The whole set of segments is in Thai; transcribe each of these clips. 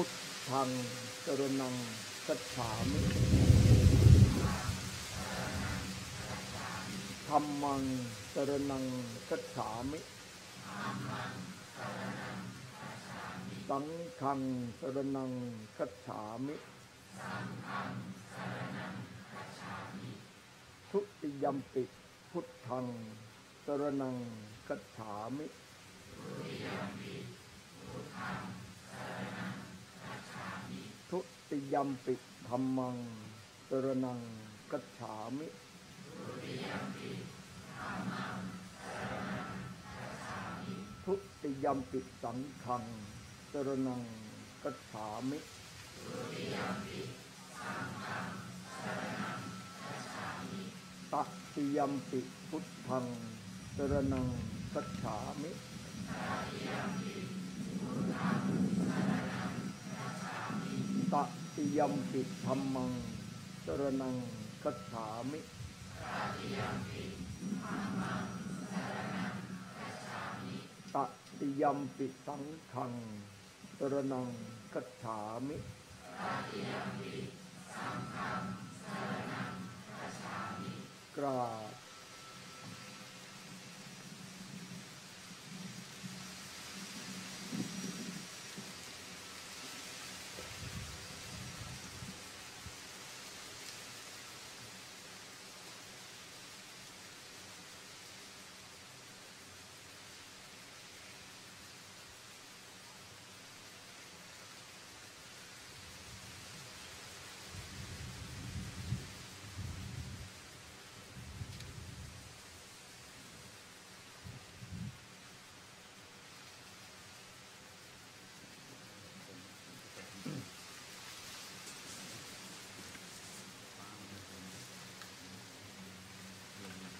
พุทธังสรนังกัจฉามิธรรมังสรนังกัจฉามิ สังฆังสรนังกัจฉามิ ทุติยมปิพุทธังสรนังกัจฉามิ ทุติยมปิธ ติยมปิธรรมังสรนังกัจฉามิทุติยมปิสังฆังสรนังกัจฉามิตัติยมปิพุทธังสรนังกัจฉามิต ติยมปิธรรมังสรนังกัจฉามิตติยมปิสังฆังสรนังกัจฉามิกราบ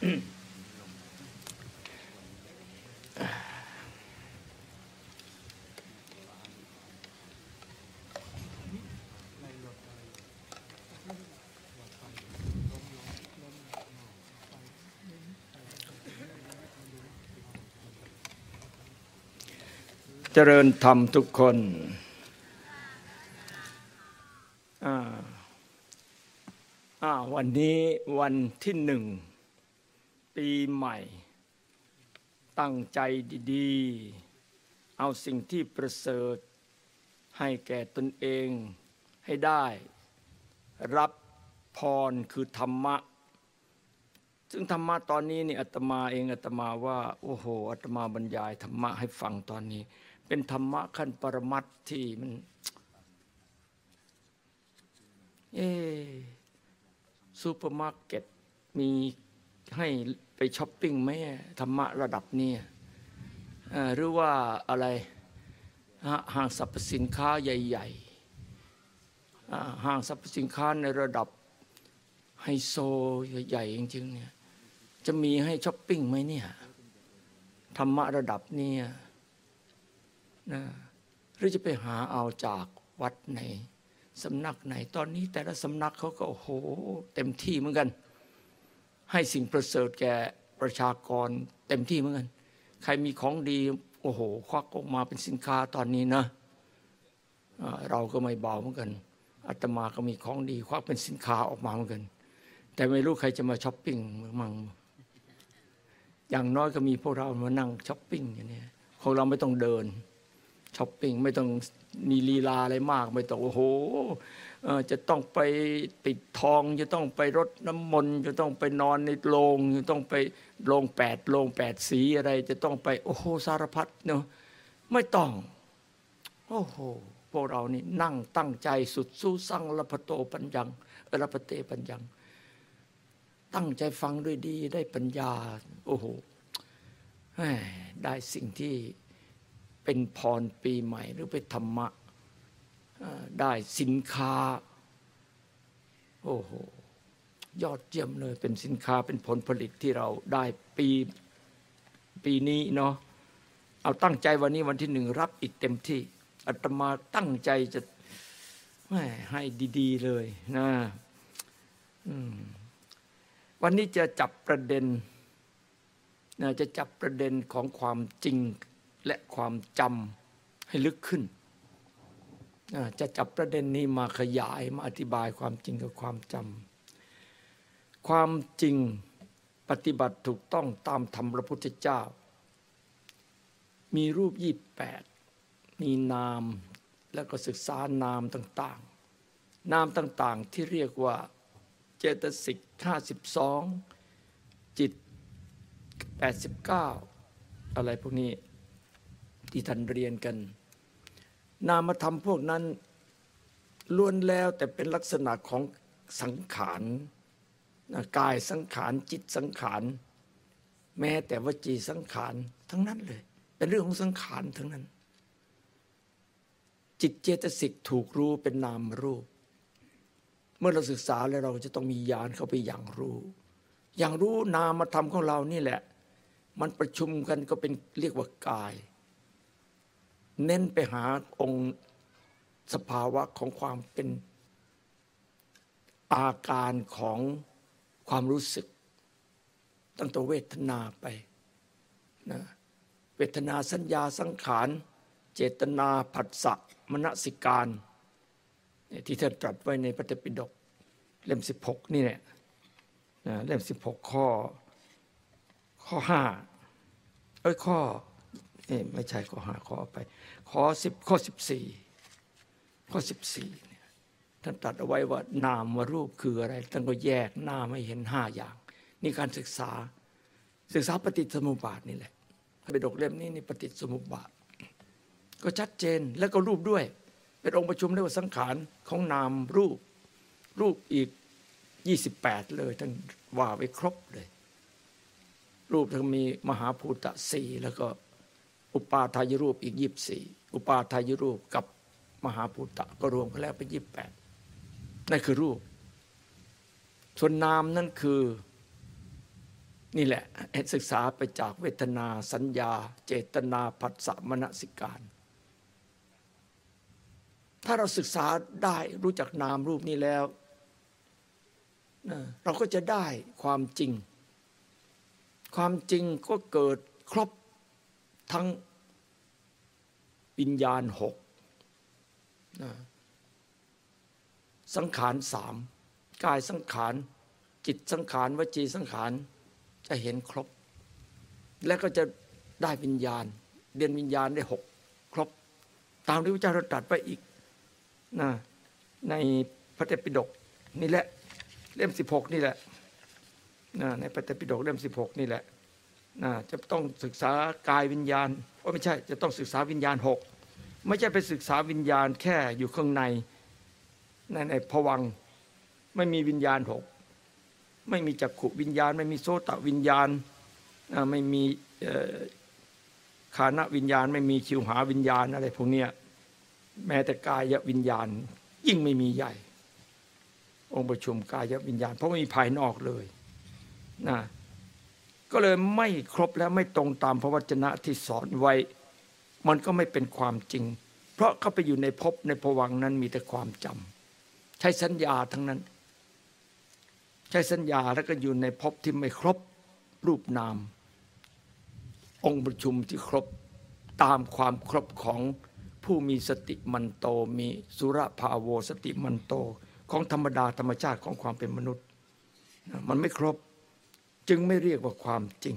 จริญธรรมทุกคนอ่าอ่าวันนี้วันที่หนึ่ง ปีใหม่ ตั้งใจดีๆ เอาสิ่งที่ประเสริฐ ให้แก่ตนเองให้ได้ รับพรคือธรรมะ ซึ่งธรรมะตอนนี้นี่อาตมาเองอาตมาว่า โอ้โหอาตมาบรรยายธรรมะให้ฟังตอนนี้ เป็นธรรมะขั้นปรมัตที่มัน เออซูเปอร์มาร์เก็ตมีให้ ไปช้อปปิ้งไหมธรรมะระดับนี้อ่าหรือว่าอะไรห้างสรรพสินค้าใหญ่ ๆ ห้างสรรพสินค้าในระดับไฮโซใหญ่ๆจริงๆเนี่ยจะมีให้ช้อปปิ้งไหมเนี่ยธรรมะระดับเนี้นะหรือจะไปหาเอาจากวัดไหนสำนักไหนตอนนี้แต่ละสำนักเขาก็โอ้โห เต็มที่เหมือนกัน ให้สิ่งประเสริฐแก่ประชากรเต็มที่เหมือนกัน ใครมีของดีโอ้โหควักออกมาเป็นสินค้าตอนนี้นะเราก็ไม่เบาเหมือนกันอาตมาก็มีของดีควักเป็นสินค้าออกมาเหมือนกัน แต่ไม่รู้ใครจะมาช้อปปิ้งมั่งอย่างน้อยก็มีพวกเรามานั่งช้อปปิ้งอย่างนี้ของเราไม่ต้องเดินช้อปปิ้งไม่ต้องมีลีลาอะไรมาก ไม่ต้องโอ้โห จะต้องไปปิดทอง จะต้องไปรดน้ำมนต์จะต้องไปนอนในโรงจะต้องไปโรงแปดโรงแปดสีอะไร จะต้องไปโอ้โหสารพัดเนาะไม่ต้องโอ้โหพวกเรานี่นั่งตั้งใจสุดสู้สั่งละพโตปัญญังละพเตปัญญัง ตั้งใจฟังด้วยดีได้ปัญญา โอ้โหได้สิ่งที่เป็นพรปีใหม่หรือเป็นธรรมะ ได้สินค้า โอ้โห ยอดเยี่ยมเลย เป็นสินค้าเป็นผลผลิตที่เราได้ปีปีนี้เนาะเอาตั้งใจวันนี้วันที่หนึ่งรับอีกเต็มที่อาตมาตั้งใจจะให้ดี ๆ เลยนะวันนี้จะจับประเด็นนะจะจับประเด็นของความจริงและความจำให้ลึกขึ้น จะจับประเด็นนี้มาขยายมาอธิบายความจริงกับความจำความจริงปฏิบัติถูกต้องตามธรรมพระพุทธเจ้า มีรูปยี่แปดมีนามแล้วก็ศึกษานามต่างๆ นามต่างๆที่เรียกว่าเจตสิกห้าสิบสองจิตแปดสิบเก้าอะไรพวกนี้ที่ท่านเรียนกัน นามธรรมพวกนั้นล้วนแล้วแต่เป็นลักษณะของสังขารกายสังขารจิตสังขาร แม้แต่วจีสังขารทั้งนั้นเลย เป็นเรื่องของสังขารทั้งนั้น จิตเจตสิกถูกรู้เป็นนามรูป เมื่อเราศึกษาแล้วเราจะต้องมีญาณเข้าไปอย่างรู้ อย่างรู้นามธรรมของเรานี่แหละ มันประชุมกันก็เป็นเรียกว่ากาย เน้นไปหาองค์สภาวะของความเป็นอาการของความรู้สึก ตั้งแต่เวทนาไปนะเวทนาสัญญาสังขาร เจตนาผัสสะมณสิการที่ท่านตรัสไว้ในพระเตปิฎกเล่มสิบหกนี่แหละเล่มสิบหกข้อ ข้อห้าเอ้ยข้อ ไม่ใช่ข้อห้าขอไป ขอสิบข้อสิบสี่ข้อสิบสี่ท่านตัดเอาไว้ว่านามวรูปคืออะไรท่านก็แยกหน้าไม่เห็นห้าอย่าง นี่การศึกษา ศึกษาปฏิสมุปบาทนี่แหละไปดกเล่มนี้นี่ปฏิสมุปบาท ก็ชัดเจนแล้วก็รูปด้วย เป็นองค์ประชุมเรียกว่าสังขารของนามรูป รูปอีก28เลยท่านว่าไว้ครบเลย รูปทั้งมีมหาภูตะสี่แล้วก็ อุปาทายรูปอีกยี่สี่อุปาทายรูปกับมหาภูตะก็รวมกันแล้วเป็นยี่แปดนั่นคือรูป ส่วนนามนั่นคือนี่แหละศึกษาไปจากเวทนาสัญญา เจตนาผัสสะมณสิการ ถ้าเราศึกษาได้รู้จักนามรูปนี้แล้ว เราก็จะได้ความจริง ความจริงก็เกิดครบ ทั้งวิญญาณหกสังขารสามกายสังขาร จิตสังขารวจีสังขาร จะเห็นครบ และก็จะได้วิญญาณ เรียนวิญญาณได้หกครบ ตามที่พระเจ้าตรัสไปอีกนะในพระเตปิฎกนี่แหละ เล่มสิบหกนี่แหละนะในพระเตปิฎกเล่มสิบหกนี่แหละนะ จะต้องศึกษากายวิญญาณว่าไม่ใช่จะต้องศึกษาวิญญาณหกไม่ใช่ไปศึกษาวิญญาณแค่อยู่ข้างในในในผวังไม่มีวิญญาณหกไม่มีจักขุวิญญาณ ไม่มีโสตวิญญาณไม่มีขานะวิญญาณ ไม่มีชิวหาวิญญาณอะไรพวกนี้แม้แต่กายวิญญาณ ยิ่งไม่มีใหญ่ องค์ประชุมกายวิญญาณ เพราะไม่มีภายนอกเลยนะ ก็เลยไม่ครบและไม่ตรงตามพระวจนะที่สอนไว้ มันก็ไม่เป็นความจริง เพราะเข้าไปอยู่ในภพในภวังนั้นมีแต่ความจำใช้สัญญาทั้งนั้น ใช้สัญญาแล้วก็อยู่ในภพที่ไม่ครบรูปนาม องค์ประชุมที่ครบตามความครบของผู้มีสติมันโตมีสุรภาโวสติมันโตของธรรมดาธรรมชาติของความเป็นมนุษย์ มันไม่ครบ จึงไม่เรียกว่าความจริง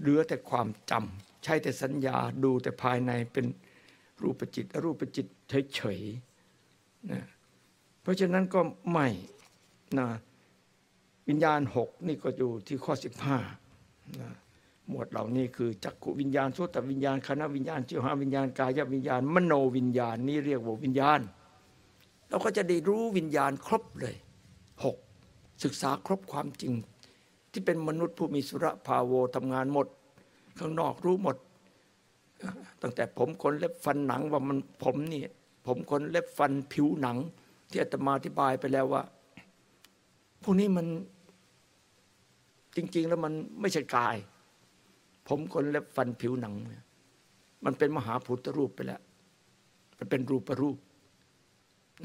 เหลือแต่ความจำใช้แต่สัญญาดูแต่ภายในเป็นรูปจิตอรูปจิตเฉยนะเพราะฉะนั้นก็ไม่นะวิญญาณหกนี่ก็อยู่ที่ข้อสิบห้านะหมวดเหล่านี้คือจักขุวิญญาณสุตวิญญาณคณะวิญญาณจิวหาวิญญาณกายวิญญาณ มโนวิญญาณนี่เรียกว่าวิญญาณ เราก็จะได้รู้วิญญาณครบเลยหก ศึกษาครบความจริง ที่เป็นมนุษย์ผู้มีสุรภาโวทำงานหมด ข้างนอกรู้หมด ตั้งแต่ผมขนเล็บฟันหนังว่ามันผมนี่ ผมขนเล็บฟันผิวหนัง ที่อาตมาอธิบายไปแล้วว่า พวกนี้มันจริง ๆ แล้วมันไม่ใช่กาย ผมขนเล็บฟันผิวหนังเนี่ยมันเป็นมหาพุทธรูปไปแล้ว มันเป็นรูปรูป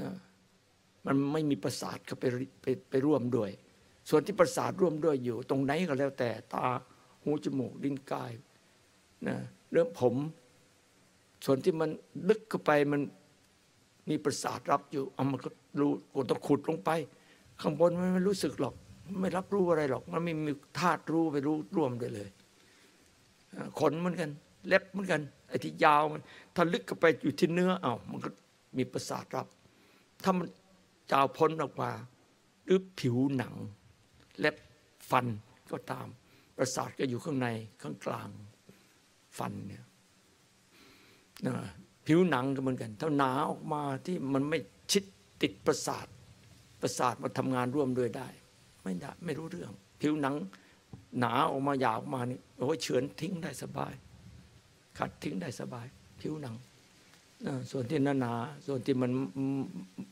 นะ มันไม่มีประสาทเข้าไปไปไปร่วมด้วย ส่วนที่ประสาทร่วมด้วยอยู่ ตรงไหนก็แล้วแต่ตาหูจมูกลิ้นกายนะเรื่องผม ส่วนที่มันลึกเข้าไปมันมีประสาทรับอยู่เอามันก็รู้กต้องขุดลงไป ข้างบนมันไม่รู้สึกหรอก ไม่รับรู้อะไรหรอก มันไม่มีธาตุรู้ไปรู้ร่วมด้วยเลยขนเหมือนกัน เล็บเหมือนกันไอ้ที่ยาวมันถ้าลึกเข้าไปอยู่ที่เนื้อเอา้ามันก็มีประสาทรับ ถ้ามัน จาพ้นออกมา หรือผิวหนัง เล็บฟันก็ตาม ประสาทก็อยู่ข้างในข้างกลางฟันเนี่ยผิวหนังก็เหมือนกัน ถ้าหนาออกมาที่มันไม่ชิดติดประสาท ประสาทมาทำงานร่วมด้วยได้ ไม่ได้ไม่รู้เรื่อง ผิวหนังหนาออกมาหยาบออกมานี่โอ้ยเฉือนทิ้งได้สบาย ขัดทิ้งได้สบาย ผิวหนัง ส่วนที่หนาหนา ส่วนที่มัน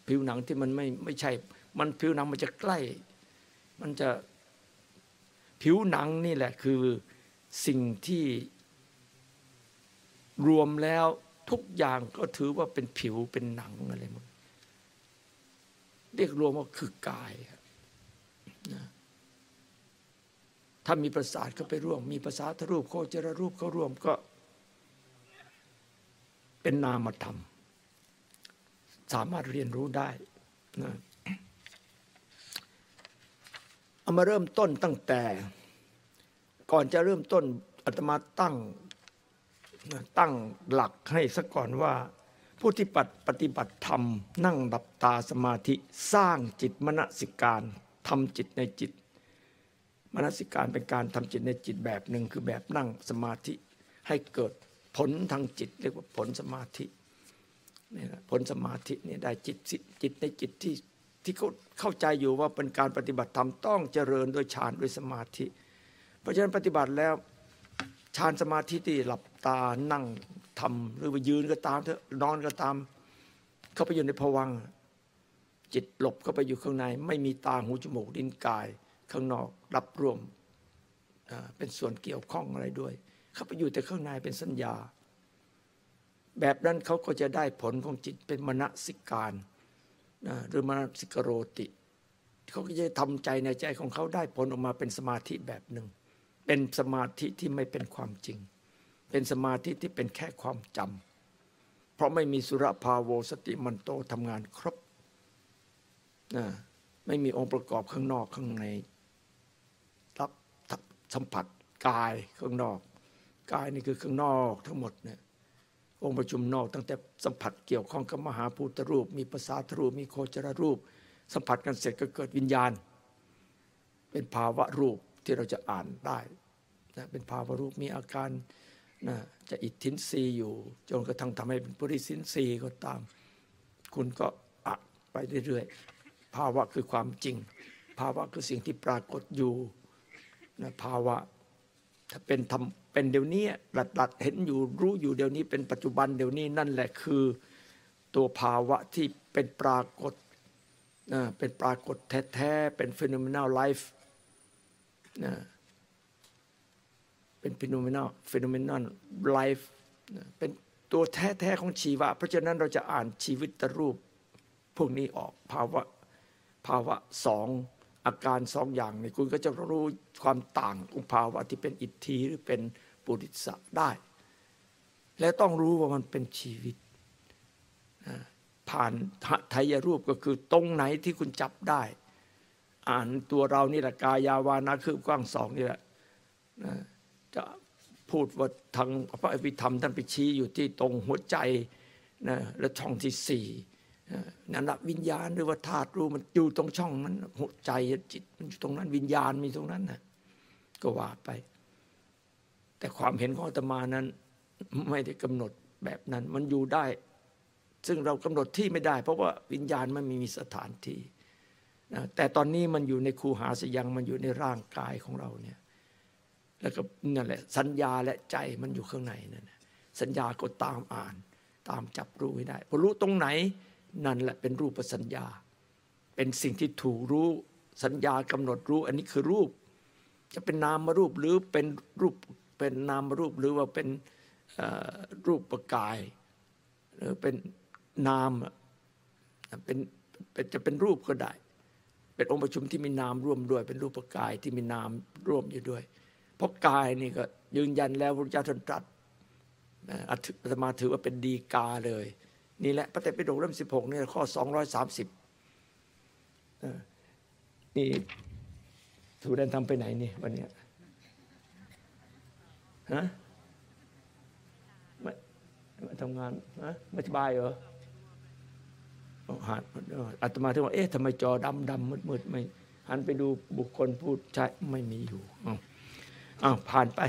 ผิวหนังที่มันไม่ไม่ใช่ มันผิวหนังมันจะใกล้ มันจะผิวหนังนี่แหละคือสิ่งที่รวมแล้วทุกอย่างก็ถือว่าเป็นผิวเป็นหนังอะไรหมดเรียกรวมว่าคือกายนะถ้ามีประสาทก็ไปร่วม มีภาษาทรูปโคจรรูปเขาร่วมก็ เป็นนามธรรม สามารถเรียนรู้ได้นะเอามาเริ่มต้นตั้งแต่ ก่อนจะเริ่มต้นอาตมาตั้งตั้งหลักให้ซะก่อนว่าผู้ที่ปฏิบัติธรรม นั่งดับตาสมาธิสร้างจิตมณสิการทำจิตในจิต มณสิการเป็นการทำจิตในจิตแบบหนึ่งคือแบบนั่งสมาธิให้เกิด ผลทางจิตเรียกว่าผลสมาธินี่แหละผลสมาธินี่ได้จิตจิตในจิตที่ที่เขาเข้าใจอยู่ว่าเป็นการปฏิบัติธรรมต้องเจริญด้วยฌานด้วยสมาธิ เพราะฉะนั้นปฏิบัติแล้วฌานสมาธิที่หลับตานั่งทำหรือว่ายืนก็ตามเถอะนอนก็ตาม เข้าไปอยู่ในภวังจิตหลบเข้าไปอยู่ข้างใน ไม่มีตาหูจมูกลิ้นกาย ข้างนอกรับรวมเป็นส่วนเกี่ยวข้องอะไรด้วย เข้าไปอยู่แต่ข้างในเป็นสัญญา แบบนั้นเขาก็จะได้ผลของจิตเป็นมณสิการหรือมณสิกโรติเขาก็จะทำใจในใจของเขาได้ผลออกมาเป็นสมาธิแบบหนึ่ง เป็นสมาธิที่ไม่เป็นความจริง เป็นสมาธิที่เป็นแค่ความจำเพราะไม่มีสุรภาโวสติมันโตทำงานครบนะไม่มีองค์ประกอบข้างนอกข้างในรับสัมผัสกายข้างนอก กายนี่คือข้างนอกทั้งหมดเนี่ยองค์ประชุมนอกตั้งแต่สัมผัสเกี่ยวข้องกับมหาภูตรูป มีภาษาทรูป มีโคจรรูป สัมผัสกันเสร็จก็เกิดวิญญาณ เป็นภาวะรูปที่เราจะอ่านได้นะเป็นภาวะรูปมีอาการนะจะอิทธินรีอยู่จนกระทั่งทำให้เป็นปริสินรีก็ตาม คุณก็อ่านไปเรื่อยๆภาวะคือความจริง ภาวะคือสิ่งที่ปรากฏอยู่นะภาวะถ้าเป็นทำ เป็นเดี๋ยวนี้หลัดหลัดเห็นอยู่รู้อยู่เดี๋ยวนี้เป็นปัจจุบันเดี๋ยวนี้นั่นแหละคือตัวภาวะที่เป็นปรากฏนะเป็นปรากฏแท้ๆเป็น phenomenal life นะเป็น phenomenal phenomenal life เป็นตัวแท้ๆของชีวะ เพราะฉะนั้นเราจะอ่านชีวิตรูป พวกนี้ออกภาวะภาวะสอง อาการสองอย่างนี่คุณก็จะรู้ความต่างของภาวะที่เป็นอิตถีหรือเป็นปุริสะได้ และต้องรู้ว่ามันเป็นชีวิต ผ่านไทยรูปก็คือตรงไหนที่คุณจับได้ อ่านตัวเรานี่แหละกายาวานาคือกว้างสองนี่แหละจะพูดว่าทางพระอภิธรรมท่านไปชี้อยู่ที่ตรงหัวใจนะและช่องที่สี่ นั่นแหละวิญญาณหรือว่าธาตุรู้มันอยู่ตรงช่องนั้นหัวใจจิตมันอยู่ตรงนั้น วิญญาณมีตรงนั้นนะก็ว่าไป แต่ความเห็นของอาตมานั้น ไม่ได้กำหนดแบบนั้น มันอยู่ได้ ซึ่งเรากำหนดที่ไม่ได้ เพราะว่าวิญญาณมันมีสถานที่แต่ตอนนี้มันอยู่ในคูหาสยังมันอยู่ในร่างกายของเราเนี่ยแล้วก็นั่นแหละสัญญาและใจมันอยู่ข้างในนั่นสัญญาก็ตามอ่าน ตามจับรู้ให้ได้พอรู้ตรงไหน นั่นแหละเป็นรูปสัญญา เป็นสิ่งที่ถูกรู้สัญญากำหนดรู้ อันนี้คือรูป จะเป็นนามรูปหรือเป็นรูปเป็นนามรูปหรือว่าเป็นรูปประกาย หรือเป็นนามเป็นจะเป็นรูปก็ได้ เป็นองค์ประชุมที่มีนามร่วมด้วย เป็นรูปประกายที่มีนามร่วมอยู่ด้วยเพราะกายนี่ก็ยืนยันแล้วพระเจ้าท่านตรัสอาตมาถือว่าเป็นดีกาเลย นี่แหละพระเตปิฎกเล่มสิบหกนี่ข้อสองร้อยสามสิบนี่ถูดินทำไปไหนนี่วันนี้ฮะมามาทำงานฮะไม่สบายเหรอหันอาตมาถึงว่าเอ๊ะทำไมจอดำดำมืดมืดไม่หันไปดูบุคคลพูดใช่ไม่มีอยู่อ้าวผ่านไป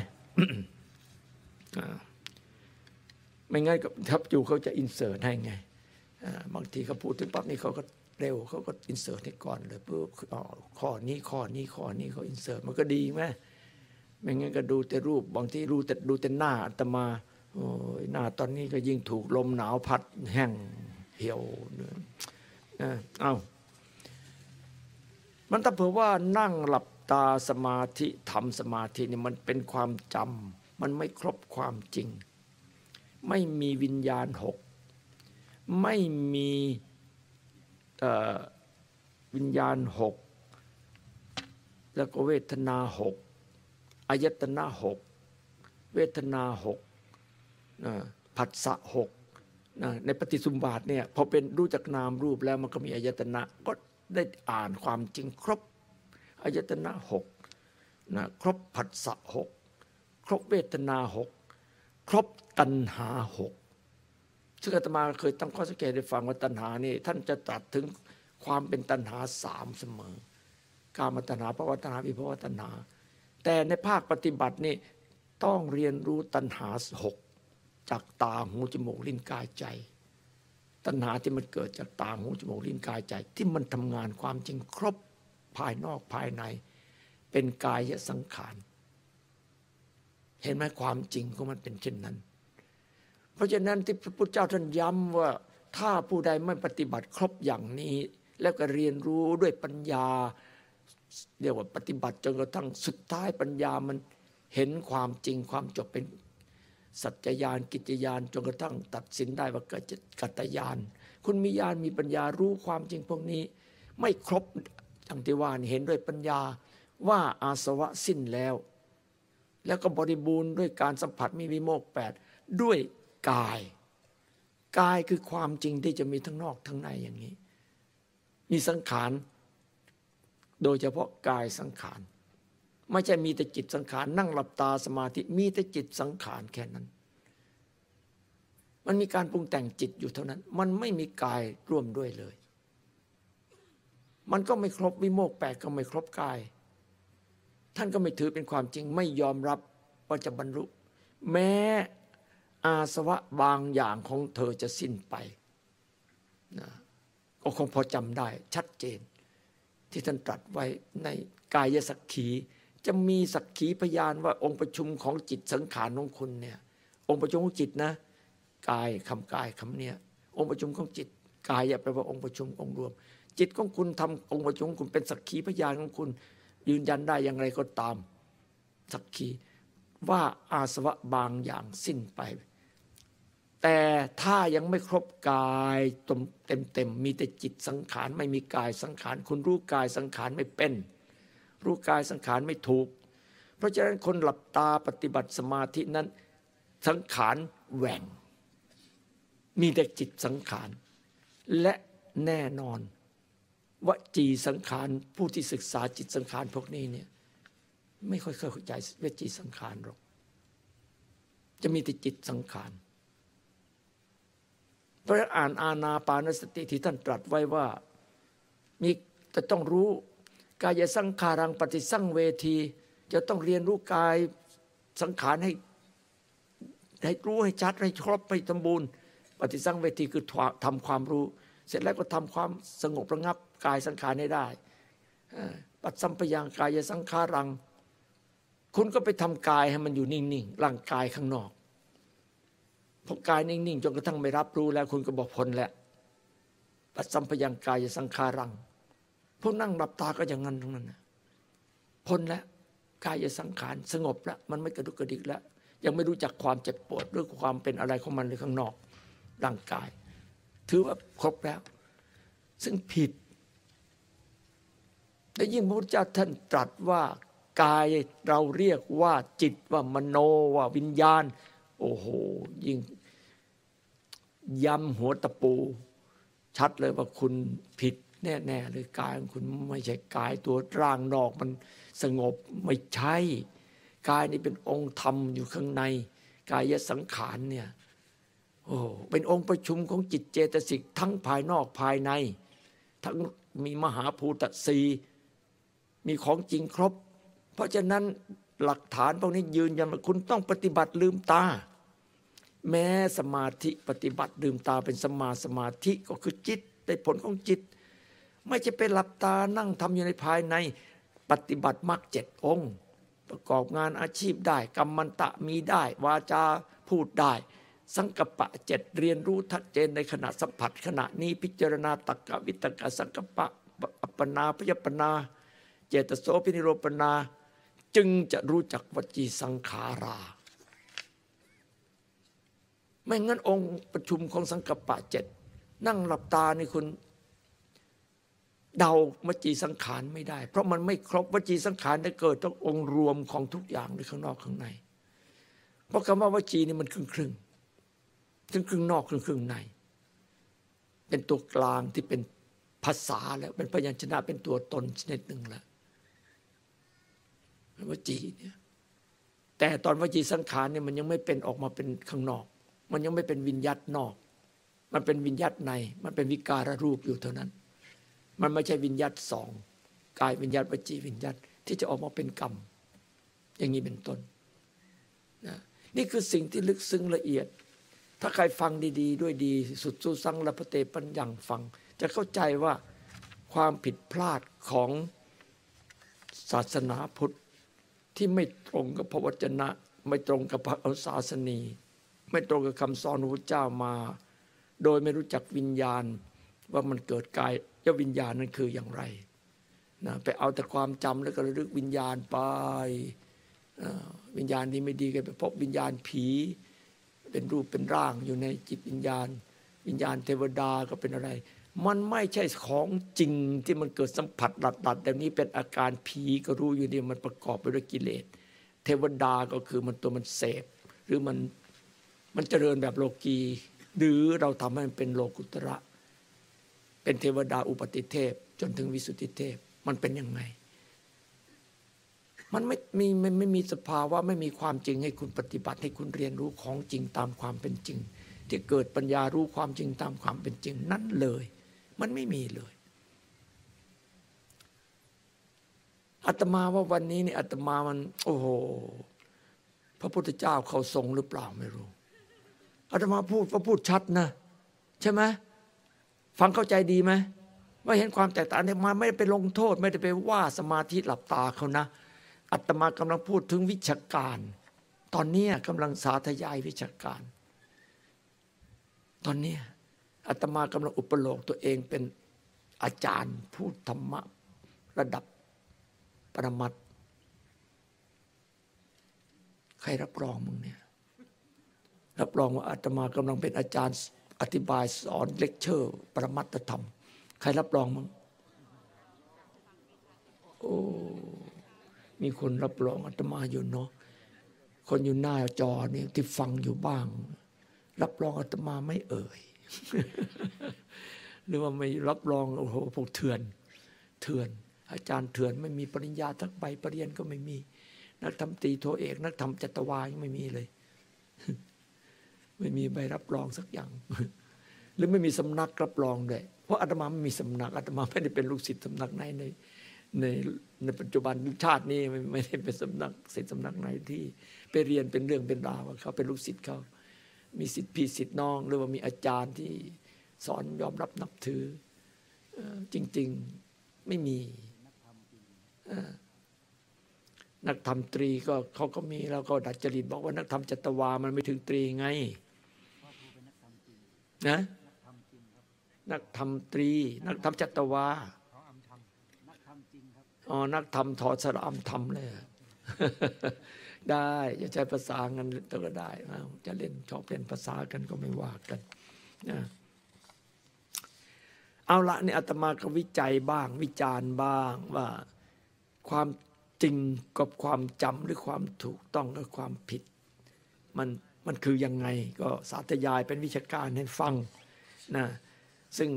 ไม่งั้นก็ทับอยู่เขาจะอินเสิร์ตให้ไงบางทีเขาพูดถึงปั๊บนี่เขาก็เร็วเขาก็อินเสิร์ตให้ก่อนเลยเพื่อข้อนี้ข้อนี้ข้อนี้เขาอินเสิร์ตมันก็ดีไหมไม่งั้นก็ดูแต่รูป บางทีรูแต่ดูแต่หน้าอาตมาโอ้ยหน้าตอนนี้ก็ยิ่งถูกลมหนาวพัดแห้งเหี่ยวเนื้อเอ้ามันถ้าเผื่อว่านั่งหลับตาสมาธิทำสมาธินี่มันเป็นความจำมันไม่ครบความจริง ไม่มีวิญญาณหกไม่มีวิญญาณหกแล้วก็เวทนาหกอายตนะหกเวทนาหกผัสสะหกในปฏิสุมบาทเนี่ยพอเป็นรู้จักนามรูปแล้วมันก็มีอายตนะก็ได้อ่านความจริงครบอายตนะหกนะครบผัสสะหกครบเวทนาหก รบตัณหาหกซึ่งอาตมาเคยตั้งข้อสังเกตได้ฟังว่าตัณหานี่ท่านจะตรัสถึงความเป็นตัณหาสามเสมอ การมตัณหาภาวะตัณหาวิภาวะตัณหา แต่ในภาคปฏิบัตินี่ต้องเรียนรู้ตัณหาหกจากตาหูจมูกลิ้นกายใจ ตัณหาที่มันเกิดจากตาหูจมูกลิ้นกายใจ ที่มันทำงานความจริงครบภายนอกภายใน เป็นกายสังขาร เห็นไหมความจริงของมันเป็นเช่นนั้น เพราะฉะนั้นที่พระพุทธเจ้าท่านย้ำว่าถ้าผู้ใดไม่ปฏิบัติครบอย่างนี้ แล้วก็เรียนรู้ด้วยปัญญาเรียกว่าปฏิบัติจนกระทั่งสุดท้ายปัญญามันเห็นความจริงความจบเป็นสัจจยานกิจยานจนกระทั่งตัดสินได้ว่าเกิดกัตยาน คุณมีญาณมีปัญญารู้ความจริงพวกนี้ ไม่ครบอย่างที่ว่าเห็นด้วยปัญญาว่าอาสวะสิ้นแล้ว แล้วก็บริบูรณ์ด้วยการสัมผัสมีวิโมกแปดด้วยกาย กายคือความจริงที่จะมีทั้งนอกทั้งในอย่างนี้ มีสังขาร โดยเฉพาะกายสังขาร ไม่ใช่มีแต่จิตสังขารนั่งหลับตาสมาธิมีแต่จิตสังขารแค่นั้น มันมีการปรุงแต่งจิตอยู่เท่านั้น มันไม่มีกายร่วมด้วยเลย มันก็ไม่ครบวิโมกแปดก็ไม่ครบกาย ท่านก็ไม่ถือเป็นความจริงไม่ยอมรับว่าจะบรรลุ แม้อาสวะบางอย่างของเธอจะสิ้นไปนะก็คงพอจำได้ชัดเจน ที่ท่านตรัสไว้ในกายสักขีจะมีสักขีพยานว่าองค์ประชุมของจิตสังขารของคุณเนี่ยองค์ประชุมของจิตนะกายคำกายคำเนี้ยองค์ประชุมของจิตกายอย่าแปลว่าองค์ประชุมองค์รวม จิตของคุณทำองค์ประชุมของคุณเป็นสักขีพยานของคุณ ยืนยันได้อย่างไรก็ตามสักขีว่าอาสวะบางอย่างสิ้นไป แต่ถ้ายังไม่ครบกายเต็มเต็มมีแต่จิตสังขารไม่มีกายสังขารคุณรู้กายสังขารไม่เป็น รู้กายสังขารไม่ถูก เพราะฉะนั้นคนหลับตาปฏิบัติสมาธินั้นสังขารแหว่ง มีแต่จิตสังขาร และแน่นอน วจีสังขารผู้ที่ศึกษาจิตสังขารพวกนี้เนี่ยไม่ค่อยเข้าใจวจีสังขารหรอก จะมีแต่จิตสังขารเพราะอ่านอาณาปานสติที่ท่านตรัสไว้ว่ามีจะต้องรู้กายสังขารังปฏิสังเวที จะต้องเรียนรู้กายสังขารให้ให้รู้ให้ชัดให้ครบให้สมบูรณ์ ปฏิสังเวทีคือทำความรู้ เสร็จแล้วก็ทำความสงบระงับ กายสังขารให้ได้ปัจสัมปยังกายสังขารัง คุณก็ไปทำกายให้มันอยู่นิ่งๆร่างกายข้างนอกพอกายนิ่งๆจนกระทั่งไม่รับรู้แล้ว คุณก็บอกพ้นแล้วปัสสัมพยังกายสังขารัง พวกนั่งหลับตาก็อย่างนั้นทั้งนั้นนะพ้นแล้วกายสังขารสงบแล้วมันไม่กระดุกกระดิกแล้ว ยังไม่รู้จักความเจ็บปวดหรือความเป็นอะไรของมันเลยข้างนอกร่างกาย ถือว่าครบแล้ว ซึ่งผิด และยิ่งพระพุทธเจ้าท่านตรัสว่ากายเราเรียกว่าจิตว่ามโนว่าวิญญาณ โอ้โห ยิ่งย้ำหัวตะปู ชัดเลยว่าคุณผิดแน่ๆเลยกายของคุณไม่ใช่กายตัวร่างนอกมันสงบไม่ใช่กายนี่เป็นองค์ธรรมอยู่ข้างใน กายสังขารเนี่ยโอ้เป็นองค์ประชุมของจิตเจตสิกทั้งภายนอกภายใน ทั้งมีมหาภูตสี มีของจริงครบ เพราะฉะนั้นหลักฐานพวกนี้ยืนยันว่าคุณต้องปฏิบัติลืมตา แม้สมาธิปฏิบัติลืมตาเป็นสมาสมาธิก็คือจิตได้ผลของจิต ไม่จะเป็นหลับตานั่งทำอยู่ในภายในปฏิบัติมรรคเจ็ดองค์ ประกอบงานอาชีพได้กรรมันตะมีได้ วาจาพูดได้ สังกปะเจ็ดเรียนรู้ทัดเจนในขณะสัมผัส ขณะนี้พิจารณาตักกะวิตกะสังกปะอัปปนาพยปนา เจตโสพินิโรปนา จึงจะรู้จักวจีสังขารา ไม่งั้นองค์ประชุมของสังกปะเจ็ดนั่งหลับตานี่คุณเดาวจีสังขารไม่ได้ เพราะมันไม่ครบวจีสังขารจะเกิดต้ององค์รวมของทุกอย่างในข้างนอกข้างใน เพราะคำว่าวจีนี่มันครึ่งครึ่งครึ่งครึ่งนอกครึ่งครึ่งใน เป็นตัวกลางที่เป็นภาษาแล้วเป็นพยัญชนะเป็นตัวตนชนิดหนึ่งแล้ว วจีเนี่ยแต่ตอนวจีสังขารเนี่ยมันยังไม่เป็นออกมาเป็นข้างนอก มันยังไม่เป็นวิญญาตนอก มันเป็นวิญญาตใน มันเป็นวิการรูปอยู่เท่านั้น มันไม่ใช่วิญญาตสองกายวิญญาตวจีวิญญาตที่จะออกมาเป็นกรรม อย่างนี้เป็นต้นนะนี่คือสิ่งที่ลึกซึ้งละเอียด ถ้าใครฟังดีๆ ด้วยดีสุดสู้สังละพเตปัญญังฟัง จะเข้าใจว่าความผิดพลาดของศาสนาพุทธ ที่ไม่ตรงกับพระวจนะ ไม่ตรงกับพระอศาสนี ไม่ตรงกับคำสอนพระเจ้ามา โดยไม่รู้จักวิญญาณว่ามันเกิดกายยวิญญาณนั้นคืออย่างไรนะไปเอาแต่ความจำแล้วก็ระลึกวิญญาณไปวิญญาณที่ไม่ดีก็ไปพบวิญญาณผีเป็นรูปเป็นร่างอยู่ในจิตวิญญาณ วิญญาณเทวดาก็เป็นอะไร มันไม่ใช่ของจริงที่มันเกิดสัมผัสหลัดหลัดแบบนี้เป็นอาการผีก็รู้อยู่ดีมันประกอบไปด้วยกิเลส เทวดาก็คือมันตัวมันเสพ หรือมันมันเจริญแบบโลกีหรือเราทำให้มันเป็นโลกุตระ เป็นเทวดาอุปติเทพ จนถึงวิสุทธิเทพมันเป็นยังไง มันไม่มีไม่ไม่มีสภาวะไม่มีความจริงให้คุณปฏิบัติให้คุณเรียนรู้ของจริงตามความเป็นจริง ที่เกิดปัญญารู้ความจริงตามความเป็นจริงนั่นเลย มันไม่มีเลยอาตมาว่าวันนี้นี่อาตมามัน โอ้โหพระพุทธเจ้าเขาทรงหรือเปล่าไม่รู้อาตมาพูดว่าพูดชัดนะใช่ไหมฟังเข้าใจดีไหมว่เห็นความแตกต่างเนี่ยมาไม่ได้ไปลงโทษ ไม่ได้ไปว่าสมาธิหลับตาเขานะอัตมากำลังพูดถึงวิชาการ ตอนนี้กำลังสาธยายวิชาการ ตอนนี้ อัตมากำลังอุปโลกตัวเองเป็นอาจารย์พูดธรรมะระดับปรมัตใครรับรองมึงเนี่ย รับรองว่าอาตมากำลังเป็นอาจารย์อธิบายสอนเลคเชอร์ ปรมัตธรรม ใครรับรองมั้งโอ้มีคนรับรองอาตมาอยู่เนาะคนอยู่หน้าจอนี่ที่ฟังอยู่บ้าง รับรองอาตมาไม่เอ่ย หรือว่าไม่รับรองโอ้โหพวกเถื่อนเถื่อน อาจารย์เถื่อนไม่มีปริญญาทักใบปรริญญาก็ไม่มี นักธรรมตีโทเอก นักธรรมจัตวายังไม่มีเลย ไม่มีใบรับรองสักอย่าง หรือไม่มีสำนักรับรองด้วยเพราะอาตมาไม่มีสำนักอาตมาไม่ได้เป็นลูกศิษย์สำนักไหนในในในปัจจุบันชาตินี้ไม่ได้เป็นสำนักศิษย์สำนักไหนที่ ไปเรียนเป็นเรื่องเป็นราวเขาเป็นลูกศิษย์เขา มีศิษย์พี่ศิษย์น้อง หรือว่ามีอาจารย์ที่สอนยอมรับนับถือจริง ๆไม่มีนักธรรมตรีก็เขาก็มีแล้วก็ดัดจริตบอกว่านักธรรมจัตวามันไม่ถึงตรีไงนะนักธรรมตรี นักธรรมจัตวาเขาอำทำนักทำจริงครับอ๋อนักธรรมถอดสระอำธรรมเลย ได้จะใช้ภาษางันตัวก็ได้อ้าจะเล่นชอบเล่นภาษากันก็ไม่ว่ากันนะเอาละเนี่ยอาตมาก็วิจัยบ้าง วิจารณ์บ้างว่าความจริงกับความจำหรือความถูกต้องกับความผิด มันมันคือยังไงก็สาธยายเป็นวิชาการให้ฟังนะซึ่ง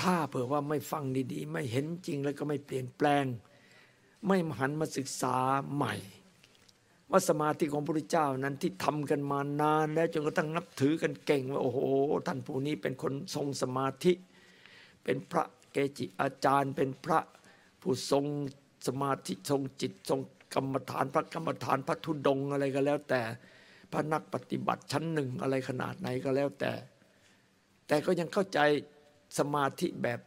ถ้าเผื่อว่าไม่ฟังดีๆ ไม่เห็นจริงแล้วก็ไม่เปลี่ยนแปลง ไม่หันมาศึกษาใหม่ ว่าสมาธิของพระพุทธเจ้านั้นที่ทำกันมานานแล้วจนกระทั่งนับถือกันเก่งว่าโอ้โหท่านผู้นี้เป็นคนทรงสมาธิ เป็นพระเกจิอาจารย์ เป็นพระผู้ทรงสมาธิทรงจิตทรงกรรมฐานพระกรรมฐานพระธุดงอะไรก็แล้ว แต่พระนักปฏิบัติชั้นหนึ่งอะไรขนาดไหนก็แล้วแต่ แต่ก็ยังเข้าใจสมาธิแบบ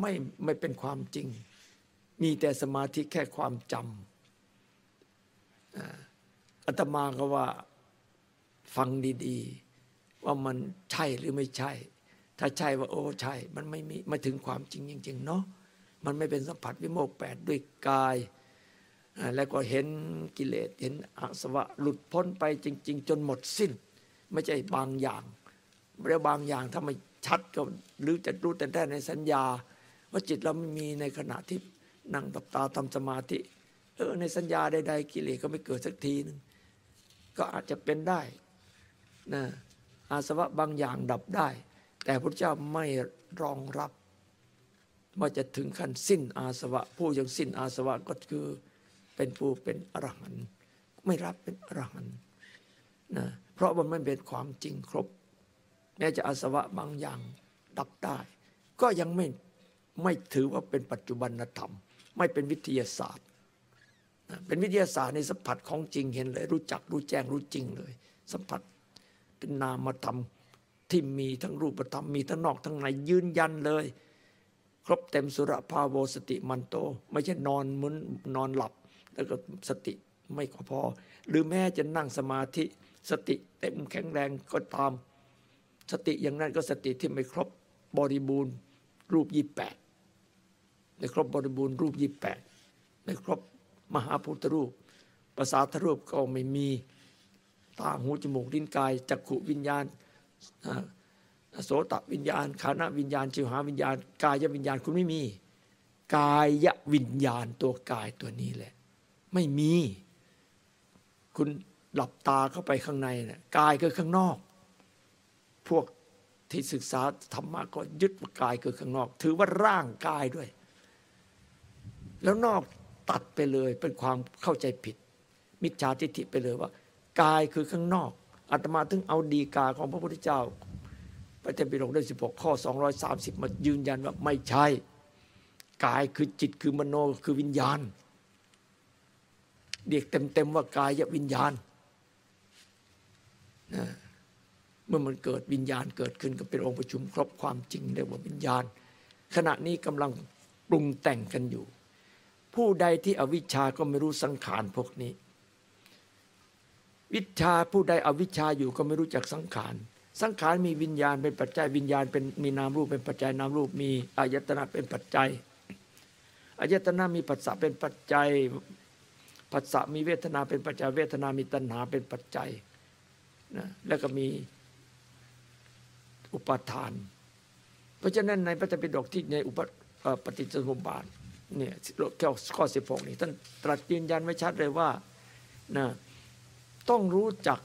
ไม่ไม่เป็นความจริง มีแต่สมาธิแค่ความจำ อาตมาก็ว่าฟังดีๆ ว่ามันใช่หรือไม่ใช่ ถ้าใช่ว่าโอ้ใช่ มันไม่มีม่ถึงความจริงจริง ๆ เนาะมันไม่เป็นสัมผัสวิโมกข์แปดด้วยกาย แล้วก็เห็นกิเลสเห็นอาสวะหลุดพ้นไปจริง ๆ จนหมดสิ้น ไม่ใช่บางอย่างแล้วบางอย่างถ้าไม่ชัดก็หรือจะรู้แต่ได้ในสัญญา ว่าจิตเราไม่มีในขณะที่นั่งตับตาทำสมาธิ เออในสัญญาใด ๆ กิเลสก็ไม่เกิดสักทีหนึงก็อาจจะเป็นได้นะอาสวะบางอย่างดับได้ แต่พระเจ้าไม่รองรับว่าจะถึงขั้นสิ้นอาสวะ ผู้ยังสิ้นอาสวะก็คือเป็นผู้เป็นอรหันต์ไม่รับเป็นอรหันต์นะเพราะมันไม่เป็นความจริงครบ แม้จะอาสวะบางอย่างดับได้ ก็ยังไม่ไม่ถือว่าเป็นปัจจุบันธรรม ไม่เป็นวิทยาศาสตร์ เป็นวิทยาศาสตร์ในสัมผัสของจริงเห็นเลย รู้จักรู้แจ้งรู้จริงเลย สัมผัสเป็นนามธรรมที่มีทั้งรูปธรรมมีทั้งนอกทั้งในยืนยันเลย ครบเต็มสุรภาโวสติมันโต ไม่ใช่นอนเหมือนนอนหลับ แล้วก็สติไม่พอ หรือแม้จะนั่งสมาธิสติเต็มแข็งแรงก็ตาม สติอย่างนั้นก็สติที่ไม่ครบบริบูรณ์รูปยี่แปดไม่ครบบริบูรณ์รูปยี่แปดไม่ครบ มหาพุทธรูปภาษาทรูปก็ไม่มีตาหูจมูกลิ้นกายจักขุวิญญาณโสตวิญญาณขานวิญญาณจิวหาวิญญาณ กายวิญญาณคุณไม่มี กายวิญญาณตัวกายตัวนี้แหละ ไม่มี คุณหลับตาเข้าไปข้างในนะ่ะกายคือข้างนอก พวกที่ศึกษาธรรมะก็ยึดกายคือข้างนอก ถือว่าร่างกายด้วย แล้วนอก ตัดไปเลยเป็นความเข้าใจผิด มิจฉาทิฏฐิไปเลยว่า กายคือข้างนอกอาตมาถึงเอาดีกาของพระพุทธเจ้าพระเจ้าปิฎกได้16ข้อ230มายืนยันว่าไม่ใช่ กายคือจิตคือมโนคือวิญญาณ เรียกเต็มๆว่ากายวิญญาณนะเมื่อมันเกิดวิญญาณเกิดขึ้นก็เป็นองค์ประชุมครบความจริงเรียกว่าวิญญาณ ขณะนี้กำลังปรุงแต่งกันอยู่ ผู้ใดที่อวิชชาก็ไม่รู้สังขารพวกนี้ วิชาผู้ใดอวิชชาอยู่ก็ไม่รู้จักสังขารสังขารมีวิญญาณเป็นปัจจัยวิญญาณเป็นมีนามรูปเป็นปัจจัยนามรูปมีอายตนะเป็นปัจจัยอายตนะมีปัสสะเป็นปัจจัยปัสสะมีเวทนาเป็นปัจจัยเวทนามีตัณหาเป็นปัจจัยนะแล้วก็มีอุปาทาน เพราะฉะนั้นในพระไตรปิฎกที่ในอุปปฏิจจสมุปบาท เนี่ยแค่ข้อสิบหกนี่ท่านตรัสยืนยันไว้ชัดเลยว่านะต้องรู้จัก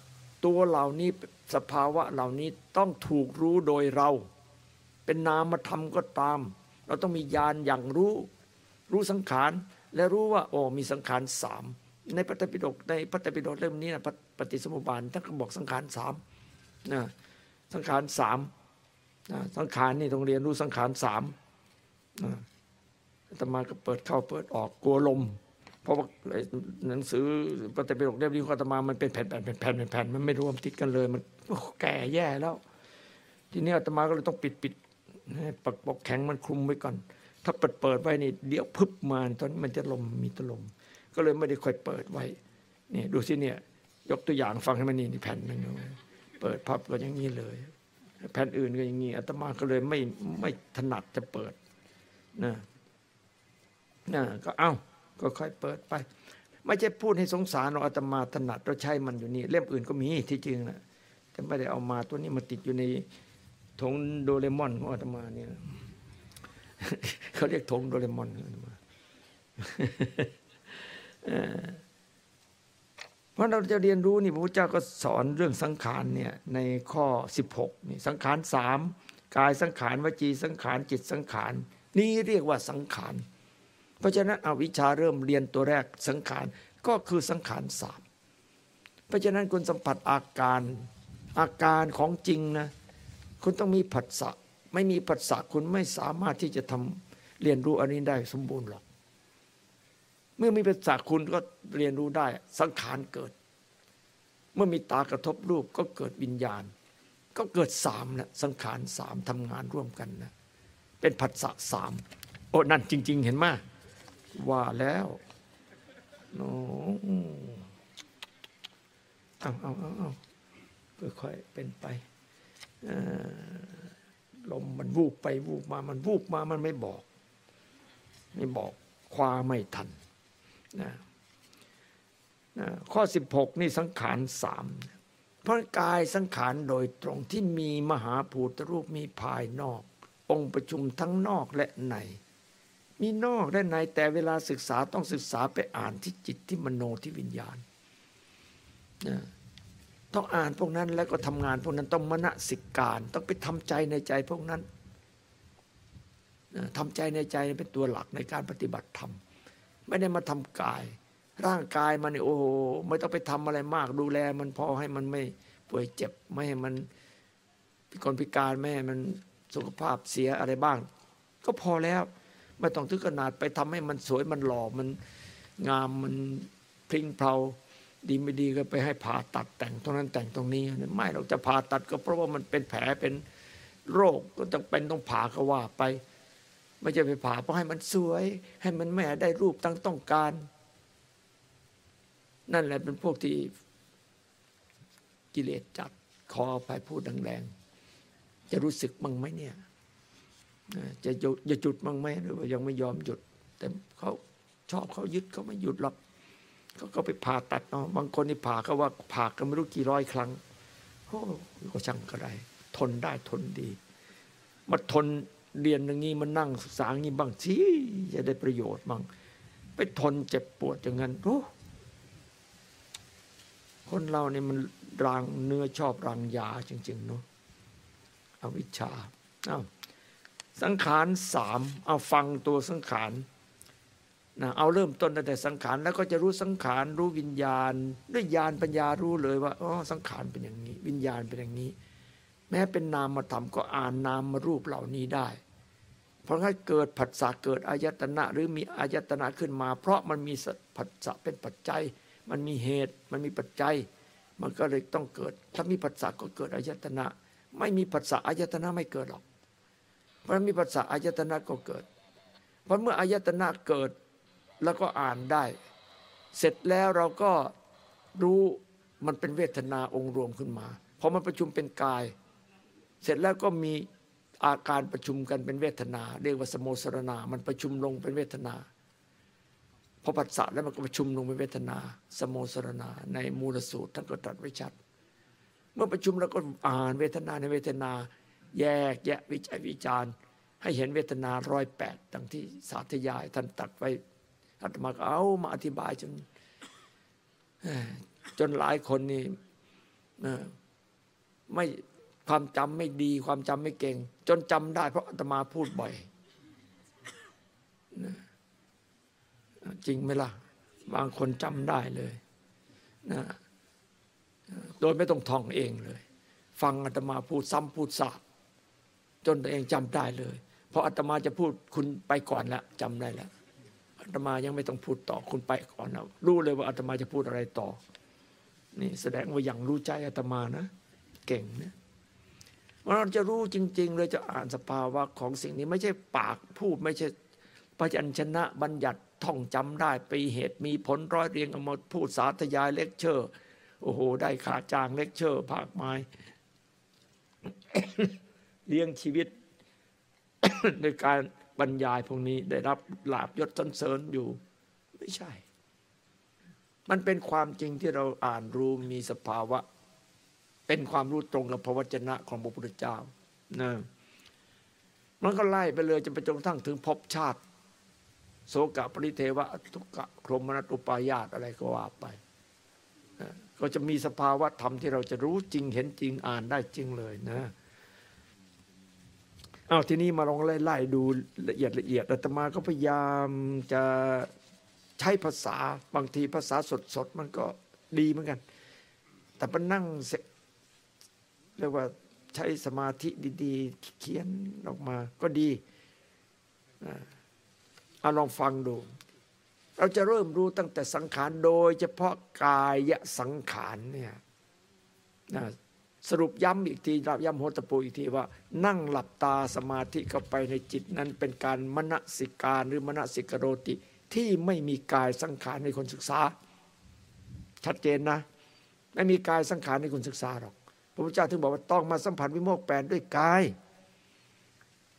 ตัวเหล่านี้สภาวะเหล่านี้ต้องถูกรู้โดยเรา เป็นนามธรรมก็ตาม เราต้องมีญาณอย่างรู้ รู้สังขารและรู้ว่าโอ้มีสังขารสามในพระไตรปิฎกในพระไตรปิฎกเล่มนี้นะปฏิสมุบาทท่านก็บอกสังขารสามนะสังขารสามนะสังขารนี่ต้องเรียนรู้สังขารสามนะ ตมาก็เปิดเข้าเปิดออกกลัวลม เพราะว่าหนังสือพระไตรปิเล่มนี้ของอาตมามันเป็นแผ่นๆเป็นแผ่นเป็นแผ่นมันไม่รวมติดกันเลยมันแก่แย่แล้ว ทีนี้อาตมาก็เลยต้องปิดปิดปักปกแข็งมันคลุมไว้ก่อน ถ้าเปิดเปิดไว้นี่เดี๋ยวพึบมาตอนมันจะลมมีตะลม ก็เลยไม่ได้ค่อยเปิดไว้เนี่ยดูสิเนี่ยยกตัวอย่างฟังให้มันนี่นี่แผ่นหนึงเอาไว้เปิดพับก็อย่างนี้เลย แผ่นอื่นก็อย่างนี้อาตมาก็เลยไม่ไม่ถนัดจะเปิดนะ นะก็เอาก็ค่อยเปิดไป ไม่ใช่พูดให้สงสารหรอกอาตมาถนัดเราใช้มันอยู่นี่ เล่มอื่นก็มีที่จริงนะแต่ไม่ได้เอามาตัวนี้มาติดอยู่ในถงโดเรมอนของอาตมาเนี่ยเขาเรียกถงโดเรมอนอาตมาเอ่อเพราะเราจะเรียนรู้นี่พระพุทธเจ้าก็สอนเรื่องสังขารเนี่ยในข้อ 16นี่สังขารสามกายสังขารวจีสังขารจิตสังขารนี่เรียกว่าสังขาร ราะฉะนั้นอวิชชาเริ่มเรียนตัวแรกสังขารก็คือสังขารสามเพราะฉะนั้นคุณสัมผัสอาการอาการของจริงนะคุณต้องมีผัสสะไม่มีผัสสะคุณไม่สามารถที่จะทำเรียนรู้อันนี้ได้สมบูรณ์หรอกเมื่อมีผัสสะคุณก็เรียนรู้ได้ สังขารเกิด เมื่อมีตากระทบรูปก็เกิดวิญญาณ ก็เกิดสามนะสังขารสามทำงานร่วมกันนะเป็นผัสสะสามโอ้นั่นจริง ๆ เห็นไหม ว่าแล้วโอ้เอาเอาเอาเอาค่อยๆเป็นไปลมมันวูบไปวูบมา มันวูบมา มันไม่บอก ไม่บอกคว้าไม่ทันนะนะข้อ 16 นี่สังขารสามพระกายสังขารโดยตรงที่มีมหาภูตรูปมีภายนอก องค์ประชุมทั้งนอกและใน มีนอกและในแต่เวลาศึกษาต้องศึกษาไปอ่านที่จิตที่มโนที่วิญญาณนะต้องอ่านพวกนั้นแล้วก็ทำงานพวกนั้นต้องมณสิกการต้องไปทำใจในใจพวกนั้นนะทำใจในใจเป็นตัวหลักในการปฏิบัติธรรมไม่ได้มาทำกาย ร่างกายมันโอ้โหไม่ต้องไปทำอะไรมากดูแล มันพอให้มันไม่ป่วยเจ็บไม่ให้มันพิกลพิการไม่ให้มันสุขภาพเสียอะไรบ้าง ก็พอแล้ว ไม่ต้องถึงขนาดไปทำให้มันสวยมันหล่อมันงามมันพริ้งเพลาดีไม่ดีก็ไปให้ผ่าตัดแต่งตรงนั้นแต่งตรงนี้ไม่เราจะผ่าตัดก็เพราะว่ามันเป็นแผลเป็นโรคก็ต้องเป็นต้องผ่าก็ว่าไป ไม่ใช่ไปผ่าเพราะให้มันสวย ให้มันแม่ได้รูปตั้งต้องการ นั่นแหละเป็นพวกที่กิเลสจัดคอไปพูดแรงๆจะรู้สึกมั่งไหมเนี่ย จะหยุดจะหยุดมั่งไหมหรือว่ายังไม่ยอมหยุด แต่เขาชอบเขายึดเขาไม่หยุดหรอกเขาก็ไปผ่าตัดเนาะบางคนนี่ผ่าเขาว่าผ่ากันไม่รู้กี่ร้อยครั้งโอ้ก็ช่างก็ได้ทนได้ทนดีมาทนเรียนอย่างนี้มันนั่งศึกษาอย่างนี้บ้างสิจะได้ประโยชน์บ้างไปทนเจ็บปวดอย่างนั้นโอ้คนเราเนี่ยมันรางเนื้อชอบรางยาจริงๆเนาะอวิชชาอ้าว สังขารสามเอาฟังตัวสังขารนะเอาเริ่มต้นตั้งแต่สังขารแล้วก็จะรู้สังขารรู้วิญญาณ ด้วยญาณปัญญารู้เลยว่าอ๋อสังขารเป็นอย่างนี้ วิญญาณเป็นอย่างนี้ แม้เป็นนามธรรมก็อ่านนามมารูปเหล่านี้ได้ เพราะงั้นเกิดผัสสะเกิดอายตนะหรือมีอายตนะขึ้นมา เพราะมันมีผัสสะเป็นปัจจัย มันมีเหตุ มันมีปัจจัย มันก็เลยต้องเกิด ถ้ามีผัสสะก็เกิดอายตนะ ไม่มีผัสสะอายตนะไม่เกิดหรอก เพราะมีผัสสะอายตนะก็เกิด เพราะเมื่ออายตนะเกิดแล้วก็อ่านได้ เสร็จแล้วเราก็รู้มันเป็นเวทนาองค์รวมขึ้นมาพอมันประชุมเป็นกาย เสร็จแล้วก็มีอาการประชุมกันเป็นเวทนา เรียกว่าสโมสรณามันประชุมลงเป็นเวทนาพอปัสสะแล้วมันก็ประชุมลงเป็นเวทนา สโมสรณาในมูลสูตรท่านก็ตรัสไว้ชัด เมื่อประชุมแล้วก็อ่านเวทนาในเวทนา แยกแยะวิจัยวิจารณ์ ให้เห็นเวทนาร้อยแปดดังที่สาธยายท่านตัดไว้อาตมาก็เอามาอธิบายจนจนหลายคนนี่ไม่ความจำไม่ดี ความจำไม่เก่ง จนจำได้เพราะอาตมาพูดบ่อยจริงไหมล่ะ บางคนจำได้เลยนะโดยไม่ต้องท่องเองเลย ฟังอาตมาพูดซ้ำพูดสาบ จนตัวเองจำได้เลย เพราะอาตมาจะพูดคุณไปก่อนแล้วจำได้แล้วอาตมายังไม่ต้องพูดต่อคุณไปก่อนแล้วรู้เลยว่าอาตมาจะพูดอะไรต่อ นี่แสดงว่าอย่างรู้ใจอาตมานะ เก่งนะเราจะรู้จริง ๆ เลยจะอ่านสภาวะของสิ่งนี้ไม่ใช่ปากพูดไม่ใช่พยัญชนะบัญญัติท่องจำได้ไปเหตุมีผลร้อยเรียงเอามาพูดสาธยายเลคเชอร์ โอ้โห ได้ขาจางเลคเชอร์ ภาคไม้ เลี้ยงชีวิตโดยการบรรยายพวกนี้ได้รับลาบยศสรรเสริญอยู่ ไม่ใช่ มันเป็นความจริงที่เราอ่านรู้มีสภาวะ เป็นความรู้ตรงกับพระวจนะของพระพุทธเจ้านะมันก็ไล่ไปเลยจนไปจนกระทั่งถึงภพชาติ โสกะปริเทวะทุกะครมนัตุปายาตอะไรก็ว่าไปก็จะมีสภาวะธรรมที่เราจะรู้จริงเห็นจริงอ่านได้จริงเลยนะ เอาทีนี้มาลองไล่ๆดูละเอียดละเอียดอาตมาก็พยายามจะใช้ภาษาบางทีภาษาสดๆมันก็ดีเหมือนกัน แต่ไปนั่งเสเรียกว่าใช้สมาธิดีๆ เขียนออกมาก็ดีเอาลองฟังดู เราจะเริ่มรู้ตั้งแต่สังขารโดย เฉพาะกายสังขารเนี่ยนะ สรุปย้ำอีกทีย้ำโหตปูอีกทีว่า นั่งหลับตาสมาธิเข้าไปในจิตนั้นเป็นการมณสิการหรือมณสิกโรติ ที่ไม่มีกายสังขารในคนศึกษา ชัดเจนนะ ไม่มีกายสังขารในคนศึกษาหรอก พระพุทธเจ้าถึงบอกว่าต้องมาสัมผัสวิโมกแปดด้วยกาย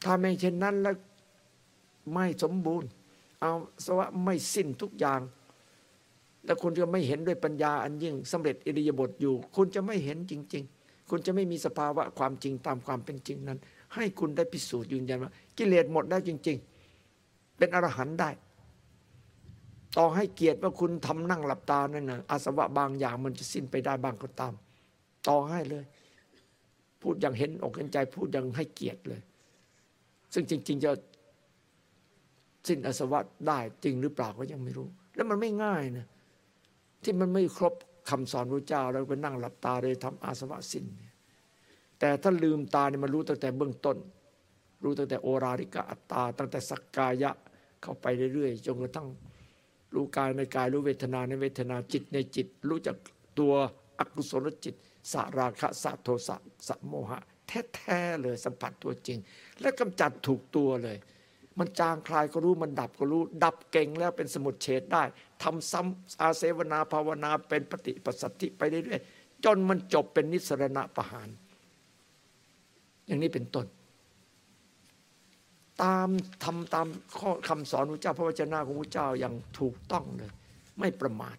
ถ้าไม่เช่นนั้นแล้วไม่สมบูรณ์ เอาสวะไม่สิ้นทุกอย่าง แล้วคุณจะไม่เห็นด้วยปัญญาอันยิ่งสำเร็จอิริยาบถอยู่ คุณจะไม่เห็นจริง ๆ คุณจะไม่มีสภาวะความจริงตามความเป็นจริงนั้น ให้คุณได้พิสูจน์ยืนยันว่า กิเลสหมดได้จริง ๆ เป็นอรหันต์ได้ ต่อให้เกียรติว่าคุณทำนั่งหลับตานั่นนะอาสวะบางอย่างมันจะสิ้นไปได้บางก็ตาม ต่อให้เลย พูดอย่างเห็นอกเห็นใจพูดอย่างให้เกียรติเลย ซึ่งจริง ๆ จะสิ้นอาสวะได้จริงหรือเปล่าก็ยังไม่รู้ แล้วมันไม่ง่ายนะที่มันไม่ครบ คำสอนพระเจ้าแล้วไปนั่งหลับตาเลยทำอาสวะสิ้น แต่ถ้าลืมตาเนี่ยมันรู้ตั้งแต่เบื้องต้น รู้ตั้งแต่โอราริกะอัตตา ตั้งแต่สักกายะเข้าไปเรื่อยๆจนกระทั่งรู้กายในกายรู้เวทนาในเวทนาจิตในจิต รู้จักตัวอกุศลจิตสาราคะสะโทสะสะโมหะ แท้ๆเลยสัมผัสตัวจริง และกำจัดถูกตัวเลย มันจางคลายก็รู้มันดับก็รู้ ดับเก่งแล้วเป็นสมุดเฉดได้ทำซ้ำอาเสวนาภาวนาเป็นปฏิปสัตติไปเรื่อยๆจนมันจบเป็นนิสรณะประหาร อย่างนี้เป็นต้น ตามทำตามข้อคำสอนพระเจ้าพระวจนะของพระเจ้าอย่างถูกต้องเลย ไม่ประมาท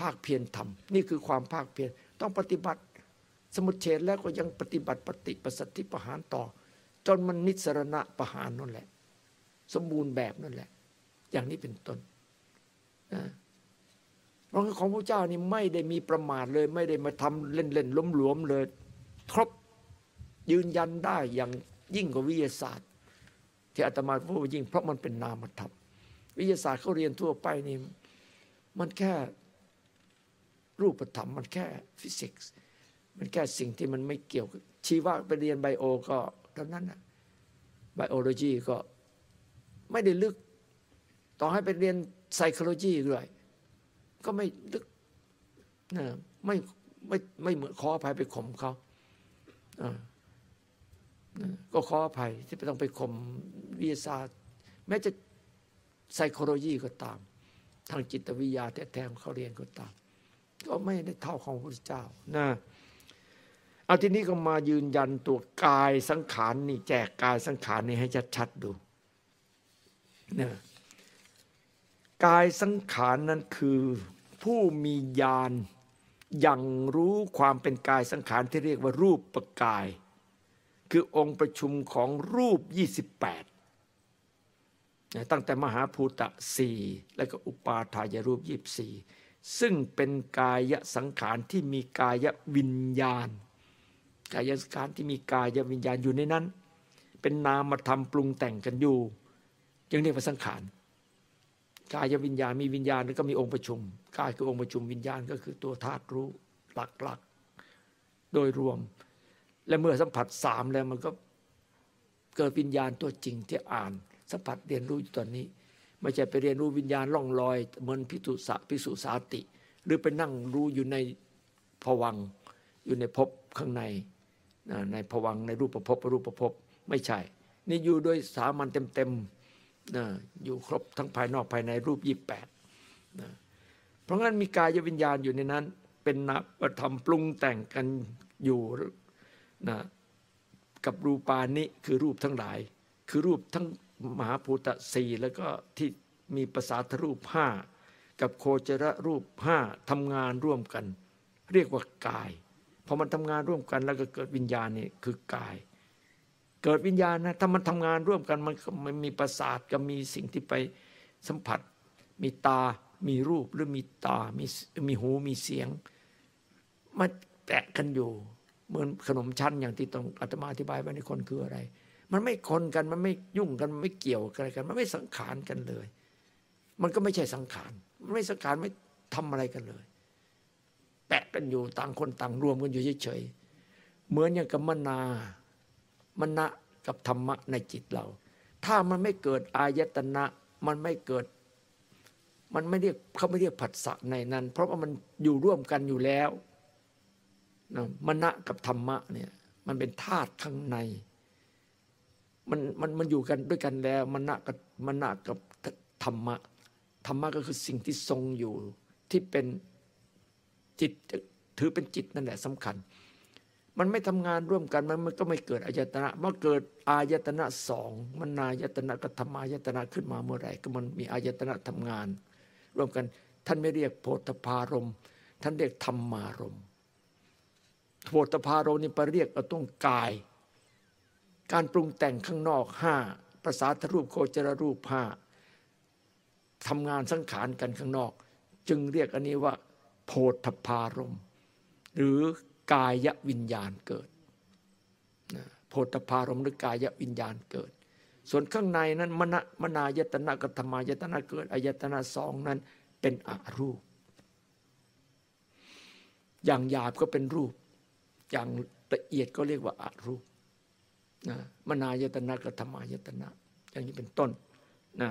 ภาคเพียรทำนี่คือความภาคเพียรต้องปฏิบัติ สมุดเฉดแล้วก็ยังปฏิบัติปฏิปสัตติประหารต่อ จนมันนิสรณะประหารนั่นแหละ สมบูรณ์แบบนั่นแหละ อย่างนี้เป็นต้นนะเพราะของพระเจ้านี่ไม่ได้มีประมาทเลย ไม่ได้มาทำเล่นๆล้มหลวมเลย ครบยืนยันได้อย่างยิ่งกว่าวิทยาศาสตร์ ที่อาตมาพูดยิ่ง เพราะมันเป็นนามธรรมวิทยาศาสตร์เขาเรียนทั่วไปนี่มันแค่รูปธรรมมันแค่ฟิสิกส์ มันแค่สิ่งที่มันไม่เกี่ยวชีวะไปเรียนไบโอก็เท่านั้นนะไบโอโลจีก็ ไม่ได้ลึก ต่อให้ไปเรียนไซโคโลจีด้วยก็ไม่ลึกนะไม่ไม่ไม่เหมือนขออภัยไปข่มเขาก็ขออภัยที่ไม่ต้องไปข่มวิทยาศาสตร์ แม้จะไซโคโลจีก็ตาม ทางจิตวิทยาแท้ๆของเขาเรียนก็ตาม ก็ไม่ได้เท่าของพระเจ้านะเอาทีนี้ก็มายืนยันตัวกายสังขารนี่แจกกายสังขารนี่ให้ชัดๆดู นะกายสังขารนั้นคือผู้มีญาณยังรู้ความเป็นกายสังขารที่เรียกว่ารูปประกาย คือองค์ประชุมของรูป 28 ตั้งแต่มหาภูตะสี่และก็อุปาทายรูป 24 ซึ่งเป็นกายสังขารที่มีกายวิญญาณ กายสังขารที่มีกายวิญญาณอยู่ในนั้น เป็นนามธรรมปรุงแต่งกันอยู่ ยังเรียกว่าสังขารกายวิญญาณมีวิญญาณแล้วก็มีองค์ประชุมกายคือองค์ประชุมวิญญาณก็คือตัวธาตุรู้หลักๆ โดยรวม และเมื่อสัมผัสสามแล้วมันก็เกิดวิญญาณตัวจริงที่อ่าน สัมผัสเรียนรู้อยู่ตอนนี้ไม่ใช่ไปเรียนรู้วิญญาณล่องลอยเหมือนพิสุสะพิสุสาติ หรือไปนั่งรู้อยู่ในผวังอยู่ในภพข้างในในผวังในรูปประพบรูปประพบไม่ใช่ นี่อยู่ด้วยสามัญเต็มๆ นะอยู่ครบทั้งภายนอกภายในรูปยี่แปดนะเพราะงั้นมีกายวิญญาณอยู่ในนั้น เป็นนักธรรมปรุงแต่งกันอยู่นะกับรูปานิคือรูปทั้งหลาย คือรูปทั้งมหาภูตะสี่แล้วก็ที่มีภาษาทรูปห้ากับโคจรรูปห้าทำงานร่วมกัน เรียกว่ากายพอมันทำงานร่วมกันแล้วก็เกิดวิญญาณนี่คือกาย เกิดวิญญาณนะถ้ามันทำงานร่วมกันมันมันมีประสาทก็มีสิ่งที่ไปสัมผัส มีตา มีรูปหรือมีตา มีมีหูมีเสียงมันแตะกันอยู่ เหมือนขนมชั้นอย่างที่ต้องอาตมาอธิบายไว้ในคนคืออะไร มันไม่คนกันมันไม่ยุ่งกันมันไม่เกี่ยวกันกัน มันไม่สังขารกันเลย มันก็ไม่ใช่สังขารมันไม่สังขารไม่ทำอะไรกันเลยแปะกันอยู่ต่างคนต่างรวมกันอยู่เฉยๆเหมือนอย่างกับมนา มณะกับธรรมะในจิตเรา ถ้ามันไม่เกิดอายตนะมันไม่เกิด มันไม่เรียกเขาไม่เรียกผัสสะในนั้น เพราะว่ามันอยู่ร่วมกันอยู่แล้วนะมณะกับธรรมะเนี่ยมันเป็นธาตุข้างใน มันมันมันอยู่กันด้วยกันแล้วมณะกับมณะกับธรรมะธรรมะก็คือสิ่งที่ทรงอยู่ที่เป็นจิตถือเป็นจิตนั่นแหละสำคัญ มันไม่ทำงานร่วมกันมันมันก็ไม่เกิดอายตนะเมื่อเกิดอายตนะสองมันนายตนะกับธรรมายตนะขึ้นมาเมื่อไหร่ก็มันมีอายตนะทำงาน ร่วมกันท่านไม่เรียกโพธพารมท่านเรียกธรรมารมโพธพารมนี่ไปเรียกเอาตรงกาย การปรุงแต่งข้างนอกห้าภาษาทรูปโคจรรูปห้าทำงานสังขารกันข้างนอก จึงเรียกอันนี้ว่า โพธพารมหรือ กายวิญญาณเกิดโพธพารมหรือกายวิญญาณเกิด ส่วนข้างในนั้นมณมนายตนะกับธรรมายตนะเกิดอายตนะสองนั้นเป็นอรูป อย่างหยาบก็เป็นรูป อย่างละเอียดก็เรียกว่าอารูปนะมนายตนะกับธรรมายตนะ อย่างนี้เป็นต้นนะ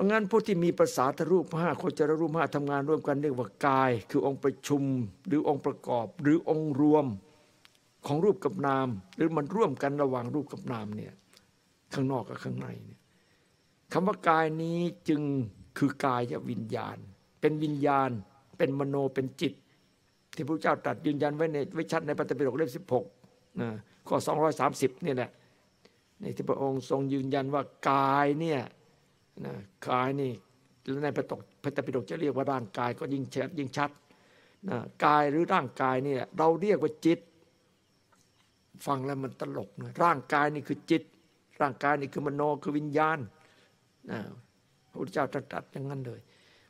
ราะงั้นผู้ที่มีภาษาทรูปห้าโคจรรูปห้าทำงานร่วมกันเรียกว่ากาย คือองค์ประชุม หรือองค์ประกอบ หรือองค์รวมของรูปกับนาม หรือมันร่วมกันระหว่างรูปกับนามเนี่ยข้างนอกกับข้างในเนี่ยคำว่ากายนี้จึงคือกายวิญญาณ เป็นวิญญาณ เป็นมโนเป็นจิต ที่พระเจ้าตรัสยืนยันไว้ในไว้ชัดในปฏิปิฎกเล่มสิบหกนะข้อสองร้อยสามสิบนี่แหละในที่พระองค์ทรงยืนยันว่ากายเนี่ย นะกายนี่ในพระตกพระตปิฎกจะเรียกว่าร่างกายก็ยิ่งชัดยิ่งชัดนะกายหรือร่างกายนี่เราเรียกว่าจิต ฟังแล้วมันตลกนะร่างกายนี่คือจิต ร่างกายนี่คือมโนคือวิญญาณนะพระพุทธเจ้าตรัสอย่างนั้นเลย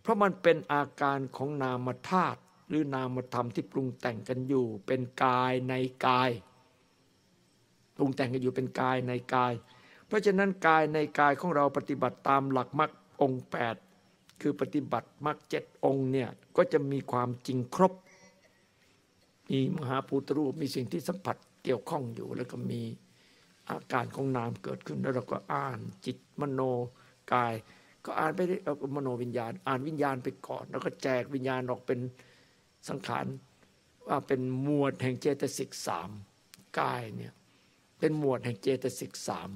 เพราะมันเป็นอาการของนามธาตุหรือนามธรรมที่ปรุงแต่งกันอยู่ เป็นกายในกาย ปรุงแต่งกันอยู่เป็นกายในกาย เพราะฉะนั้นกายในกายของเราปฏิบัติตามหลักมรรคองค์8คือปฏิบัติมรรคเจ็ดองค์เนี่ยก็จะมีความจริงครบ มีมหาภูตรูปมีสิ่งที่สัมผัสเกี่ยวข้องอยู่ แล้วก็มีอาการของนามเกิดขึ้นแล้วเราก็อ่านจิตมโนกาย ก็อ่านไปเอามโนวิญญาณ อ่านวิญญาณไปก่อน แล้วก็แจกวิญญาณออกเป็นสังขารว่าเป็นหมวดแห่งเจตสิกสามกายเนี่ยเป็นหมวดแห่งเจตสิกสาม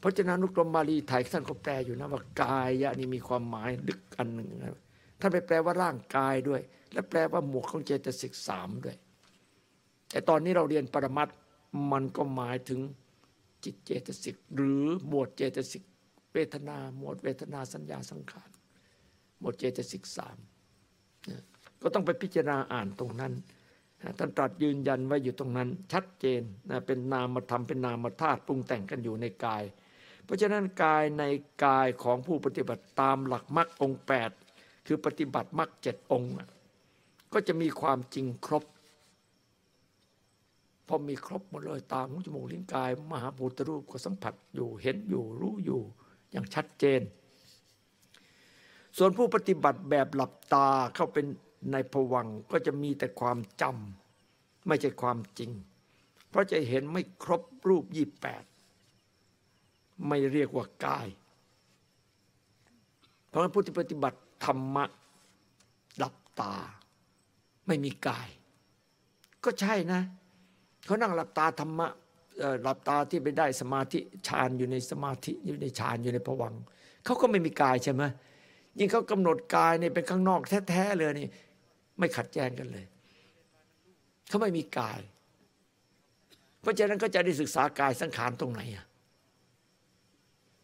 พราะฉะนั้นนุกรมบาลีไทยท่านก็แปลอยู่นะว่ากายะนี่มีความหมายลึกอันหนึ่งนะท่านไปแปลว่าร่างกายด้วย และแปลว่าหมวกของเจตสิกสามด้วย แต่ตอนนี้เราเรียนปรมัตมันก็หมายถึงจิตเจตสิกหรือหมวดเจตสิกเวทนา หมวดเวทนาสัญญาสังขาร หมวดเจตสิกสามก็ต้องไปพิจารณาอ่านตรงนั้น ท่านตรัสยืนยันไว้อยู่ตรงนั้นชัดเจนนะเป็นนามธรรมเป็นนามธาตุปรุงแต่งกันอยู่ในกาย เพราะฉะนั้นกายในกายของผู้ปฏิบัติตามหลักมรรคองแปดคือปฏิบัติมรรคเจ็ดองค์ก็จะมีความจริงครบพอมีครบหมดเลยตาหูจมูกลิ้นกาย มหาภูตรูปก็สัมผัสอยู่เห็นอยู่รู้อยู่อย่างชัดเจน ส่วนผู้ปฏิบัติแบบหลับตาเข้าเป็น ในผวังก็จะมีแต่ความจำไม่ใช่ความจริง เพราะจะเห็นไม่ครบรูปยี่แปดไม่เรียกว่ากาย เพราะฉะนั้นผู้ที่ปฏิบัติธรรมะหลับตา ไม่มีกาย ก็ใช่นะเขานั่งหลับตาธรรมะหลับตาที่ไปได้สมาธิฌานอยู่ในสมาธิอยู่ในฌานอยู่ในผวังเขาก็ไม่มีกายใช่ไหมยิ่งเขากำหนดกายเนี่ยเป็นข้างนอกแท้ๆเลยนี่ ไม่ขัดแย้งกันเลย เขาไม่มีกาย เพราะฉะนั้นก็จะได้ศึกษากายสังขารตรงไหนอะ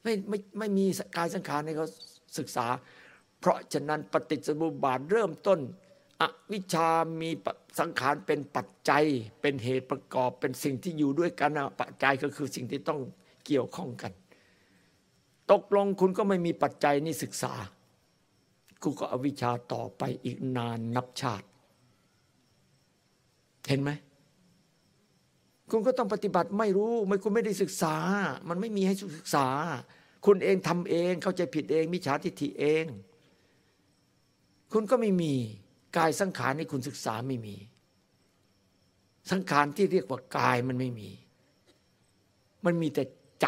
ไม่ไม่ไม่มีกายสังขารให้เขาศึกษา เพราะฉะนั้นปฏิจจสมุปบาทเริ่มต้นอวิชชามีสังขารเป็นปัจจัย เป็นเหตุประกอบเป็นสิ่งที่อยู่ด้วยกันนะปัจจัยก็คือสิ่งที่ต้องเกี่ยวข้องกัน ตกลงคุณก็ไม่มีปัจจัยนี่ศึกษา คุณก็อวิชชาต่อไปอีกนานนับชาติ เห็นไหมคุณก็ต้องปฏิบัติไม่รู้ไม่คุณไม่ได้ศึกษา มันไม่มีให้ศึกษา คุณเองทำเอง เข้าใจผิดเอง มิจฉาทิฏฐิเอง คุณก็ไม่มีกายสังขารนี่คุณศึกษาไม่มี สังขารที่เรียกว่ากายมันไม่มี มันมีแต่ใจ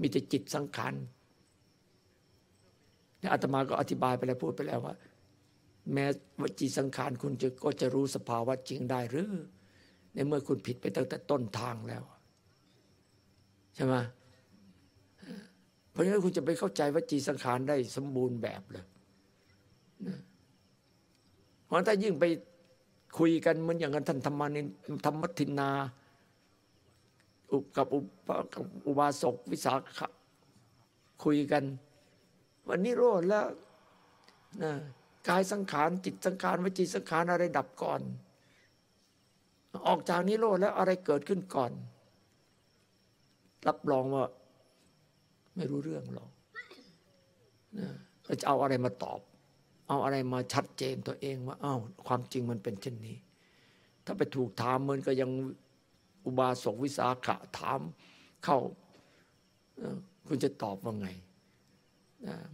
มีแต่จิตสังขาร อาตมาก็อธิบายไปแล้วพูดไปแล้วว่า แม้วจีสังขารคุณจะก็จะรู้สภาวะจริงได้หรือ ในเมื่อคุณผิดไปตั้งแต่ต้นทางแล้วใช่ไหมเพราะฉะนั้นคุณจะไปเข้าใจวจีสังขารได้สมบูรณ์แบบเลยเพราะถ้ายิ่งไปคุยกันเหมือนอย่างนั้นท่านธรรมานิธรรมทินนาอุกับอุปกับอุบาสกวิสาขะคุยกัน วันนี้โรดแล้วนะกายสังขารจิตสังขารวจีสังขารอะไรดับก่อน ออกจากนิโรธแล้วอะไรเกิดขึ้นก่อน รับรองว่า ไม่รู้เรื่องหรอกนะจะเอาอะไรมาตอบ เอาอะไรมาชัดเจนตัวเองว่าอ้าวความจริงมันเป็นเช่นนี้ ถ้าไปถูกถามมันก็ยังอุบาสกวิสาขะถามเข้าคุณจะตอบว่าไง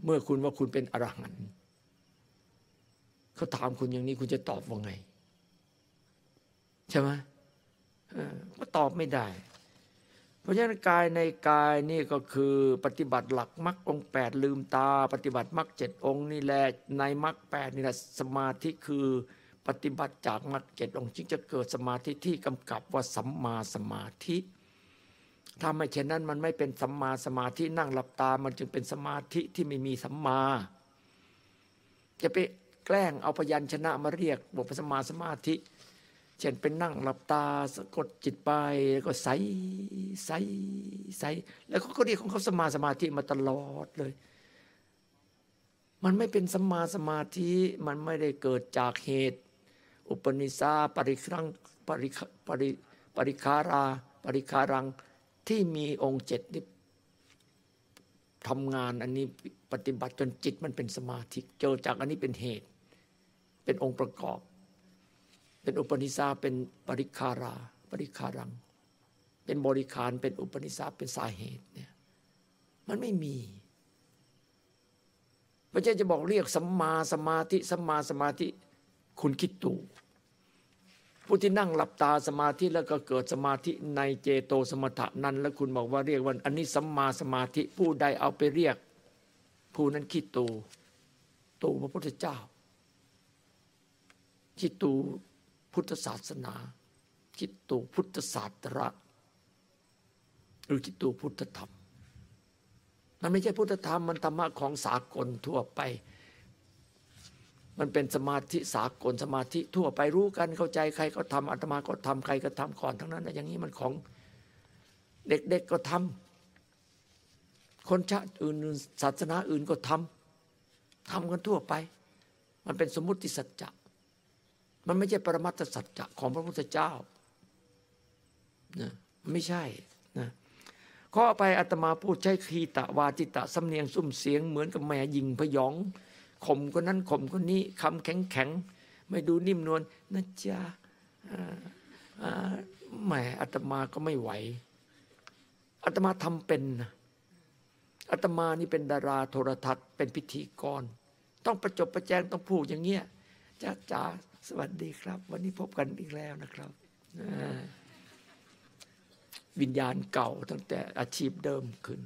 เมื่อคุณว่าคุณเป็นอรหันต์เขาถามคุณอย่างนี้คุณจะตอบว่าไง ใช่ไหมก็ตอบไม่ได้ เพราะฉะนั้นกายในกายนี่ก็คือปฏิบัติหลักมรรคองแปดลืมตา ปฏิบัติมรรคเจ็ดองค์นี่แหละในมรรคแปดนี่แหละสมาธิคือปฏิบัติจากมรรคเจ็ดองค์จึงจะเกิดสมาธิที่กำกับว่าสัมมาสมาธิ ถ้าไม่เช่นนั้นมันไม่เป็นสัมมาสมาธินั่งหลับตา มันจึงเป็นสมาธิที่ไม่มีสัมมา จะไปแกล้งเอาพยัญชนะมาเรียกบอกเป็นสมาสมาธิ เช่นเป็นนั่งหลับตาสะกดจิตไปแล้วก็ใสใสใสแล้วเขาก็เรียกของเขาสมาสมาธิมาตลอดเลย มันไม่เป็นสัมาสมาธิมันไม่ได้เกิดจากเหตุ อุปนิสาปริครังปริปริปริคารา ปริคารัง ที่มีองค์เจ็ดนี่ทำงานอันนี้ปฏิบัติจนจิตมันเป็นสมาธิเจอจากอันนี้เป็นเหตุ เป็นองค์ประกอบ เป็นอุปนิสาเป็นปริคาราปริคารัง เป็นบริคารเป็นอุปนิสาเป็นสาเหตุเนี่ยมันไม่มีพระเจ้าจะบอกเรียกสัมมาสมาธิสัมมาสมาธิคุณคิดตู ผู้ที่นั่งหลับตาสมาธิแล้วก็เกิดสมาธิในเจโตสมถะนั้น แล้วคุณบอกว่าเรียกว่าอันนี้สัมมาสมาธิผู้ใดเอาไปเรียก ผู้นั้นคิดตูตูพระพุทธเจ้าคิดตูพุทธศาสนา คิดตูพุทธศาสตระหรือคิดตูพุทธธรรม มันไม่ใช่พุทธธรรมมันธรรมะของสากลทั่วไป มันเป็นสมาธิสากลสมาธิทั่วไปรู้กันเข้าใจใครก็ทำอาตมาก็ทำใครก็ทำก่อนทั้งนั้นอย่างนี้มันของเด็กๆก็ทำคนชาติอื่นศาสนาอื่นก็ทำทำกันทั่วไป มันเป็นสมมุติสัจจะมันไม่ใช่ปรมัตถสัจจะของพระพุทธเจ้านะไม่ใช่นะข้อไปอาตมาพูดใช้คีตะวาจิตะสำเนียงซุ้มเสียงเหมือนกับแม่ยิงพยอง ข่มคนนั้นข่มคนนี้คำแข็งแข็งไม่ดูนิ่มนวลนะจ๊ะแหมอาตมาก็ไม่ไหวอาตมาทำเป็นนะอาตมานี่เป็นดาราโทรทัศน์เป็นพิธีกร ต้องประจบประแจงต้องพูดอย่างเงี้ยจ้าจ๋าสวัสดีครับ วันนี้พบกันอีกแล้วนะครับวิญญาณเก่าตั้งแต่อาชีพเดิมขึ้น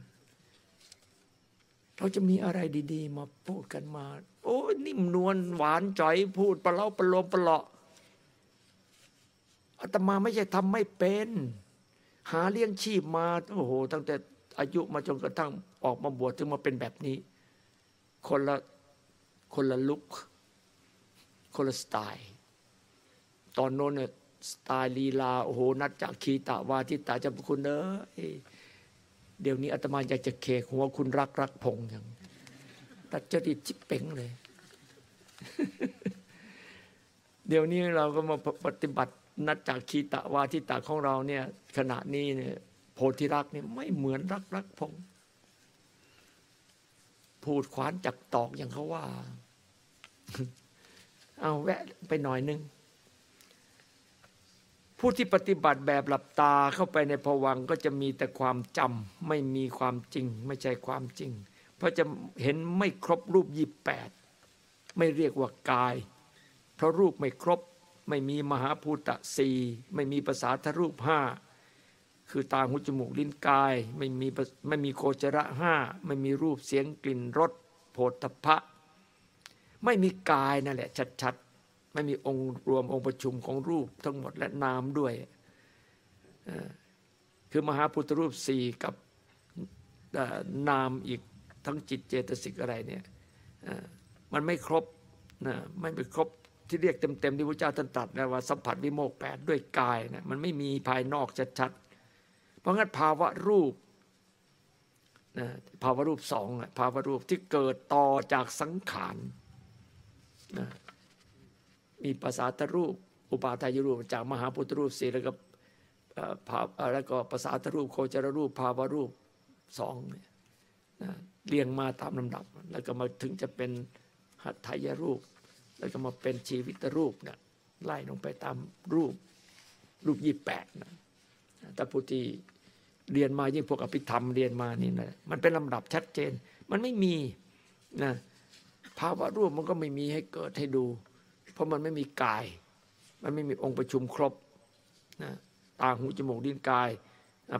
เราจะมีอะไรดีๆ มาพูดกันมา โอ้นิ่มนวลหวานจ่อยพูดประเล่าประโลมประเลาะอาตมาไม่ใช่ทำไม่เป็น หาเลี้ยงชีพมาโอ้โหตั้งแต่อายุมาจนกระทั่งออกมาบวชถึงมาเป็นแบบนี้ คนละคนละลุกคนละสไตล์ ตอนโน้นเนี่ยสไตล์ลีลาโอ้โหนัดจากขีตาวาทิตาเจะคุณเอ้ย เดี๋ยวนี้อาตมาอยากจะเคกหัวคุณรักรักพงอย่างตัดจริตจิบเป่งเลย เดี๋ยวนี้เราก็มาปฏิบัตินัดจากขีตาวาทิตาของเราเนี่ย ขณะนี้เนี่ยโพธิรักเนี่ยไม่เหมือนรักรักพงพูดขวานจักตอกอย่างเขาว่า เอาแวะไปหน่อยนึง ผู้ที่ปฏิบัติแบบหลับตาเข้าไปในภวังก็จะมีแต่ความจำไม่มีความจริง ไม่ใช่ความจริง เพราะจะเห็นไม่ครบรูปยี่แปดไม่เรียกว่ากาย เพราะรูปไม่ครบไม่มีมหาภูตะสีไม่มีภาษาทรูปห้าคือตาหูจมูกลิ้นกายไม่มีไม่มีโคจระห้าไม่มีรูปเสียงกลิ่นรสโผฏฐัพะ ไม่มีกายนั่นแหละชัดๆ ไม่มีองค์รวมองค์ประชุมของรูปทั้งหมดและนามด้วยเอ่อคือมหาพุทธรูปสี่กับเอ่อนามอีกทั้งจิตเจตสิกอะไรเนี่ยเอ่อมันไม่ครบนะไม่ไปครบที่เรียกเต็มๆที่พระเจ้าท่านตรัสแล้วว่าสัมผัสวิโมกข์แปดด้วยกายนะมันไม่มีภายนอกชัดๆเพราะงั้นภาวะรูปนะภาวะรูปสองอะภาวะรูปที่เกิดต่อจากสังขารนะ มีภาษาทรูป อุปาทายรูป จากมหาพุทธรูปสี่แล้วก็เอ่อภาแล้วก็ภาษาทรูป โคจรรูป ภาวะรูปสองเนี่ยนะเรียงมาตามลำดับ แล้วก็มาถึงจะเป็นหัตถยรูป แล้วก็มาเป็นชีวิตรูปเนี่ยไล่ลงไปตามรูปรูปยี่แปดนะแต่ผู้ที่เรียนมายิ่งพวกอภิธรรมเรียนมานี่นะมันเป็นลำดับชัดเจน มันไม่มีนะภาวะรูปมันก็ไม่มีให้เกิดให้ดู เพราะมันไม่มีกาย มันไม่มีองค์ประชุมครบนะตาหูจมูกลิ้นกาย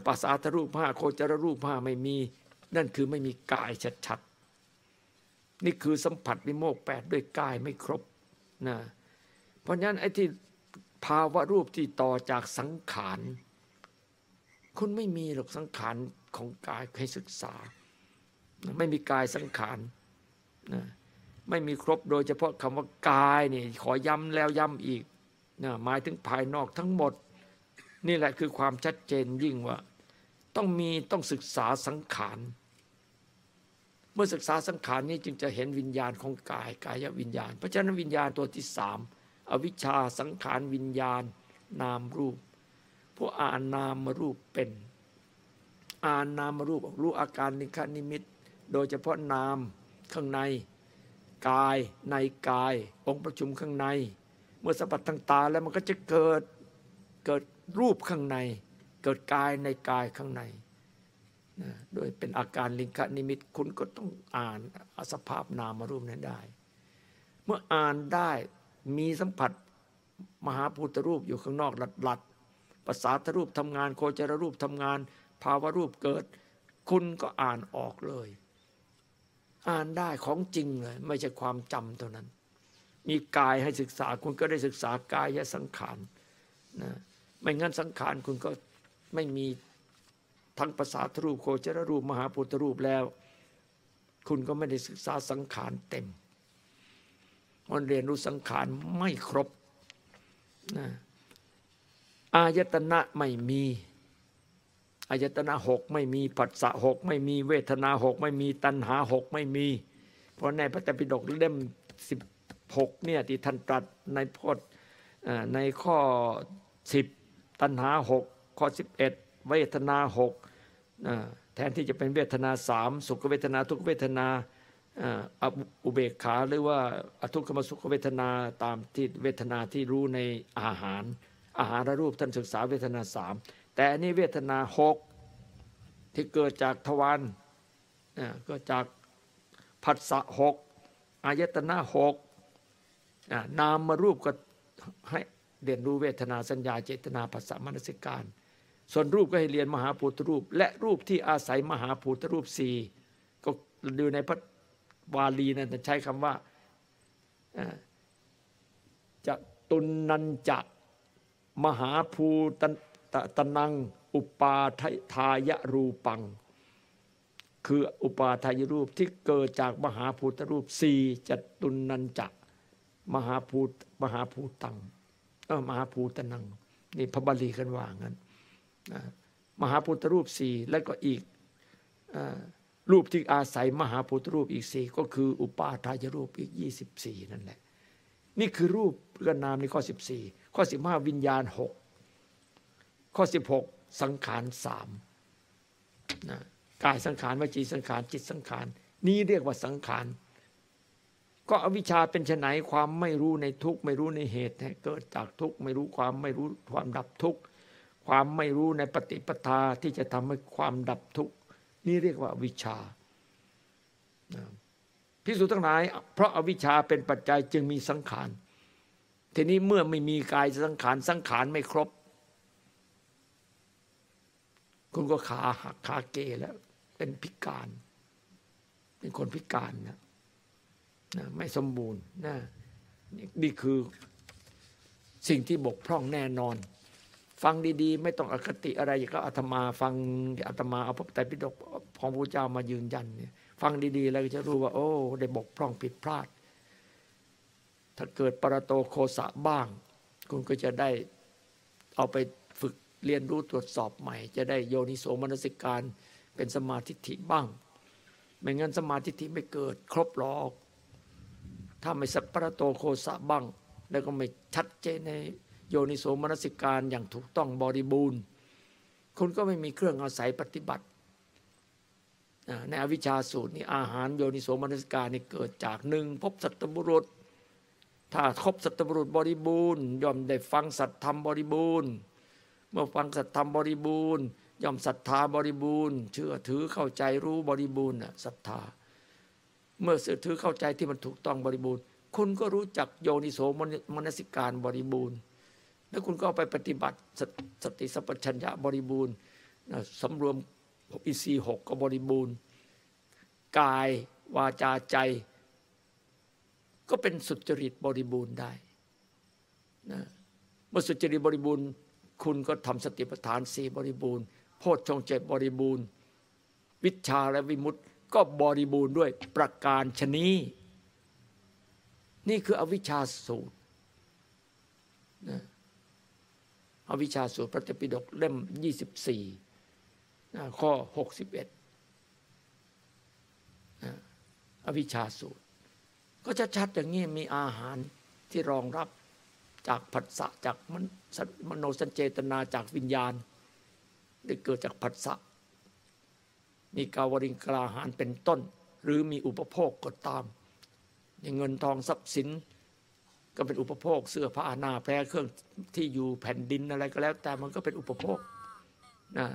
ภาษาทรูปผ้าโคจรรูปผ้าไม่มี นั่นคือไม่มีกายชัดๆ นี่คือสัมผัสวิโมกแปดด้วยกายไม่ครบนะเพราะฉะนั้นไอ้ที่ภาวะรูปที่ต่อจากสังขารคุณไม่มีหรอกสังขารของกายให้ศึกษา ไม่มีกายสังขารนะ ไม่มีครบโดยเฉพาะคำว่ากายนี่ขอย้ำแล้วย้ำอีกนะหมายถึงภายนอกทั้งหมด นี่แหละคือความชัดเจนยิ่งว่า ต้องมีต้องศึกษาสังขารเมื่อศึกษาสังขารนี้จึงจะเห็นวิญญาณของกายกายวิญญาณ เพราะฉะนั้นวิญญาณตัวที่สามอวิชชาสังขารวิญญาณ นามรูปผู้อ่านนามรูปเป็น อ่านนามรูปรู้อาการนิคนิมิต โดยเฉพาะนามข้างใน กายในกาย องค์ประชุมข้างใน เมื่อสัมผัสทางตาแล้วมันก็จะเกิดเกิดรูปข้างใน เกิดกายในกายข้างในนะโดยเป็นอาการลิงคนิมิตคุณก็ต้องอ่านอสภาพนามารูปนั้นได้ เมื่ออ่านได้มีสัมผัสมหาพุทธรูปอยู่ข้างนอกหลัดหลัดภาษาทรูปทำงาน โคจรรูปทำงาน ภาวะรูปเกิด คุณก็อ่านออกเลย อ่านได้ของจริงเลย ไม่ใช่ความจำเท่านั้น มีกายให้ศึกษาคุณก็ได้ศึกษากายและสังขารนะไม่งั้นสังขารคุณก็ไม่มีทั้งภาษาทรูปโคจรรูป มหาพุทธรูปแล้ว คุณก็ไม่ได้ศึกษาสังขารเต็มมันเรียนรู้สังขารไม่ครบนะอายตนะไม่มี อายตนะหกไม่มีผัสสะหกไม่มีเวทนาหกไม่มีตัณหาหกไม่มี เพราะในพระไตรปิฎกเล่มสิบหกเนี่ยที่ท่านตรัสในพจน์ในข้อสิบตัณหาหกข้อสิบเอ็ดเวทนาหกแทนที่จะเป็นเวทนาสามสุขเวทนาทุกเวทนาอุเบกขาหรือว่าอทุกขมสุขเวทนาตามที่เวทนาที่รู้ในอาหาร อาหารรูปท่านศึกษาเวทนาสาม แต่อันนี้เวทนาหกที่เกิดจากทวารก็จากผัสสะหกอายตนะหกนามมารูปก็ให้เรียนรู้เวทนาสัญญาเจตนาภาษามนสิการ ส่วนรูปก็ให้เรียนมหาภูตรูป และรูปที่อาศัยมหาภูตรูปสี่ก็ดูในพระวาลีนั้นใช้คำว่าจะตุนนันจะมหาภูต ตะตนัง อุปาทายรูปัง คืออุปาทายรูปที่เกิดจากมหาภูตรูปสี่จตุนันจะมหาภูตมหาภูตังเออมหาภูตนังนี่พระบาลีกันว่างั้นนะมหาพุทธรูปสี่แล้วก็อีกอรูปที่อาศัยมหาพุทธรูปอีกสี่ก็คืออุปาทายรูปอีกยี่สิบสี่นั่นแหละ นี่คือรูปกับนามในข้อสิบสี่ข้อสิบห้าวิญญาณหก ข้อสิบหกสังขารสามนะกายสังขารวจีสังขารจิตสังขาร นี้เรียกว่าสังขาร ก็อวิชชาเป็นไนความไม่รู้ในทุกไม่รู้ในเหตุเกิดจากทุกไม่รู้ความไม่รู้ความดับทุกขความไม่รู้ในปฏิปทาที่จะทำให้ความดับทุกข์นี่เรียกว่าอวิชชาพิสูจน์ทั้งหลาย เพราะอาวิชชาเป็นปัจจัยจึงมีสังขารทีนี้เมื่อไม่มีกายสังขารสังขารไม่ครบ คุณก็ขาหักขาเกแล้ว เป็นพิการ เป็นคนพิการนะนะไม่สมบูรณ์นะนี่คือสิ่งที่บกพร่องแน่นอน ฟังดีๆ ไม่ต้องอคติอะไรก็อาตมาฟังอาตมาเอาพระไตรปิฎกของพระเจ้ามายืนยันเนี่ยฟังดีๆ แล้วก็จะรู้ว่า โอ้ได้บกพร่องผิดพลาด ถ้าเกิดปรโตโคสะบ้าง คุณก็จะได้เอาไป เรียนรู้ตรวจสอบใหม่ จะได้โยนิโสมนสิการเป็นสมาธิฐิบ้าง ไม่งั้นสมาธิฐิไม่เกิดครบหรอก ถ้าไม่สัปปรโตโคสะบ้าง แล้วก็ไม่ชัดเจนในโยนิโสมนสิการอย่างถูกต้องบริบูรณ์คุณก็ไม่มีเครื่องอาศัยปฏิบัติในอวิชชาสูตรนี้อาหารโยนิโสมนสิการนี่เกิดจากหนึ่งพบสัตบุรุษ ถ้าครบสัตบุรุษบริบูรณ์ย่อมได้ฟังสัตธรรมบริบูรณ์ เมื่อฟังสัตธรรมบริบูรณ์ ย่อมศรัทธาบริบูรณ์ เชื่อถือเข้าใจรู้บริบูรณ์น่ะศรัทธา เมื่อเสื่อถือเข้าใจที่มันถูกต้องบริบูรณ์ คุณก็รู้จักโยนิโสมนสิการบริบูรณ์ แล้วคุณก็ไปปฏิบัติสติสัพพัญญะบริบูรณ์สำรวมอินทรีหกก็บริบูรณ์ กายวาจาใจ ก็เป็นสุจริตบริบูรณ์ได้นะเมื่อสุจริตบริบูรณ์ คุณก็ทำสติปัฏฐานสี่บริบูรณ์โพชฌงเจ็ดบริบูรณ์ วิชาและวิมุตติก็บริบูรณ์ด้วยประการชนีนี่คืออวิชชาสูตรนะอวิชชาสูตรพระเตปิฎกเล่มยี่สิบสี่ข้อหกสิบเอ็ดอวิชชาสูตร ก็จะชัดอย่างนี้มีอาหารที่รองรับ จากผัสสะจากมโนสัญเจตนาจากวิญญาณ ได้เกิดจากผัสสะมีกาวริงกลาหารเป็นต้น หรือมีอุปโภคก็ตามอย่างเงินทองทรัพย์สิน ก็เป็นอุปโภค เสื้อผ้าหน้าแพรเครื่องที่อยู่แผ่นดินอะไรก็แล้ว แต่มันก็เป็นอุปโภคนะ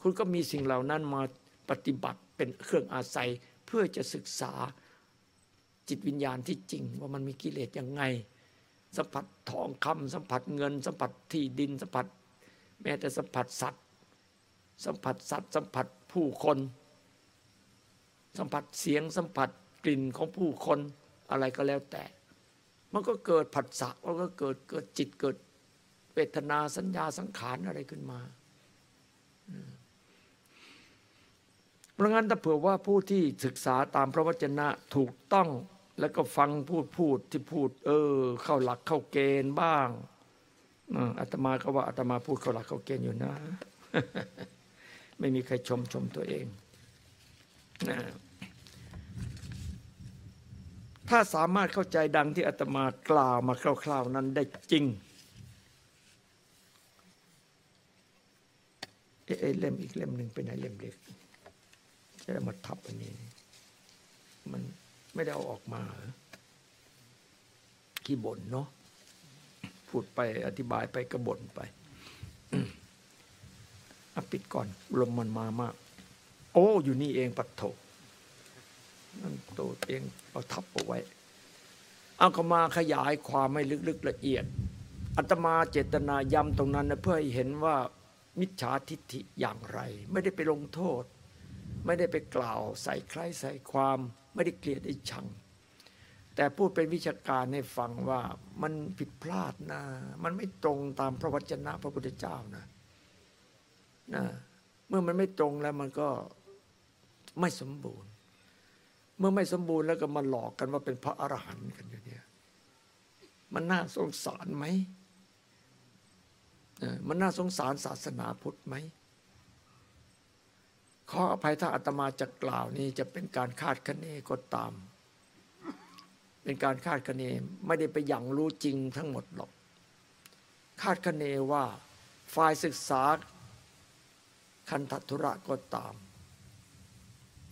คุณก็มีสิ่งเหล่านั้นมาปฏิบัติเป็นเครื่องอาศัยเพื่อจะศึกษาจิตวิญญาณที่จริงว่ามันมีกิเลสยังไง สัมผัสทองคำสัมผัสเงิน สัมผัสที่ดินสัมผัส แม้แต่สัมผัสสัตว์ สัมผัสสัตว์ สัมผัสผู้คน สัมผัสเสียงสัมผัสกลิ่นของผู้คนอะไรก็แล้วแต่ มันก็เกิดผัสสะมันก็เกิดเกิดจิตเกิดเวทนาสัญญาสังขารอะไรขึ้นมาเพราะงั้นถ้าเผื่อว่าผู้ที่ศึกษาตามพระวจนะถูกต้อง แล้วก็ฟังพูดพูดที่พูด เออ เข้าหลักเข้าเกณฑ์บ้างอาตมาก็ว่าอาตมาพูดเข้าหลักเข้าเกณฑ์อยู่นะ ไม่มีใครชมชมตัวเองนะถ้าสามารถเข้าใจดังที่อาตมากล่าวมาคร่าวๆนั้นได้จริงเอ๊ะเล่มอีกเล่มหนึ่งเป็นไหนเล่มเล็กจะมาทับอันนี้ มัน ไม่ได้เอาออกมาขี้บ่นเนาะพูดไปอธิบายไปกระบ่นไปอปิดก่อน ลมมันมามาก โอ้ อยู่นี่เองปัดโถนั่นตัวเองเอาทับเอาไว้เอาก็มาขยายความให้ลึกๆละเอียดอัตมาเจตนาย้ำตรงนั้นนะเพื่อให้เห็นว่ามิจฉาทิฏฐิอย่างไร ไม่ได้ไปลงโทษ ไม่ได้ไปกล่าวใส่ใครใส่ความ ไม่ได้เกลียดได้ชัง แต่พูดเป็นวิชาการให้ฟังว่ามันผิดพลาดนะ มันไม่ตรงตามพระวจนะพระพุทธเจ้านะนะเมื่อมันไม่ตรงแล้วมันก็ไม่สมบูรณ์ เมื่อไม่สมบูรณ์แล้วก็มาหลอกกันว่าเป็นพระอรหันต์กันอยู่เนี่ยมันน่าสงสารไหมเออมันน่าสงสารศาสนาพุทธไหม ขออภัยถ้าอาตมาจะกล่าวนี้จะเป็นการคาดคะเนก็ตาม เป็นการคาดคะเนไม่ได้ไปอย่างรู้จริงทั้งหมดหรอก คาดคะเนว่าฝ่ายศึกษาคันธทุระก็ตาม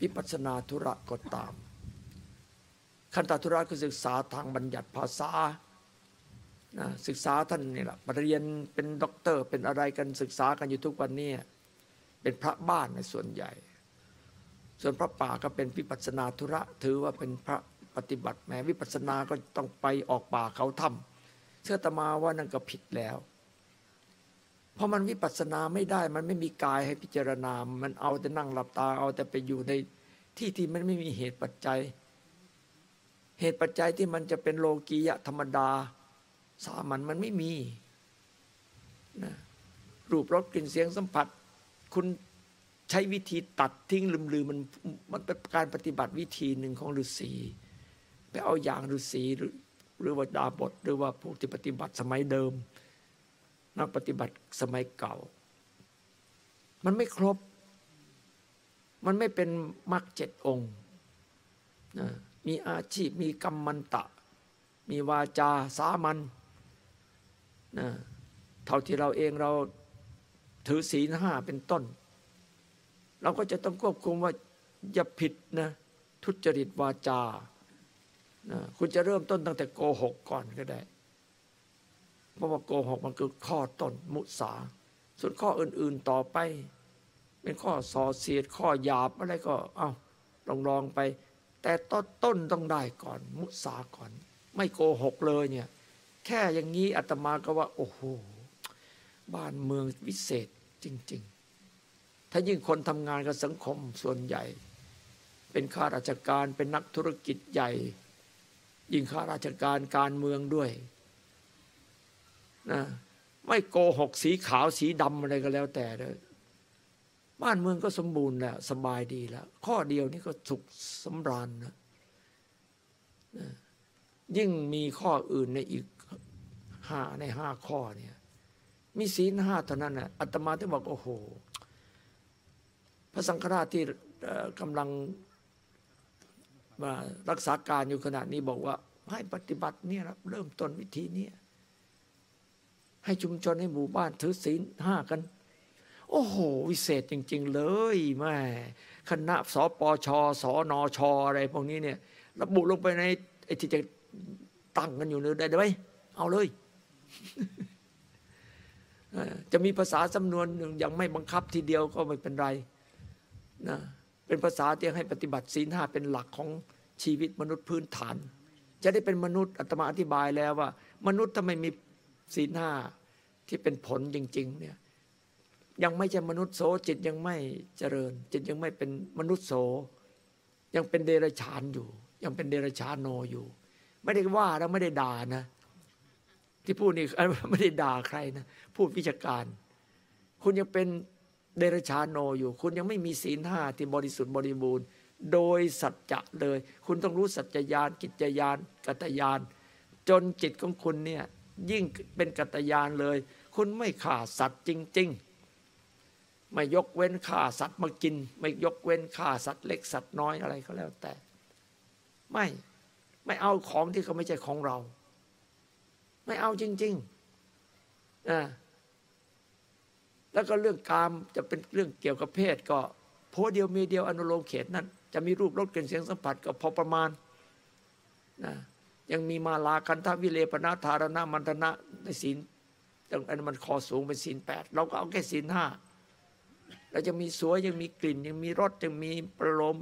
วิปัสสนาธุระก็ตาม คันธทุระคือศึกษาทางบัญญัติภาษานะศึกษาท่านนี่แหละปริญญาเป็นด็อกเตอร์เป็นอะไรกันศึกษากันอยู่ทุกวันนี้ เป็นพระบ้านในส่วนใหญ่ ส่วนพระป่าก็เป็นวิปัสนาธุระ ถือว่าเป็นพระปฏิบัติแม้วิปัสนาก็ต้องไปออกป่าเขาถ้ำเชื่อตมาว่านั่นก็ผิดแล้ว เพราะมันวิปัสสนาไม่ได้มันไม่มีกายให้พิจารณา มันเอาแต่นั่งหลับตาเอาแต่ไปอยู่ในที่ที่มันไม่มีเหตุปัจจัย เหตุปัจจัยที่มันจะเป็นโลกียะธรรมดา สามัญมันไม่มีนะรูปรสกลิ่นเสียงสัมผัส คุณใช้วิธีตัดทิ้งลืมลืมมันมันเป็นการปฏิบัติวิธีหนึ่งของฤาษีไปเอาอย่างฤาษีหรือว่าดาบทหรือว่าพวกที่ปฏิบัติสมัยเดิม นักปฏิบัติสมัยเก่า มันไม่ครบ มันไม่เป็นมรรคเจ็ดองค์นะมีอาชีพมีกรรมมันตะ มีวาจาสามัญนะเท่าที่เราเองเรา ถือศีลห้าเป็นต้น เราก็จะต้องควบคุมว่าอย่าผิดนะทุจริตวาจานะคุณจะเริ่มต้นตั้งแต่โกหกก่อนก็ได้ เพราะว่าโกหกมันคือข้อต้นมุสา ส่วนข้ออื่นๆต่อไป เป็นข้อส่อเสียดข้อหยาบอะไรก็เอ้าลองลองไป แต่ต้นต้นต้องได้ก่อน มุสาก่อน ไม่โกหกเลยเนี่ย แค่อย่างนี้อาตมาก็ว่า โอ้โห บ้านเมืองวิเศษจริง ๆ ถ้ายิ่งคนทำงานกับสังคมส่วนใหญ่ เป็นข้าราชการเป็นนักธุรกิจใหญ่ ยิ่งข้าราชการการเมืองด้วยนะไม่โกหกสีขาวสีดำอะไรก็แล้วแต่เลยบ้านเมืองก็สมบูรณ์แล้วสบายดีแล้ว ข้อเดียวนี่ก็สุขสำราญนะนะยิ่งมีข้ออื่นในอีกห้าในห้าข้อเนี่ย มีศีลห้าเท่านั้นน่ะอาตมาถึงบอกโอ้โห พระสังฆราชที่กำลังมารักษาการอยู่ขณะนี้บอกว่า ให้ปฏิบัติเนี่ยเริ่มต้นวิธีนี้ให้ชุมชนให้หมู่บ้านถือศีลห้ากัน โอ้โห วิเศษจริง ๆ เลยแม่คณะสปชสนชอะไรพวกนี้เนี่ย ระบุลงไปในไอ้ที่จะตั้งกันอยู่เลยได้ไหมเอาเลย จะมีภาษาจำนวนหนึ่งยังไม่บังคับทีเดียวก็ไม่เป็นไรนะเป็นภาษาที่ให้ปฏิบัติศีลห้าเป็นหลักของชีวิตมนุษย์พื้นฐาน จะได้เป็นมนุษย์อาตมาอธิบายแล้วว่า มนุษย์ถ้าไม่มีศีลห้าที่เป็นผลจริงๆเนี่ยยังไม่ใช่มนุษย์โสจิตยังไม่เจริญ จิตยังไม่เป็นมนุษย์โส ยังเป็นเดรัจฉานอยู่ ยังเป็นเดรัจฉานโนอยู่ ไม่ได้ว่าแล้วไม่ได้ด่านะ ที่พูดนี่ไม่ได้ด่าใครนะพูดวิชาการ คุณยังเป็นเดรัจฉาโนอยู่ คุณยังไม่มีศีลห้าที่บริสุทธิ์บริบูรณ์ โดยสัจจะเลย คุณต้องรู้สัจจญาณกิจญาณกัตญาณจนจิตของคุณเนี่ยยิ่งเป็นกัตยานเลย คุณไม่ฆ่าสัตว์จริง ๆ ไม่ยกเว้นฆ่าสัตว์มากิน ไม่ยกเว้นฆ่าสัตว์เล็กสัตว์น้อยอะไรก็แล้วแต่ ไม่ไม่เอาของที่เขาไม่ใช่ของเรา ไม่เอาจริงๆนะแล้วก็เรื่องกามจะเป็นเรื่องเกี่ยวกับเพศ ก็โพเดียวมีเดียวอนุโลมเขตนั้น จะมีรูปรสกลิ่นเสียงสัมผัสก็พอประมาณนะยังมีมาลาคันทวิเลปนาธารณมันธนะในศีลอันนั้นมันคอสูงเป็นศีลแปดเราก็เอาแค่ศีลห้าเราจะมีสวยยังมีกลิ่น ยังมีรสยังมีประโลม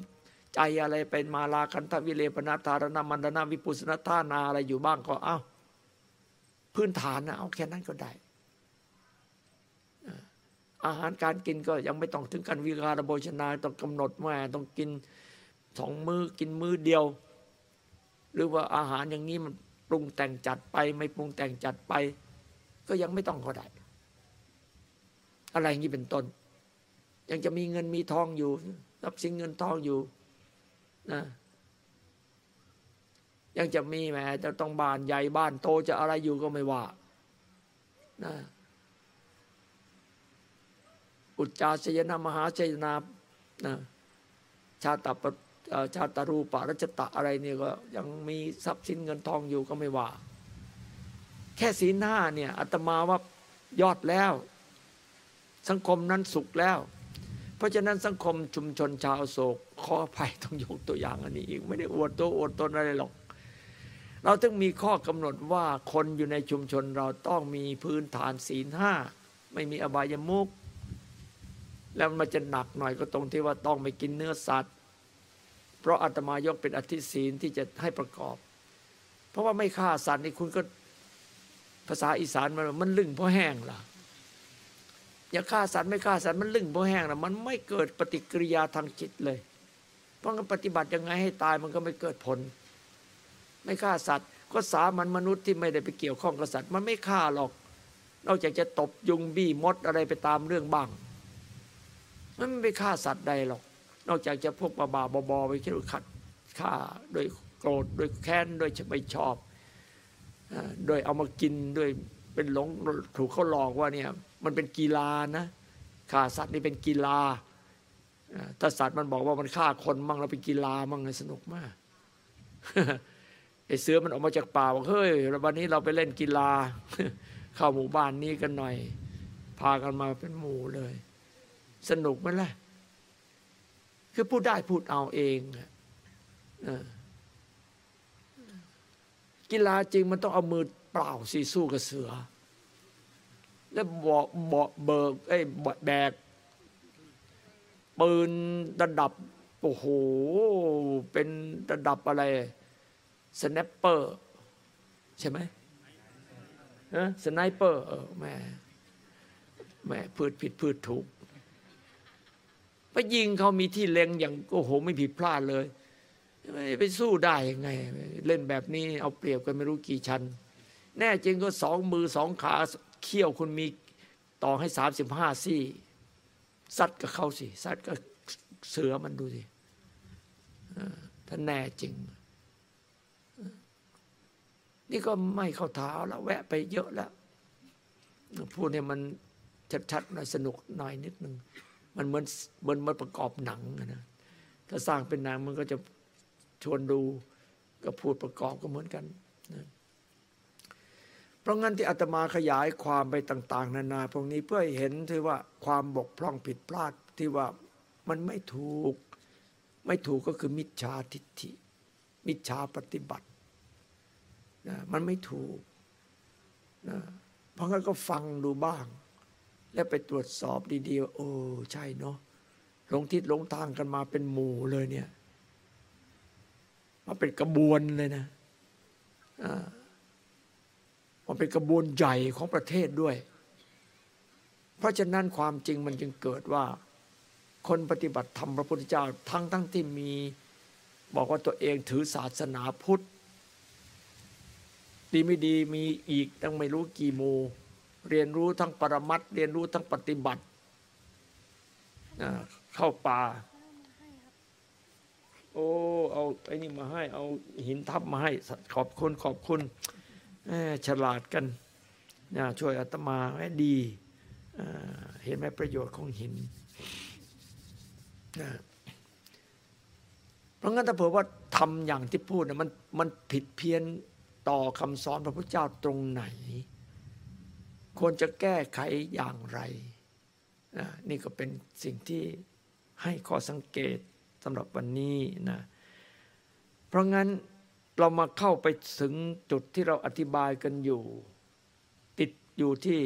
ใจอะไรเป็นมาลาคันทวิเลปนาธารณมันธนะวิปุสนาธานาอะไรอยู่บ้างก็เอา พื้นฐานนะเอาแค่นั้นก็ได้อาหารการกินก็ยังไม่ต้องถึงการวิการโภชนาต้องกำหนดว่าต้องกินสองมือกินมือเดียว หรือว่าอาหารอย่างนี้มันปรุงแต่งจัดไป ไม่ปรุงแต่งจัดไป ก็ยังไม่ต้องก็ได้ อะไรอย่างนี้เป็นต้น ยังจะมีเงินมีทองอยู่รับสินเงินทองอยู่นะ ยังจะมีแม้จะต้องบ้านใหญ่บ้านโตจะอะไรอยู่ก็ไม่ว่านะอุจจาชยนามหาชยนานะชาตปชาตรูปารัชตะอะไรเนี่ยก็ยังมีทรัพย์สินเงินทองอยู่ก็ไม่ว่า แค่ศีลห้าเนี่ยอาตมาว่ายอดแล้ว สังคมนั้นสุขแล้ว เพราะฉะนั้นสังคมชุมชนชาวโศกขออภัยต้องยกตัวอย่างอันนี้อีก ไม่ได้อวดตัวอวดตนอะไรหรอก เราต้องมีข้อกำหนดว่าคนอยู่ในชุมชนเราต้องมีพื้นฐานศีลห้าไม่มีอบายมุกแล้วมันจะหนักหน่อยก็ตรงที่ว่าต้องไม่กินเนื้อสัตว์ เพราะอาตมายกเป็นอธิศีลที่จะให้ประกอบ เพราะว่าไม่ฆ่าสัตว์นี่คุณก็ภาษาอีสานมันมันลึ่งเพราะแห้งล่ะอย่าฆ่าสัตว์ไม่ฆ่าสัตว์มันลึ่งเพราะแห้งนะมันไม่เกิดปฏิกิริยาทางจิตเลย เพราะงั้นปฏิบัติยังไงให้ตายมันก็ไม่เกิดผล ไม่ฆ่าสัตว์ ก็สามันมนุษย์ที่ไม่ได้ไปเกี่ยวข้องกับสัตว์มันไม่ฆ่าหรอก นอกจากจะตบยุงบี้มดอะไรไปตามเรื่องบ้างมันไม่ไปฆ่าสัตว์ใดหรอก นอกจากจะพวกบาบาๆบอๆไปคิดว่าขัดฆ่าโดยโกรธโดยแค้นโดยไม่ชอบอ่าโดยเอามากินโดยเป็นหลงถูกเขาหลอกว่าเนี่ยมันเป็นกีฬานะฆ่าสัตว์นี่เป็นกีฬาอ่าถ้าสัตว์มันบอกว่ามันฆ่าคนมั่งแล้วเป็นกีฬามั่งสนุกมาก ไอ้เสือมันออกมาจากป่าบอกเฮ้ยวันนี้เราไปเล่นกีฬา เข้าหมู่บ้านนี้กันหน่อย พากันมาเป็นหมู่เลย สนุกไหมล่ะ คือพูดได้พูดเอาเองอะเออกีฬาจริงมันต้องเอามือเปล่าสีสู้กับเสือ แล้วบอกบอกเบิกไอ้แบกปืนระดับโอ้โหเป็นระดับอะไร สแนปเปอร์ใช่ไหมฮะสไนเปอร์เออแม่แม่พืชผิดพืชถูกไปยิงเขามีที่เล็งอย่างโอ้โหไม่ผิดพลาดเลยไปสู้ได้ยังไง เล่นแบบนี้เอาเปรียบกันไม่รู้กี่ชั้น แน่จริงก็สองมือสองขาเขี้ยวคุณมีต่อให้สามสิบห้าซี่ซัดกับเขาสิซัดกับเสือมันดูสิถ้าแน่จริง นี่ก็ไม่เข้าเท้าแล้วแวะไปเยอะแล้วพูดเนี่ยมันชัดๆหน่อยสนุกหน่อยนิดนึงมันเหมือนเหมือนมันประกอบหนังนะถ้าสร้างเป็นหนังมันก็จะชวนดูก็พูดประกอบก็เหมือนกันนะเพราะงั้นที่อาตมาขยายความไปต่าง ๆ นานาพวกนี้เพื่อเห็นที่ว่าความบกพร่องผิดพลาดที่ว่ามันไม่ถูก ไม่ถูกก็คือมิจฉาทิฏฐิ มิจฉาปฏิบัติ นะมันไม่ถูกนะเพราะงั้นก็ฟังดูบ้าง แล้วไปตรวจสอบดีๆว่าโอ้ใช่เนาะหลงทิศหลงทางกันมาเป็นหมู่เลยเนี่ยมาเป็นกระบวนเลยนะมันเป็นกระบวนใหญ่ของประเทศด้วย เพราะฉะนั้นความจริงมันจึงเกิดว่า คนปฏิบัติธรรมพระพุทธเจ้าทั้งทั้งที่มี บอกว่าตัวเองถือศาสนาพุทธ ดีไม่ดีมีอีกตั้งไม่รู้กี่หมู่เรียนรู้ทั้งปรมัตถ์เรียนรู้ทั้งปฏิบัติเข้าป่า โอ้เอาไอ้นี่มาให้ เอาหินทับมาให้ ขอบคุณขอบคุณฉลาดกันช่วยอาตมาไว้ดีเห็นไหมประโยชน์ของหินเพราะงั้นถ้าเผื่อว่าทำอย่างที่พูดนะมันมันผิดเพี้ยน ต่อคำสอนพระพุทธเจ้าตรงไหน ควรจะแก้ไขอย่างไรนะนี่ก็เป็นสิ่งที่ให้ข้อสังเกตสำหรับวันนี้นะเพราะงั้นเรามาเข้าไปถึงจุดที่เราอธิบายกันอยู่ ติดอยู่ที่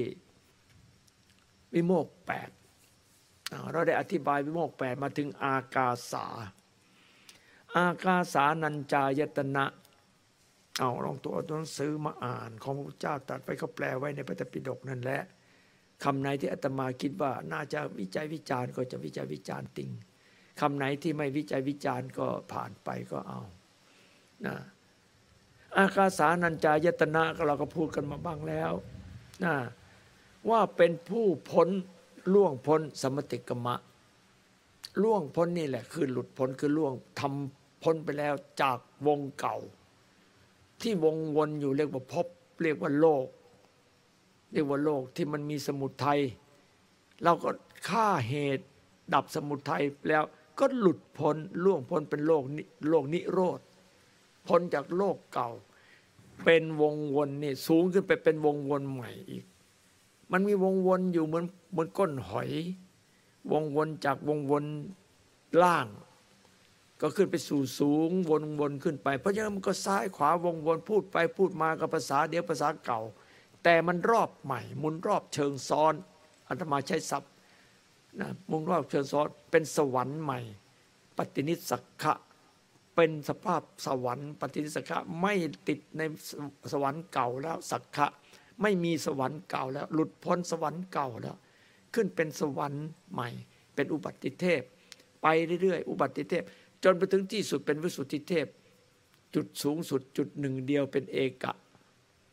วิโมกแปดเราได้อธิบายวิโมกแปดมาถึงอากาสา อากาสานัญจายตนะ เอาลองตัวตัวหนังสือมาอ่านของพระพุทธเจ้าตรัดไปเขาแปลไว้ในพระธรรมปิฎกนั่นแหละคำไหนที่อาตมาคิดว่าน่าจะวิจัยวิจารณ์ก็จะวิจัยวิจารณ์ติงคำไหนที่ไม่วิจัยวิจารณ์ก็ผ่านไปก็เอานะอากาสานัญจายตนะก็เราก็พูดกันมาบ้างแล้วนะว่าเป็นผู้พ้นล่วงพ้นสมติกมะ ล่วงพ้นนี่แหละคือหลุดพ้นคือล่วงทำพ้นไปแล้วจากวงเก่า ที่วงวนอยู่เรียกว่าภพเรียกว่าโลก เรียกว่าโลกที่มันมีสมุทัยเราก็ฆ่าเหตุดับสมุทัยแล้วก็หลุดพ้นล่วงพ้นเป็นโลกนิโลกนิโรธพ้นจากโลกเก่า เป็นวงวนนี่สูงขึ้นไปเป็นวงวนใหม่อีก มันมีวงวนอยู่เหมือนเหมือนก้นหอย วงวนจากวงวนล่าง ก็ขึ้นไปสู่สูงวนวนขึ้นไป เพราะฉะนั้นมันก็ซ้ายขวาวงวนพูดไปพูดมากับภาษาเดียวภาษาเก่า แต่มันรอบใหม่หมุนรอบเชิงซ้อนอาตมาใช้ศัพท์นะหมุนรอบเชิงซ้อนเป็นสวรรค์ใหม่ ปฏินิสสักขะเป็นสภาพสวรรค์ ปฏินิสสักขะไม่ติดในสวรรค์เก่าแล้วสักขะไม่มีสวรรค์เก่าแล้ว หลุดพ้นสวรรค์เก่าแล้ว ขึ้นเป็นสวรรค์ใหม่ เป็นอุบัติเทพ ไปเรื่อยๆ อุบัติเทพ จนไปถึงที่สุดเป็นวิสุทธิเทพ จุดสูงสุดจุดหนึ่งเดียวเป็นเอกะ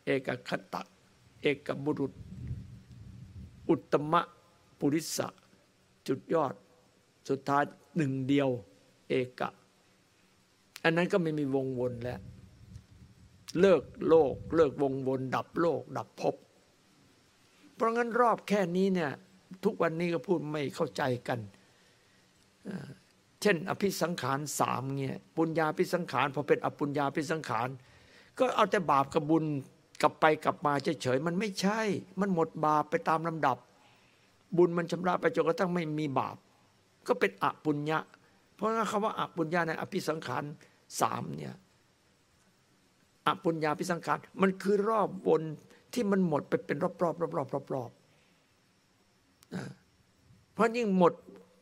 เอกคตะ เอกบุรุษ อุตตมะปุริสะจุดยอด สุดท้ายหนึ่งเดียว เอกะ อันนั้นก็ไม่มีวงวนแล้ว เลิกโลก เลิกวงวนดับโลก ดับภพเพราะงั้นรอบแค่นี้เนี่ยทุกวันนี้ก็พูดไม่เข้าใจกัน เช่น อภิสังขารสามเงี้ยปุญญาภิสังขารพอเป็นอปุญญาภิสังขารก็เอาแต่บาปกับบุญกลับไปกลับมาเฉยๆมันไม่ใช่ มันหมดบาปไปตามลำดับ บุญมันชำระไปจนกระทั่งไม่มีบาป ก็เป็นอปุญญะ เพราะงั้นคำว่าอปุญญาในอภิสังขารสามเนี่ยอปุญญาภิสังขารมันคือรอบบนที่มันหมดไปเป็นรอบๆรอบๆรอบๆรอบๆนะเพราะยิ่งหมด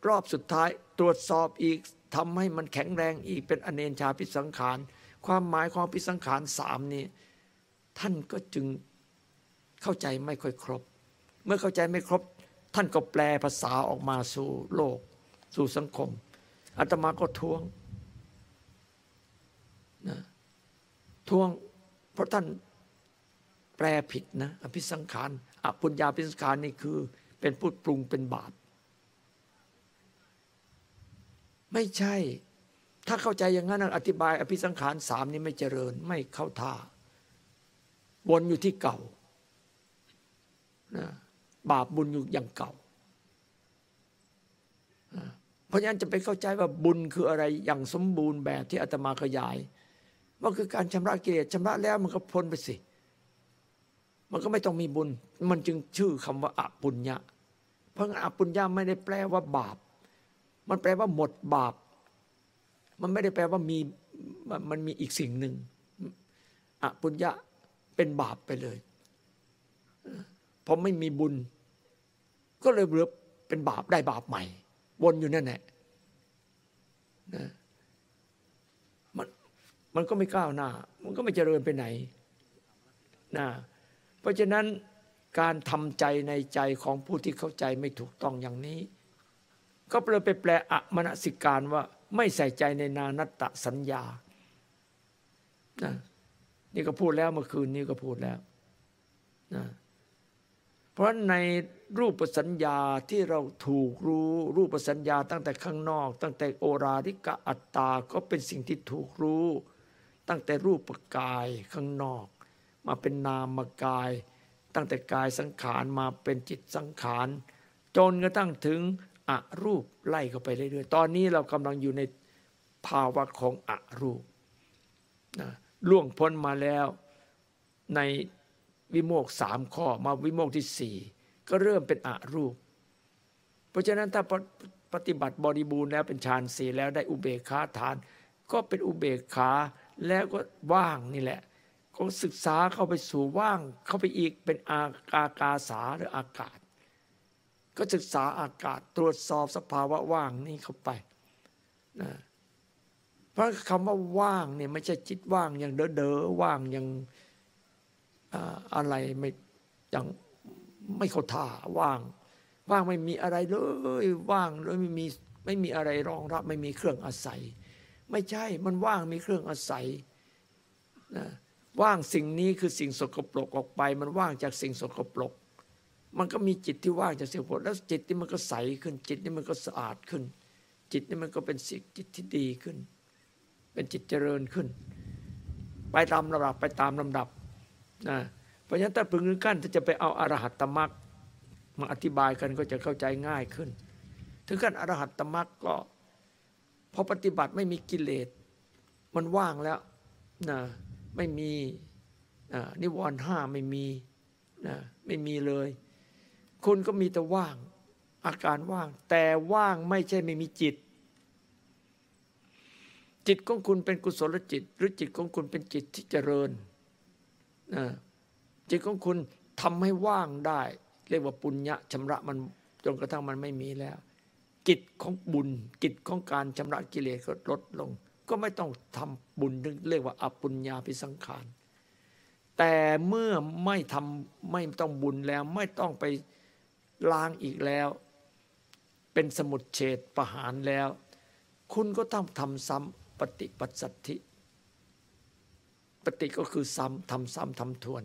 รอบสุดท้ายตรวจสอบอีกทำให้มันแข็งแรงอีกเป็นอเนนชาพิสังขาร ความหมายของพิสังขารสามนี้ ท่านก็จึงเข้าใจไม่ค่อยครบ เมื่อเข้าใจไม่ครบ ท่านก็แปลภาษาออกมาสู่โลก สู่สังคมอาตมาก็ท้วงนะท้วง เพราะท่านแปลผิดนะอภิสังขารอปุญญาพิสังขารนี่คือเป็นพูดปรุงเป็นบาป ไม่ใช่ ถ้าเข้าใจอย่างนั้นอธิบาย อภิสังขารสามนี่ไม่เจริญ ไม่เข้าท่า วนอยู่ที่เก่านะบาปบุญอยู่อย่างเก่า เพราะฉะนั้นจะไปเข้าใจว่าบุญคืออะไรอย่างสมบูรณ์แบบที่อาตมาขยายว่าคือการชำระกิเลสชำระแล้วมันก็พ้นไปสิ มันก็ไม่ต้องมีบุญ มันจึงชื่อคำว่าอปุญญะ เพราะงั้นอปุญญะไม่ได้แปลว่าบาป มันแปลว่าหมดบาป มันไม่ได้แปลว่ามีมันมีอีกสิ่งหนึ่งอปุญญะเป็นบาปไปเลยพอไม่มีบุญ ก็เลยเหลือเป็นบาปได้บาปใหม่ วนอยู่นั่นแหละนะมันมันก็ไม่ก้าวหน้า มันก็ไม่เจริญไปไหนนะเพราะฉะนั้นการทำใจในใจของผู้ที่เข้าใจไม่ถูกต้องอย่างนี้ ก็เลยไปแปลอะมนสิการว่าไม่ใส่ใจในนานัตตสัญญานะนี่ก็พูดแล้วเมื่อคืนนี้ก็พูดแล้วนะเพราะในรูปสัญญาที่เราถูกรู้รูปสัญญาตั้งแต่ข้างนอก ตั้งแต่โอราริกะอัตตาก็เป็นสิ่งที่ถูกรู้ ตั้งแต่รูปกายข้างนอก มาเป็นนามกาย ตั้งแต่กายสังขารมาเป็นจิตสังขาร จนกระทั่งถึง อรูปไล่เข้าไปเรื่อยๆ ตอนนี้เรากำลังอยู่ในภาวะของอรูปนะล่วงพ้นมาแล้วในวิโมกสามข้อมาวิโมกที่สี่ก็เริ่มเป็นอรูป เพราะฉะนั้นถ้าปฏิบัติบริบูรณ์แล้วเป็นฌานสี่แล้วได้อุเบกขาฐาน ก็เป็นอุเบกขาแล้วก็ว่างนี่แหละ ก็ศึกษาเข้าไปสู่ว่างเข้าไปอีกเป็นอากากาสาหรืออากาศ ก็ศึกษาอากาศตรวจสอบสภาวะว่างนี่เข้าไปนะเพราะคำว่าว่างเนี่ยไม่ใช่จิตว่างอย่างเด๋อเดอว่างอย่างอะไรไม่อย่างไม่เข้าท่าว่าง ว่างไม่มีอะไรเลยว่างเลยไม่มีไม่มีอะไรรองรับ ไม่มีเครื่องอาศัย ไม่ใช่มันว่างมีเครื่องอาศัยนะว่างสิ่งนี้คือสิ่งสกปรกออกไป มันว่างจากสิ่งสกปรก มันก็มีจิตที่ว่างจากเสิ่งสกปรกแล้วจิตที่มันก็ใสขึ้น จิตนี่มันก็สะอาดขึ้น จิตนี่มันก็เป็นสิ่งจิตที่ดีขึ้น เป็นจิตเจริญขึ้น ไปตามลำดับไปตามลำดับนะเพราะฉะนั้นถ้าพึงกั้นถ้าจะไปเอาอรหัตตมรรคมาอธิบายกันก็จะเข้าใจง่ายขึ้น ถึงขั้นอรหัตตมรรคก็พอปฏิบัติไม่มีกิเลส มันว่างแล้วนะไม่มีอ่านิวรณ์ห้าไม่มีนะไม่มีเลย คุณก็มีแต่ว่าง อาการว่าง แต่ว่างไม่ใช่ไม่มีจิต จิตของคุณเป็นกุศลจิต หรือจิตของคุณเป็นจิตที่เจริญนะจิตของคุณทำให้ว่างได้ เรียกว่าปุญญะชำระมันจนกระทั่งมันไม่มีแล้ว กิจของบุญ กิจของการชำระกิเลสก็ลดลง ก็ไม่ต้องทำบุญนึกเรียกว่าอปุญญาพิสังขารแต่เมื่อไม่ทำไม่ต้องบุญแล้วไม่ต้องไป ล้างอีกแล้ว เป็นสมุดเฉดประหารแล้ว คุณก็ต้องทำซ้ำปฏิปัสสัทธิ ปฏิก็คือซ้ำทำซ้ำทำทวน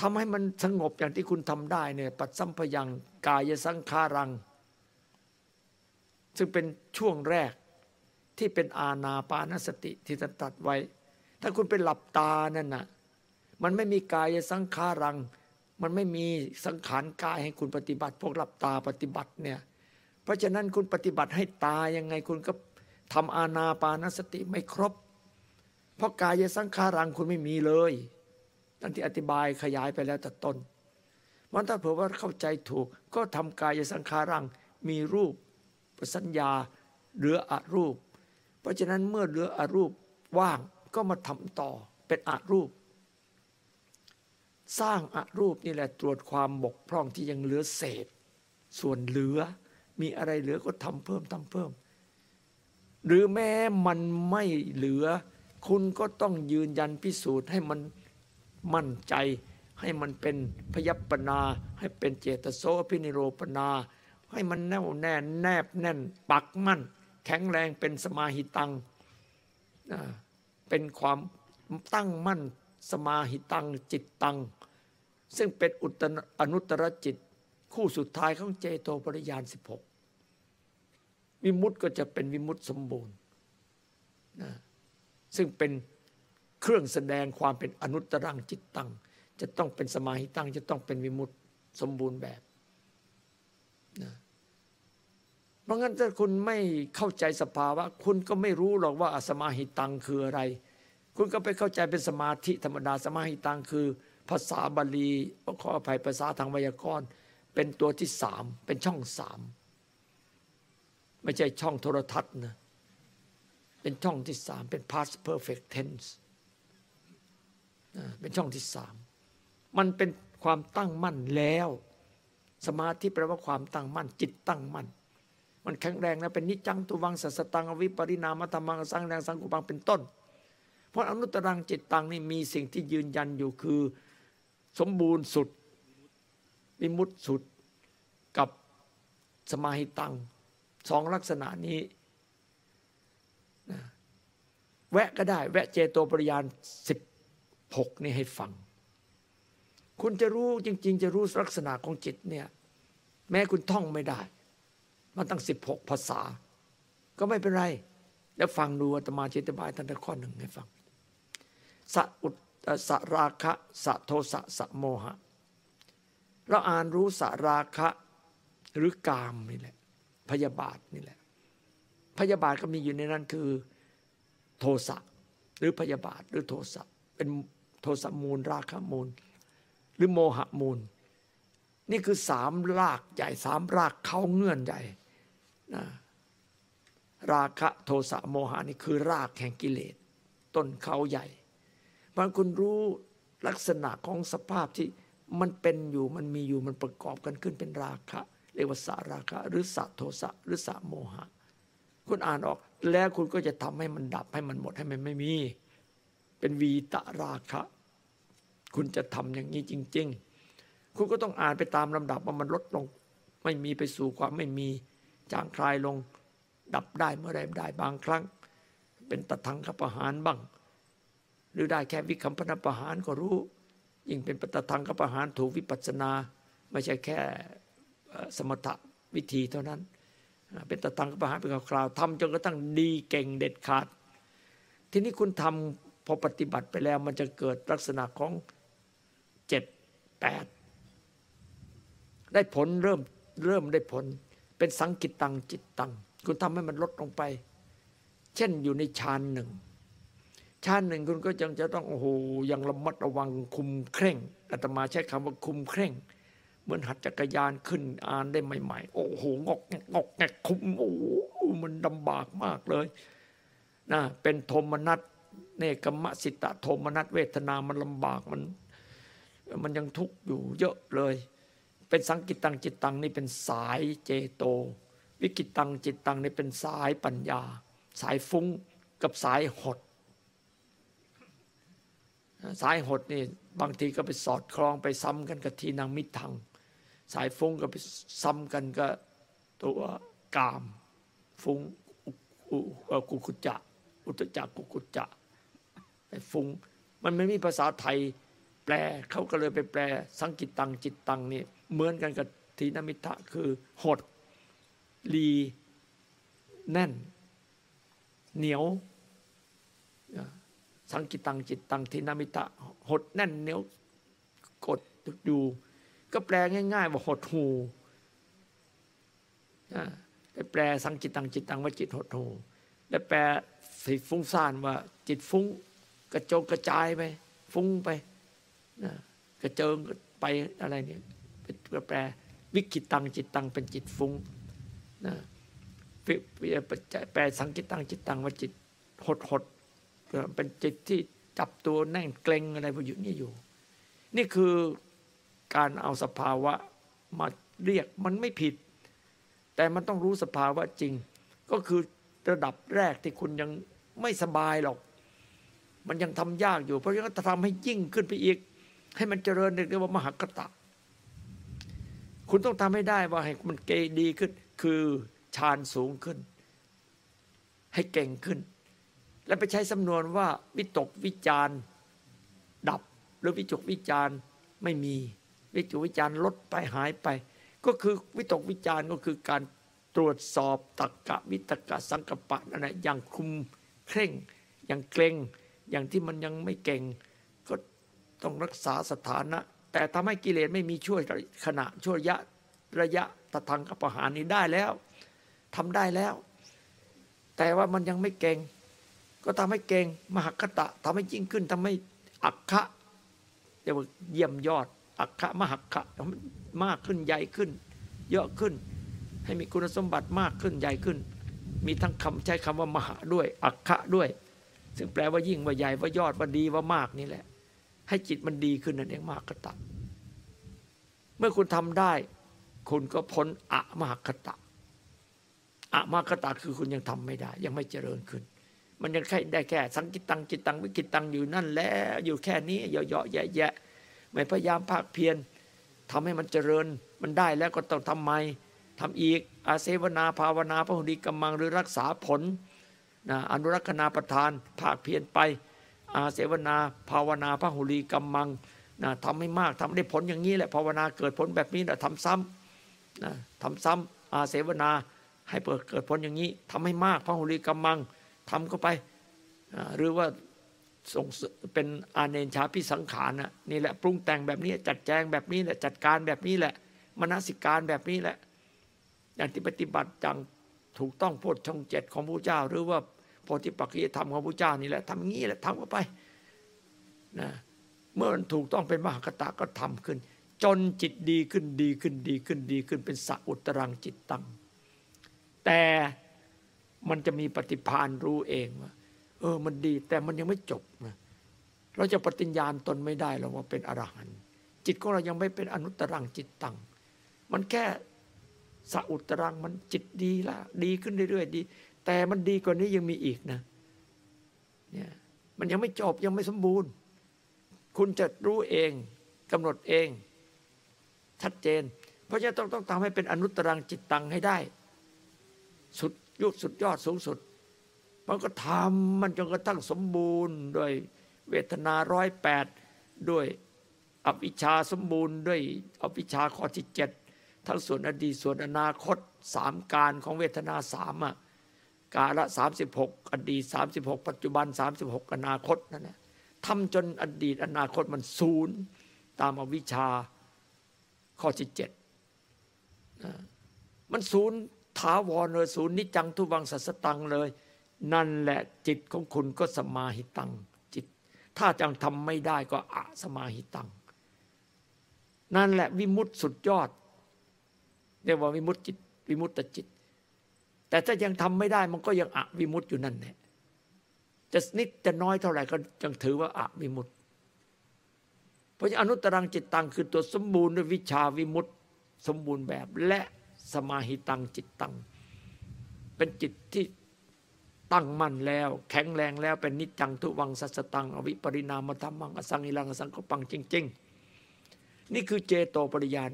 ทำให้มันสงบอย่างที่คุณทำได้เนี่ยปัดสัมพยังกายสังขารัง ซึ่งเป็นช่วงแรกที่เป็นอาณาปานสติที่ท่านตรัดไว้ ถ้าคุณไปหลับตานั่นน่ะมันไม่มีกายสังขารัง มันไม่มีสังขารกายให้คุณปฏิบัติ พวกหลับตาปฏิบัติเนี่ยเพราะฉะนั้นคุณปฏิบัติให้ตายังไงคุณก็ทำอาณาปานสติไม่ครบ เพราะกายสังขารังคุณไม่มีเลยตั้งที่อธิบายขยายไปแล้วแต่ต้นมันถ้าเผื่อว่าเข้าใจถูก ก็ทำกายสังขารังมีรูปสัญญาเหลืออรูป เพราะฉะนั้นเมื่อเหลืออรูปว่างก็มาทำต่อเป็นอรูป สร้างอรูปนี่แหละตรวจความบกพร่องที่ยังเหลือเศษ ส่วนเหลือมีอะไรเหลือก็ทำเพิ่มทำเพิ่ม หรือแม้มันไม่เหลือ คุณก็ต้องยืนยันพิสูจน์ให้มันมั่นใจ ให้มันเป็นพยัปปนา ให้เป็นเจตโสพินิโรปนา ให้มันแน่วแน่แนบแน่น ปักมั่น แข็งแรงเป็นสมาหิตัง เป็นความตั้งมั่น สมาหิตังจิตตัง ซึ่งเป็นอุตอนุตตรจิต คู่สุดท้ายของเจโตปริยาน 16 วิมุตต์ก็จะเป็นวิมุตต์สมบูรณ์นะซึ่งเป็นเครื่องแสดงความเป็นอนุตตรังจิตตัง จะต้องเป็นสมาหิตัง จะต้องเป็นวิมุตต์สมบูรณ์แบบนะเพราะงั้นถ้าคุณไม่เข้าใจสภาวะ คุณก็ไม่รู้หรอกว่าสมาหิตังคืออะไร คุณก็ไปเข้าใจเป็นสมาธิธรรมดาสมาหิตังคือ ภาษาบาลีขออภัยภาษาทางไวยากรณ์เป็นตัวที่สามเป็นช่องสามไม่ใช่ช่องโทรทัศน์นะเป็นช่องที่สามเป็น past perfect tense เป็นช่องที่สามมันเป็นความตั้งมั่นแล้ว สมาธิแปลว่าความตั้งมั่น จิตตั้งมั่น มันแข็งแรงนะเป็นนิจังตุวังสัสตังอวิปริณามธรรมังสังแรงสังกุปังเป็นต้น ราะอนุตตรังจิตตังนี่มีสิ่งที่ยืนยันอยู่คือสมบูรณ์สุดวิมุตสุดกับสมาหิตังสองลักษณะนี้แวะก็ได้ แวะเจโตปริยานสิบหกนี่ให้ฟัง คุณจะรู้จริง ๆ จะรู้ลักษณะของจิตเนี่ยแม้คุณท่องไม่ได้ มันตั้งสิบหกภาษา ก็ไม่เป็นไร แล้วฟังดูอาตมาจิตบายท่านข้อหนึ่งให้ฟัง สอุสราคะสะโทสะสะโมหะ เราอ่านรู้สราคะหรือกามนี่แหละ พยาบาทนี่แหละ พยาบาทก็มีอยู่ในนั้นคือโทสะหรือพยาบาทหรือโทสะเป็นโทสะมูลราคะมูล หรือโมหะมูล นี่คือสามรากใหญ่สามรากเขาเงื่อนใหญ่นะราคะโทสะโมหะนี่คือรากแห่งกิเลส ต้นเขาใหญ่ บางคุณรู้ลักษณะของสภาพที่มันเป็นอยู่มันมีอยู่มันประกอบกันขึ้นเป็นราคะเรียกว่าสาราคะ หรือสะโทสะหรือสะโมหะ คุณอ่านออกแล้วคุณก็จะทำให้มันดับให้มันหมดให้มันไม่มี เป็นวีตราคะ คุณจะทำอย่างนี้จริง ๆ คุณก็ต้องอ่านไปตามลำดับว่ามันลดลง ไม่มีไปสู่ความไม่มีจางคลายลงดับได้เมื่อไรได้บางครั้ง เป็นตะทังขปะหารบ้าง หรือได้แค่วิคัมพนประหารก็รู้ ยิ่งเป็นปตทังขประหารถูกวิปัสนา ไม่ใช่แค่สมถะวิธีเท่านั้น เป็นตะทังขประหารเป็นคราวทำจนกระทั่งดีเก่งเด็ดขาด ทีนี้คุณทำพอปฏิบัติไปแล้วมันจะเกิดลักษณะของเจ็ดแปดได้ผลเริ่มเริ่มได้ผล เป็นสังกิตตังจิตตัง คุณทำให้มันลดลงไป เช่นอยู่ในฌานหนึ่ง ฌานหนึ่งคุณก็ยังจะต้องโอ้โหยังระมัดระวังคุมเคร่งอาตมาใช้คำว่าคุมเคร่ง เหมือนหัดจักรยานขึ้นอ่านได้ใหม่ ๆ โอ้โหงอกงอกแงกคุมโอ้โหมันลำบากมากเลยนะเป็นโทมนัสเนกมะสิตะโทมนัสเวทนามันลำบากมัน มันยังทุกข์อยู่เยอะเลย เป็นสังกิตตังจิตตังนี่เป็นสายเจโต วิกิตตังจิตตังนี่เป็นสายปัญญา สายฟุ้งกับสายหด สายหดนี่บางทีก็ไปสอดคล้องไปซ้ำกันกับทีนางมิทัง สายฟุ้งก็ไปซ้ำกันกับตัวกาม ฟุ้งกุกุจจะ อุตจักกุกุจจะไปฟุ้ง มันไม่มีภาษาไทยแปลเขาก็เลยไปแปล สังกิตตังจิตตังนี่เหมือนกันกับทีนมิทะคือหดลีแน่น เหนียว สังกิตังจิตตังทินามิตะ หดแน่นเหนียวกดอยู่ ก็แปลง่ายๆว่าหดหูไปแปลสังกิตังจิตตังว่าจิตหดหูแล้วแปลสิฟุ้งซ่านว่า จิตฟุ้ง กระโจงกระจายไป ฟุ้งไปนะกระเจิงไปอะไรเนี่ยเป็นแปลวิกิตังจิตตังเป็นจิตฟุ้งนะแปลสังกิตังจิตตังว่าจิตหดหด เป็นจิตที่จับตัวแน่นเกร็งอะไรพวกอยู่นี่อยู่ นี่คือการเอาสภาวะมาเรียกมันไม่ผิด แต่มันต้องรู้สภาวะจริง ก็คือระดับแรกที่คุณยังไม่สบายหรอก มันยังทำยากอยู่ เพราะฉะนั้นจะทำให้ยิ่งขึ้นไปอีก ให้มันเจริญเรียกว่ามหากตะคุณต้องทำให้ได้ว่าให้มันเกดีขึ้น คือฌานสูงขึ้น ให้เก่งขึ้น และไปใช้สำนวนว่าวิตกวิจารดับหรือวิจกวิจารไม่มี วิจกวิจารลดไปหายไป ก็คือวิตกวิจารก็คือการตรวจสอบตักกะวิตกะสังกปะนั่นแหละอย่างคุมเคร่ง อย่างเกรงอย่างที่มันยังไม่เก่ง ก็ต้องรักษาสถานะ แต่ทำให้กิเลสไม่มีช่วยขณะช่วยยะระยะตะทังกับปะหารนี้ได้แล้วทำได้แล้ว แต่ว่ามันยังไม่เก่ง ก็ทำให้เก่งมหคตะทำให้ยิ่งขึ้นทำให้อักขะเรียกว่าเยี่ยมยอด อักขะมหคะมากขึ้นใหญ่ขึ้น เยอะขึ้น ให้มีคุณสมบัติมากขึ้นใหญ่ขึ้น มีทั้งคำใช้คำว่ามหาด้วย อักขะด้วย ซึ่งแปลว่ายิ่งว่าใหญ่ว่ายอดว่าดีว่ามากนี่แหละ ให้จิตมันดีขึ้นนั่นเองมหคตะ เมื่อคุณทำได้ คุณก็พ้นอะมหคตะอะมหคตะคือคุณยังทำไม่ได้ ยังไม่เจริญขึ้น มันยังแค่ได้แค่สังกิตตังจิตตังวิกิตตังอยู่นั่นแหละอยู่แค่นี้เยอะๆแยะๆไม่พยายามภาคเพียรทำให้มันเจริญ มันได้แล้วก็ต้องทำไมทำอีกอาเสวนาภาวนาพระหุดีกำมังหรือรักษาผลนะอนุรักษนาประทานภาคเพียรไป อาเสวนาภาวนาพระหุลีกำมังนะทำให้มากทำได้ผลอย่างนี้แหละภาวนาเกิดผลแบบนี้นะทำซ้ำนะทำซ้ำอาเสวนาให้เปิดเกิดผลอย่างนี้ทำให้มากพระหุลีกำมัง ทำเข้าไป หรือว่าส่งเป็นอาเนชาพิสังขารนะนี่แหละปรุงแต่งแบบนี้ จัดแจงแบบนี้แหละจัดการแบบนี้แหละมนสิการแบบนี้แหละ อย่างที่ปฏิบัติจังถูกต้องโพธิชงเจ็ดของพระเจ้า หรือว่าโพธิปักขียธรรมของพระเจ้านี่แหละทำงี้แหละทำเข้าไปนะเมื่อมันถูกต้องเป็นมหากตะก็ทำขึ้น จนจิตดีขึ้นดีขึ้นดีขึ้นดีขึ้นเป็นสัอุตรังจิตตังแต่ มันจะมีปฏิพานรู้เองว่าเออ มันดีแต่มันยังไม่จบนะเราจะปฏิญญาณตนไม่ได้หรอกว่าเป็นอรหันต์จิตของเรายังไม่เป็นอนุตรังจิตตัง มันแค่สัอุตรังมันจิตดีละดีขึ้นเรื่อยๆดี แต่มันดีกว่านี้ยังมีอีกนะเนี่ยมันยังไม่จบยังไม่สมบูรณ์ คุณจะรู้เองกำหนดเอง ชัดเจน เพราะฉะนั้นต้องต้องทำให้เป็นอนุตรังจิตตังให้ได้ สุด ยุดสุดยอดสูงสุด มันก็ทำมันจนกระทั่งสมบูรณ์ด้วยเวทนาร้อยแปดด้วยอวิชชาสมบูรณ์ด้วยอวิชชาข้อที่เจ็ดทั้งส่วนอดีตส่วนอนาคตสามการของเวทนาสามอะกาละสามสิบหกอดีตสามสิบหกปัจจุบันสามสิบหกอนาคตนั่นแหละทำจนอดีตอนาคตมันศูนย์ตามอวิชชาข้อที่เจ็ดนะมันศูนย์ ถาวรเลยศูนย์นิจังทุวังสัสสตังเลย นั่นแหละจิตของคุณก็สมาหิตังจิต ถ้าจังทำไม่ได้ก็อะสมาหิตัง นั่นแหละวิมุตติสุดยอดเรียกว่าวิมุตติจิต วิมุตตจิต แต่ถ้ายังทำไม่ได้มันก็ยังอะวิมุตติอยู่นั่นแหละจะนิดจะน้อยเท่าไหร่ก็ยังถือว่าอะวิมุตติเพราะฉะนั้นอนุตตรังจิตตังคือตัวสมบูรณ์ด้วยวิชาวิมุตติสมบูรณ์แบบและ สมาหิตังจิตตัง เป็นจิตที่ตั้งมั่นแล้ว แข็งแรงแล้วเป็นนิจจังทุวังสัสตัง อวิปริณามธรรมังอสังอิลังอสังกปังจริง ๆ นี่คือเจโตปริยาน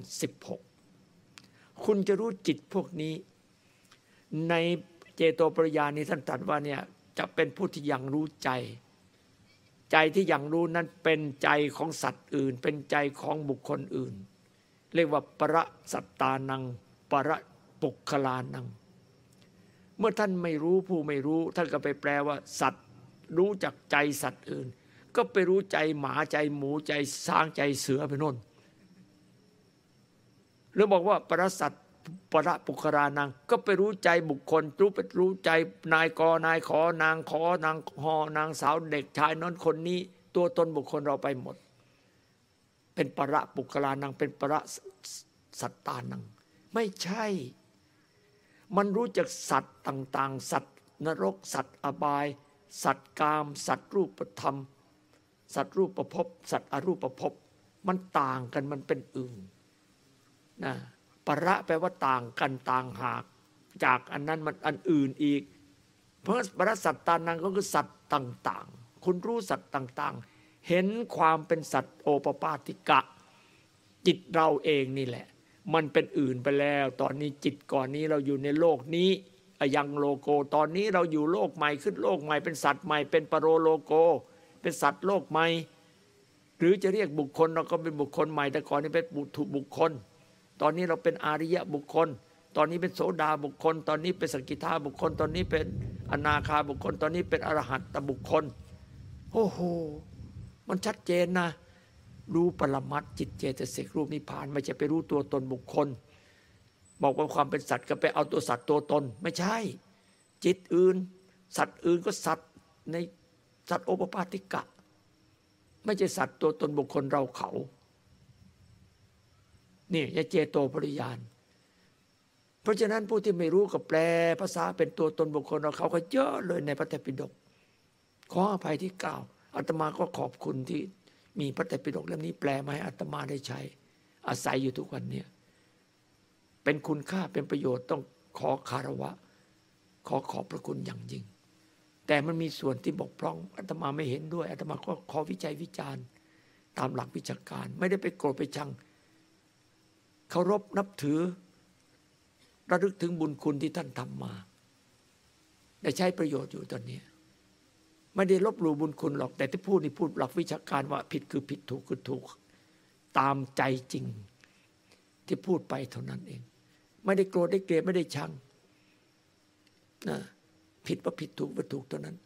16 คุณจะรู้จิตพวกนี้ ในเจโตปริยานนี้ท่านตรัสว่าเนี่ยจะเป็นผู้ที่ยังรู้ใจ ใจที่ยังรู้นั้นเป็นใจของสัตว์อื่น เป็นใจของบุคคลอื่น เรียกว่าประสัตตานัง ประปุคลานัง เมื่อท่านไม่รู้ผู้ไม่รู้ ท่านก็ไปแปลว่า สัตว์รู้จักใจสัตว์อื่น ก็ไปรู้ใจหมาใจหมูใจช้างใจเสือไปโน่นหรือบอกว่าประสัตประปุครานัง ก็ไปรู้ใจบุคคล รู้ไปรู้ใจนายกนายขอนางขอนางหอนางสาวเด็กชายนั้นคนนี้ ตัวตนบุคคลเราไปหมด เป็นประปุคลานัง เป็นประสัตตานัง ไม่ใช่ มันรู้จักสัตว์ต่างๆ สัตว์นรก สัตว์อบาย สัตว์กาม สัตว์รูปธรรม สัตว์รูปประพบสัตว์อรูปประพบมันต่างกันมันเป็นอื่นนะประแปลว่าต่างกันต่างหาก จากอันนั้นมันอันอื่นอีก เพราะประสัตตานังก็คือสัตว์ต่าง ๆ คุณรู้สัตว์ต่างๆ เห็นความเป็นสัตว์โอปปาติกะ จิตเราเองนี่แหละ มันเป็นอื่นไปแล้ว ตอนนี้จิตก่อนนี้เราอยู่ในโลกนี้ยังโลโก ตอนนี้เราอยู่โลกใหม่ขึ้นโลกใหม่เป็นสัตว์ใหม่เป็นปรโรโลโก เป็นสัตว์โลกใหม่ หรือจะเรียกบุคคลเราก็เป็นบุคคลใหม่แต่ก่อนนี้เป็นบุตรบุคคล ตอนนี้เราเป็นอาริยะบุคคล ตอนนี้เป็นโสดาบุคคล ตอนนี้เป็นสกิทาบุคคล ตอนนี้เป็นอนาคาบุคคล ตอนนี้เป็นอรหัตตบุคคลโอ้โหมันชัดเจนนะ รู้ปรมัตจิตเจตสิกรูปนิพพาน ไม่ใช่ไปรู้ตัวตนบุคคล บอกว่าความเป็นสัตว์ก็ไปเอาตัวสัตว์ตัวตน ไม่ใช่ จิตอื่น สัตว์อื่นก็สัตว์ในสัตว์โอปปาติกะ ไม่ใช่สัตว์ตัวตนบุคคลเราเขา นี่ยเจโตปริยานเพราะฉะนั้นผู้ที่ไม่รู้ก็แปลภาษาเป็นตัวตนบุคคลเราเขาก็เยอะเลยในพระไตรปิฎกขออภัยที่กล่าวอาตมาก็ขอบคุณที่ มีพระไตรปิฎกเล่มนี้แปลมาให้อาตมาได้ใช้ อาศัยอยู่ทุกวันเนี่ยเป็นคุณค่าเป็นประโยชน์ต้องขอคารวะ ขอขอบพระคุณอย่างยิ่ง แต่มันมีส่วนที่บกพร่องอาตมาไม่เห็นด้วยอาตมาก็ขอวิจัยวิจารณ์ ตามหลักวิชาการ ไม่ได้ไปโกรธไปชังเคารพนับถือ ระลึกถึงบุญคุณที่ท่านทำมาได้ใช้ประโยชน์อยู่ตอนนี้ ไม่ได้ลบหลู่บุญคุณหรอกแต่ที่พูดนี่พูดหลักวิชาการว่าผิดคือผิดถูกคือถูก ตามใจจริง ที่พูดไปเท่านั้นเอง ไม่ได้โกรธได้เกลียดไม่ได้ชังนะผิดว่าผิดถูกว่าถูกเท่านั้น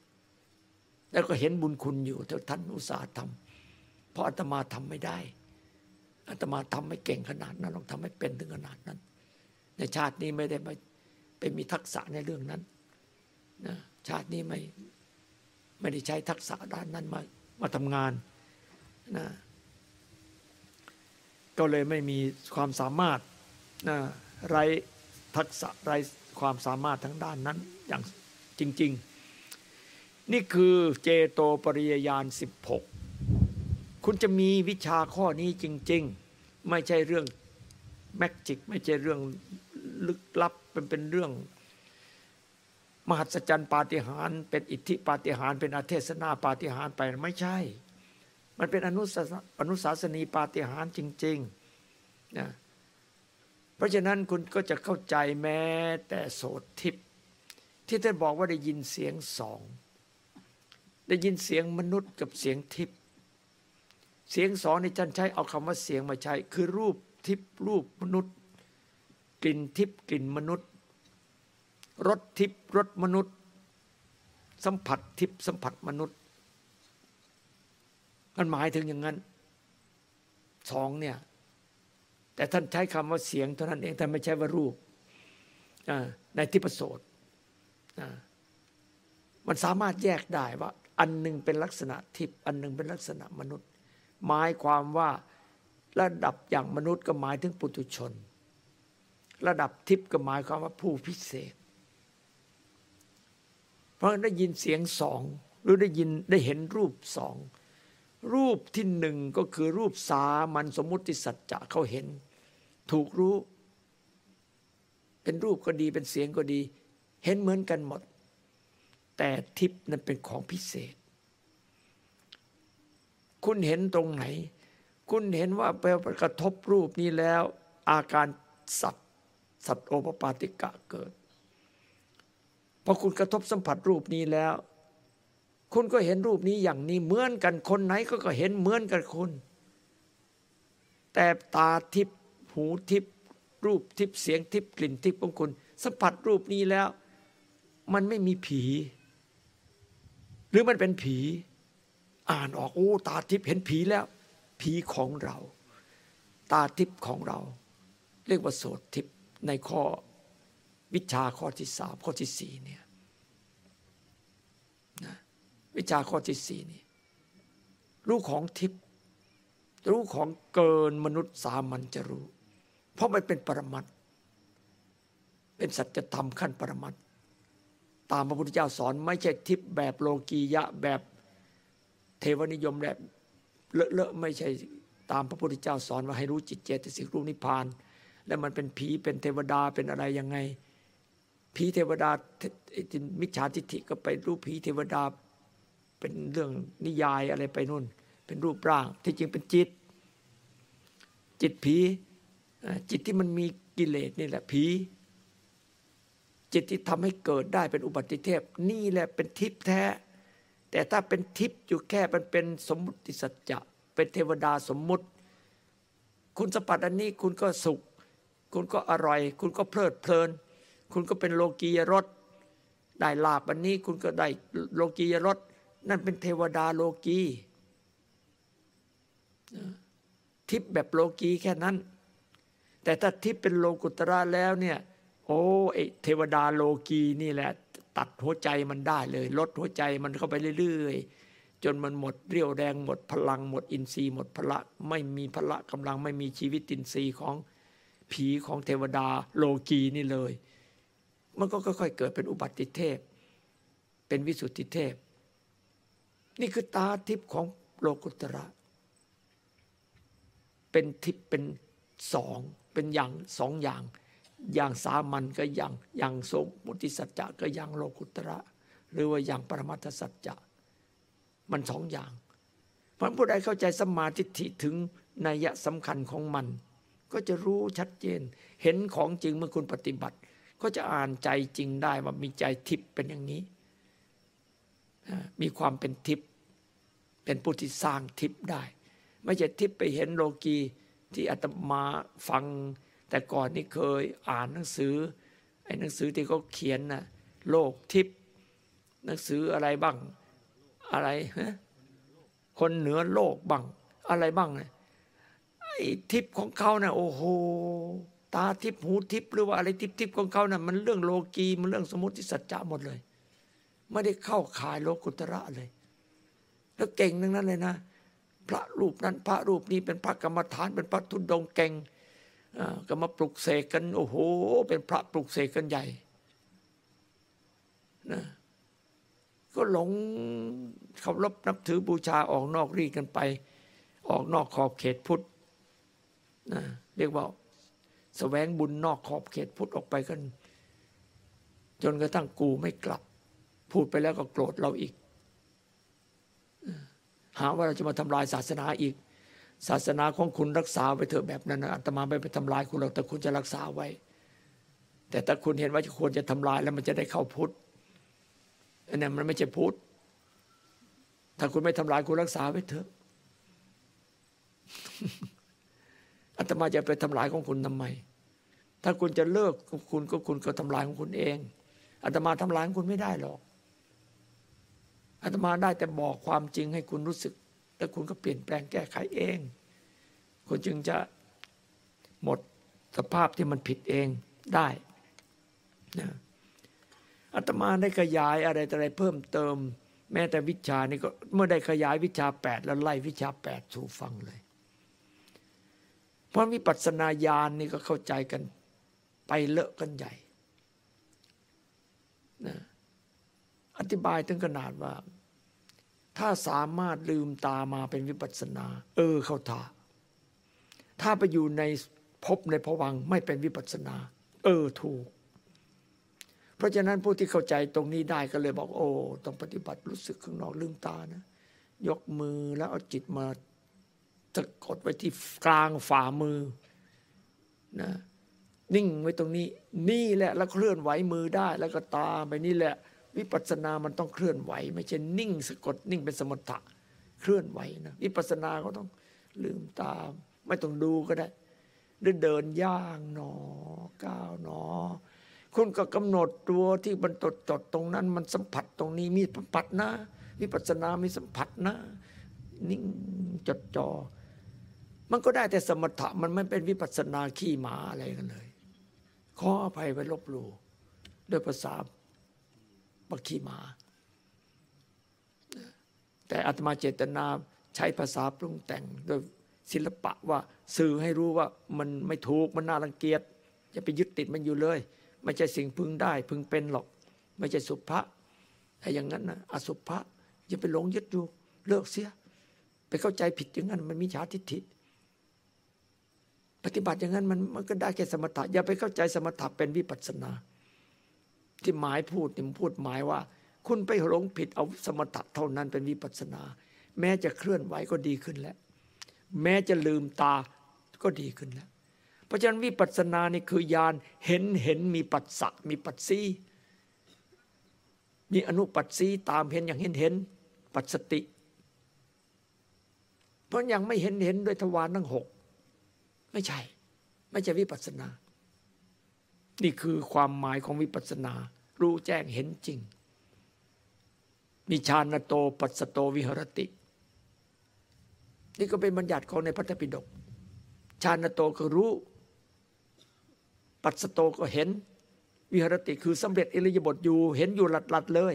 แล้วก็เห็นบุญคุณอยู่เท่าท่านอุตสาห์ทำเพราะอาตมาทำไม่ได้อาตมาทำไม่เก่งขนาดนั้นลองทำไม่เป็นถึงขนาดนั้น ในชาตินี้ไม่ได้ไปไปมีทักษะในเรื่องนั้นนะชาตินี้ไม่ ไม่ได้ใช้ทักษะด้านนั้นมามาทำงานนะก็เลยไม่มีความสามารถนะไรทักษะไรความสามารถทั้งด้านนั้นอย่างจริง ๆ นี่คือเจโตปริยญาณ 16 คุณจะมีวิชาข้อนี้จริง ๆ ไม่ใช่เรื่องแมกจิก ไม่ใช่เรื่องลึกลับเป็นเป็นเรื่อง มหัศจรรย์ปาฏิหาริย์เป็นอิทธิปาฏิหาริย์เป็นอาเทศนาปาฏิหาริย์ไปไม่ใช่ มันเป็นอนุสอนุสาสนีปาฏิหาริย์จริงๆนะเพราะฉะนั้นคุณก็จะเข้าใจแม้แต่โสตทิพที่ท่านบอกว่าได้ยินเสียงสองได้ยินเสียงมนุษย์กับเสียงทิพเสียงสองในท่านใช้เอาคำว่าเสียงมาใช้ คือรูปทิพรูปมนุษย์ กลิ่นทิพกลิ่นมนุษย์ รสทิพย์รสมนุษย์ สัมผัสทิพย์สัมผัสมนุษย์มันหมายถึงอย่างนั้นสองเนี่ยแต่ท่านใช้คำว่าเสียงเท่านั้นเองท่านไม่ใช่ว่ารูปในทิพโสตมันสามารถแยกได้ว่า อันหนึ่งเป็นลักษณะทิพย์อันหนึ่งเป็นลักษณะมนุษย์ หมายความว่าระดับอย่างมนุษย์ก็หมายถึงปุถุชน ระดับทิพย์ก็หมายความว่าผู้พิเศษ เพราะได้ยินเสียงสองหรือได้ยินได้เห็นรูปสองรูปที่หนึ่งก็คือรูปสามัญสมมุติสัจจะเขาเห็น ถูกรู้ เป็นรูปก็ดีเป็นเสียงก็ดี เห็นเหมือนกันหมด แต่ทิพนั้นเป็นของพิเศษ คุณเห็นตรงไหน คุณเห็นว่าไปกระทบรูปนี้แล้ว อาการสัตสัตว์โอปปาติกะเกิด พอคุณกระทบสัมผัสรูปนี้แล้ว คุณก็เห็นรูปนี้อย่างนี้เหมือนกันคนไหนก็ก็เห็นเหมือนกันคุณ แต่ตาทิพย์หูทิพย์รูปทิพย์เสียงทิพย์กลิ่นทิพย์ของคุณ สัมผัสรูปนี้แล้ว มันไม่มีผี หรือมันเป็นผี อ่านออกโอ้ตาทิพย์เห็นผีแล้ว ผีของเรา ตาทิพย์ของเรา เรียกว่าโสตทิพย์ในข้อ วิชาข้อที่สามข้อที่สี่เนี่ยนะวิชาข้อที่สี่นี่รู้ของทิพย์รู้ของเกินมนุษย์สามัญจะรู้ เพราะมันเป็นปรมัตเป็นสัจธรรมขั้นปรมัตตามพระพุทธเจ้าสอน ไม่ใช่ทิพย์แบบโลกียะแบบเทวนิยมแบบเลอะๆไม่ใช่ตามพระพุทธเจ้าสอนว่าให้รู้จิตเจตสิกรู้นิพพาน แล้วมันเป็นผีเป็นเทวดาเป็นอะไรยังไง ผีเทวดามิจฉาทิฏฐิก็ไปรู้ผีเทวดาเป็นเรื่องนิยายอะไรไปนู่น เป็นรูปร่าง ที่จริงเป็นจิต จิตผีจิตที่มันมีกิเลสนี่แหละผีจิตที่ทำให้เกิดได้เป็นอุบัติเทพ นี่แหละเป็นทิพย์แท้ แต่ถ้าเป็นทิพย์อยู่แค่มันเป็นสมมุติสัจจะเป็นเทวดาสมมุติ คุณสมปัตอันนี้คุณก็สุข คุณก็อร่อย คุณก็เพลิดเพลิน คุณก็เป็นโลกียรสได้ลาบอันนี้คุณก็ได้โลกียรสนั่นเป็นเทวดาโลกีทิพย์แบบโลกีแค่นั้น แต่ถ้าทิพย์เป็นโลกุตระแล้วเนี่ยโอ้ไอเทวดาโลกีนี่แหละ ตัดหัวใจมันได้เลย ลดหัวใจมันเข้าไปเรื่อยๆ จนมันหมดเรี่ยวแรงหมดพลังหมดอินทรีย์หมดพละ ไม่มีพละกำลังไม่มีชีวิตอินทรีย์ของผีของเทวดาโลกีนี่เลย มันก็ค่อยๆเกิดเป็นอุบัติเทพ เป็นวิสุทธิเทพ นี่คือตาทิพย์ของโลกุตระ เป็นทิพย์เป็นสองเป็นอย่างสองอย่าง อย่างสามัญก็อย่างอย่างสมมุติสัจจะก็อย่างโลกุตระ หรือว่าอย่างปรมัตถสัจจะมันสองอย่างพระผู้ใดเข้าใจสมาทิฏฐิถึงนัยสำคัญของมัน ก็จะรู้ชัดเจน เห็นของจริงเมื่อคุณปฏิบัติ ก็จะอ่านใจจริงได้ว่ามีใจทิพย์เป็นอย่างนี้ มีความเป็นทิพย์เป็นผู้ที่สร้างทิพย์ได้ ไม่ใช่ทิพย์ไปเห็นโลกีที่อาตมาฟัง แต่ก่อนนี่เคยอ่านหนังสือไอ้หนังสือที่เขาเขียนนะโลกทิพย์หนังสืออะไรบ้างอะไรฮะคนเหนือโลกบ้างอะไรบ้างเนี่ยไอ้ทิพย์ของเขาเนะ่ะโอ้โห ตาทิพย์หูทิพย์หรือว่าอะไรทิพย์ทิพของเขานะ่ะมันเรื่องโลกีมันเรื่องสมมติสัจจะหมดเลย ไม่ได้เข้าขายโลกุตระเลย แล้วเก่งทั้งนั้นเลยนะ พระรูปนั้นพระรูปนี้เป็นพระกรรมฐานเป็นพระทุนดงเก่งก็มาปลุกเสกกันโอ้โห เป็นพระปลุกเสกกันใหญ่นะก็หลงเคารพนับถือบูชาออกนอกรีกันไป ออกนอกขอบเขตพุทธนะเรียกว่า แสวงบุญนอกขอบเขตพุทธออกไปกัน จนกระทั่งกูไม่กลับ พูดไปแล้วก็โกรธเราอีก หาว่าเราจะมาทำลายศาสนาอีก ศาสนาของคุณรักษาไว้เถอะแบบนั้นนะอาตมาไม่ไปทำลายคุณหรอกแต่คุณจะรักษาไว้ แต่ถ้าคุณเห็นว่าควรจะทำลายแล้วมันจะได้เข้าพุทธอันนั้นมันไม่ใช่พุทธถ้าคุณไม่ทำลายคุณรักษาไว้เถอะ อาตมาจะไปทำลายของคุณทำไม ถ้าคุณจะเลิกคุณก็คุณก็ทำลายของคุณเองอาตมาทำลายคุณไม่ได้หรอกอาตมาได้แต่บอกความจริงให้คุณรู้สึก แล้วคุณก็เปลี่ยนแปลงแก้ไขเอง คุณจึงจะหมดสภาพที่มันผิดเองได้นะอาตมาได้ขยายอะไรอะไรเพิ่มเติม แม้แต่วิชานี่ก็เมื่อได้ขยายวิชาแปดแล้วไล่วิชาแปดสู่ฟังเลย ราะวิปัสสนาญาณนี่ก็เข้าใจกัน ไปเลอะกันใหญ่นะอธิบายถึงขนาดว่า ถ้าสามารถลืมตามาเป็นวิปัสสนา เออเข้าท่าถ้าไปอยู่ในพบในผวังค์ไม่เป็นวิปัสสนา เออถูก เพราะฉะนั้นผู้ที่เข้าใจตรงนี้ได้ก็เลยบอกโอ้ต้องปฏิบัติรู้สึกข้างนอกลืมตานะ ยกมือแล้วเอาจิตมา สะกดไว้ที่กลางฝ่ามือนะนิ่งไว้ตรงนี้ นี่แหละแล้วเคลื่อนไหวมือได้แล้วก็ตามไปนี่แหละ วิปัสสนามันต้องเคลื่อนไหว ไม่ใช่นิ่งสะกดนิ่งเป็นสมถะเคลื่อนไหวนะวิปัสสนาก็ต้องลืมตาไม่ต้องดูก็ได้หรือเดินย่างหนอก้าวหนอ คุณก็กำหนดตัวที่มันจดจดตรงนั้น มันสัมผัสตรงนี้มีสัมผัสนะวิปัสสนามีสัมผัสนะนิ่งจดจ่อ มันก็ได้แต่สมถะมันไม่เป็นวิปัสสนาขี้หมาอะไรกันเลย ขออภัยไปลบหลู่ด้วยภาษาปักขี้หมา แต่อาตมาเจตนาใช้ภาษาปรุงแต่งโดยศิลปะว่าสื่อให้รู้ว่ามันไม่ถูกมันน่ารังเกียจอย่าไปยึดติดมันอยู่เลย ไม่ใช่สิ่งพึงได้ พึงเป็นหรอก ไม่ใช่สุภะถ้าอย่างนั้นนะอสุภะอย่าไปหลงยึดอยู่เลิกเสีย ไปเข้าใจผิดอย่างนั้นมันมีฉาทิฏฐิ ปฏิบัติอย่างนั้นมันมันก็ได้แค่สมถะอย่าไปเข้าใจสมถะเป็นวิปัสสนา ที่หมายพูดนี่พูดหมายว่า คุณไปหลงผิดเอาสมถะเท่านั้นเป็นวิปัสสนา แม้จะเคลื่อนไหวก็ดีขึ้นแล้ว แม้จะลืมตาก็ดีขึ้นแล้ว เพราะฉะนั้นวิปัสสนานี่คือยานเห็นเห็นมีปัสสะมีปัสสีมีอนุปัสสีตามเห็นอย่างเห็นเห็นปัสสติ เพราะยังไม่เห็นเห็นด้วยทวารทั้งหก ไม่ใช่ ไม่ใช่วิปัสสนา นี่คือความหมายของวิปัสสนา รู้แจ้งเห็นจริง มีชาณโตปัสโตวิหรติ นี่ก็เป็นบัญญัติของในพระธปิฎกชาณโตคือรู้ ปัสโตก็เห็น วิหรติคือสำเร็จอิริยาบถอยู่ เห็นอยู่หลัดๆเลย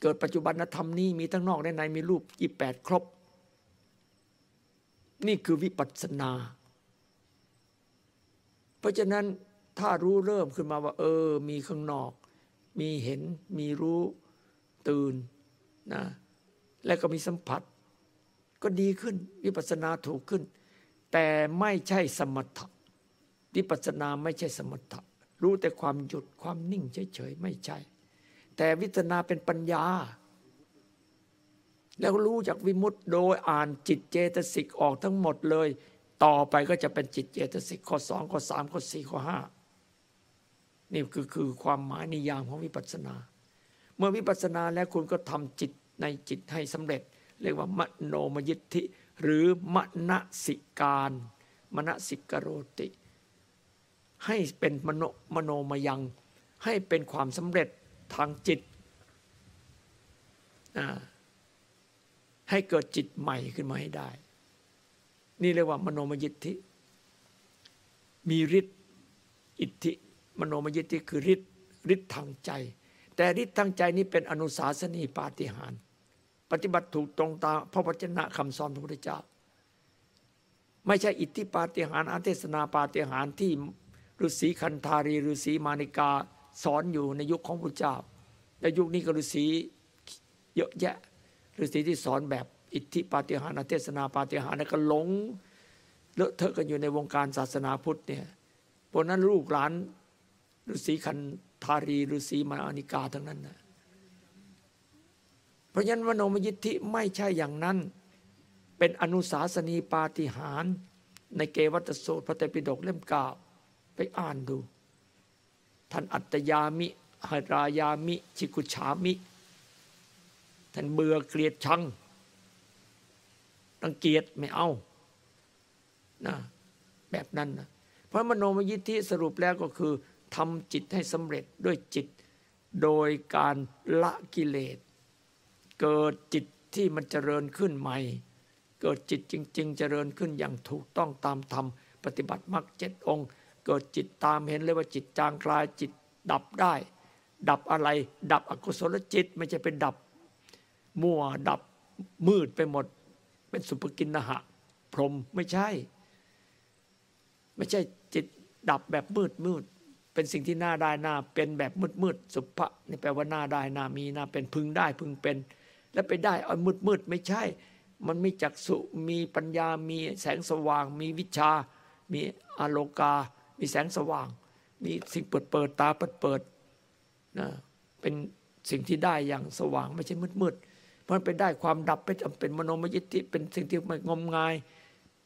เกิดปัจจุบันธรรมนี้มีทั้งนอกและในมีรูปยี่แปดครบนี่คือวิปัสสนา เพราะฉะนั้นถ้ารู้เริ่มขึ้นมาว่า เออ มีข้างนอก มีเห็นมีรู้ตื่นนะแล้วก็มีสัมผัส ก็ดีขึ้น วิปัสสนาถูกขึ้น แต่ไม่ใช่สมถะวิปัสสนาไม่ใช่สมถะรู้แต่ความหยุดความนิ่งเฉยๆไม่ใช่ แต่วิปัสสนาเป็นปัญญา แล้วรู้จากวิมุตต์โดยอ่านจิตเจตสิกออกทั้งหมดเลย ต่อไปก็จะเป็นจิตเจตสิกข้อสองข้อสามข้อสี่ข้อห้านี่คือคือความหมายนิยามของวิปัสสนา เมื่อวิปัสสนาแล้วคุณก็ทำจิตในจิตให้สำเร็จ เรียกว่ามโนมยิทธิ หรือมณสิการมณสิกโรติ ให้เป็นมโนมโนมยังให้เป็นความสำเร็จทางจิต ให้เกิดจิตใหม่ขึ้นมาให้ได้ นี่เรียกว่ามโนมยิทธิ มีฤทธิ์อิทธิ มโนมยิทธิคือฤทธิ์ฤทธิ์ทางใจ แต่ฤทธิ์ทางใจนี้เป็นอนุสาสนีปาฏิหาริย์ปฏิบัติถูกตรงตามพระวจนะคำสอนพระพุทธเจ้า ไม่ใช่อิทธิปาฏิหาริย์อันเทศนาปาฏิหาริย์ที่ฤาษีคันธารีฤาษีมานิกาสอนอยู่ในยุคของพระเจ้า ในยุคนี้ก็ฤาษีเยอะแยะฤาษีที่สอนแบบ อิทธิปาฏิหาริย์เทศนาปาฏิหาริย์ก็หลงเลอะเทอะกันอยู่ในวงการศาสนาพุทธเนี่ยพวกนั้นลูกหลานฤาษีคันธารีฤาษีมานิกาทั้งนั้นนะเพราะฉะนั้นมโนมยิทธิไม่ใช่อย่างนั้น เป็นอนุสาสนีปาฏิหาริย์ในเกวัตสูตรพระเตปิฎกเล่มเก้าไปอ่านดู ท่านอัตยามิหรายามิ ชิกุฉามิ ท่านเบื่อเกลียดชัง รังเกียจไม่เอานะแบบนั้นนะเพราะมโนมยิทธิสรุปแล้วก็คือทำจิตให้สำเร็จด้วยจิต โดยการละกิเลส เกิดจิตที่มันเจริญขึ้นใหม่ เกิดจิตจริง ๆ เจริญขึ้นอย่างถูกต้องตามธรรมปฏิบัติมรรคเจ็ดองค์ เกิดจิตตามเห็นเลยว่าจิตจางคลายจิตดับได้ ดับอะไร ดับอกุศลจิตไม่ใช่เป็นดับ มั่วดับมืดไปหมด เป็นสุภกินนหะ พรมไม่ใช่ ไม่ใช่จิตดับแบบมืดมืด เป็นสิ่งที่น่าได้น่าเป็นแบบมืดมืดสุภะนี่แปลว่าน่าได้น่ามีน่าเป็นพึงได้พึงเป็น แล้วไปได้เอามืดมืดไม่ใช่ มันมีจักสุมีปัญญามีแสงสว่าง มีวิชา มีอาโลกา มีแสงสว่าง มีสิ่งเปิดเปิดตาเปิดเปิดนะเป็นสิ่งที่ได้อย่างสว่างไม่ใช่มืดมืด มันไปได้ความดับไปจำเป็นมโนมยิทธิเป็นสิ่งที่ไม่งมงาย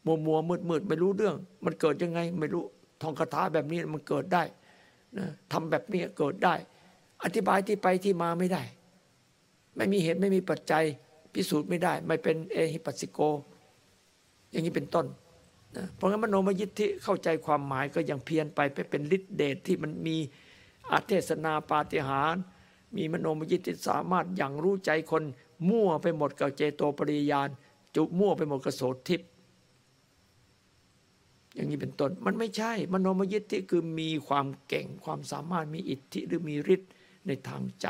มัวมัวมืดมืดไม่รู้เรื่อง มันเกิดยังไง ไม่รู้ท่องคาถาแบบนี้มันเกิดได้นะทำแบบนี้เกิดได้ อธิบายที่ไปที่มาไม่ได้ ไม่มีเหตุไม่มีปัจจัยพิสูจน์ไม่ได้ ไม่เป็นเอหิปัสสิโก อย่างนี้เป็นต้นนะเพราะงั้นมโนมยิทธิเข้าใจความหมายก็ยังเพี้ยนไปไปเป็นฤทธิเดชที่มันมีอาเทศนาปาฏิหาริย์มีมโนมยิทธิสามารถอย่างรู้ใจคน มั่วไปหมดกับเจโตปริยาน จุมั่วไปหมดกับโสทิพย์อย่างนี้เป็นต้นมันไม่ใช่ มโนมยิทธิคือมีความเก่งความสามารถมีอิทธิหรือมีฤทธิ์ในทางใจ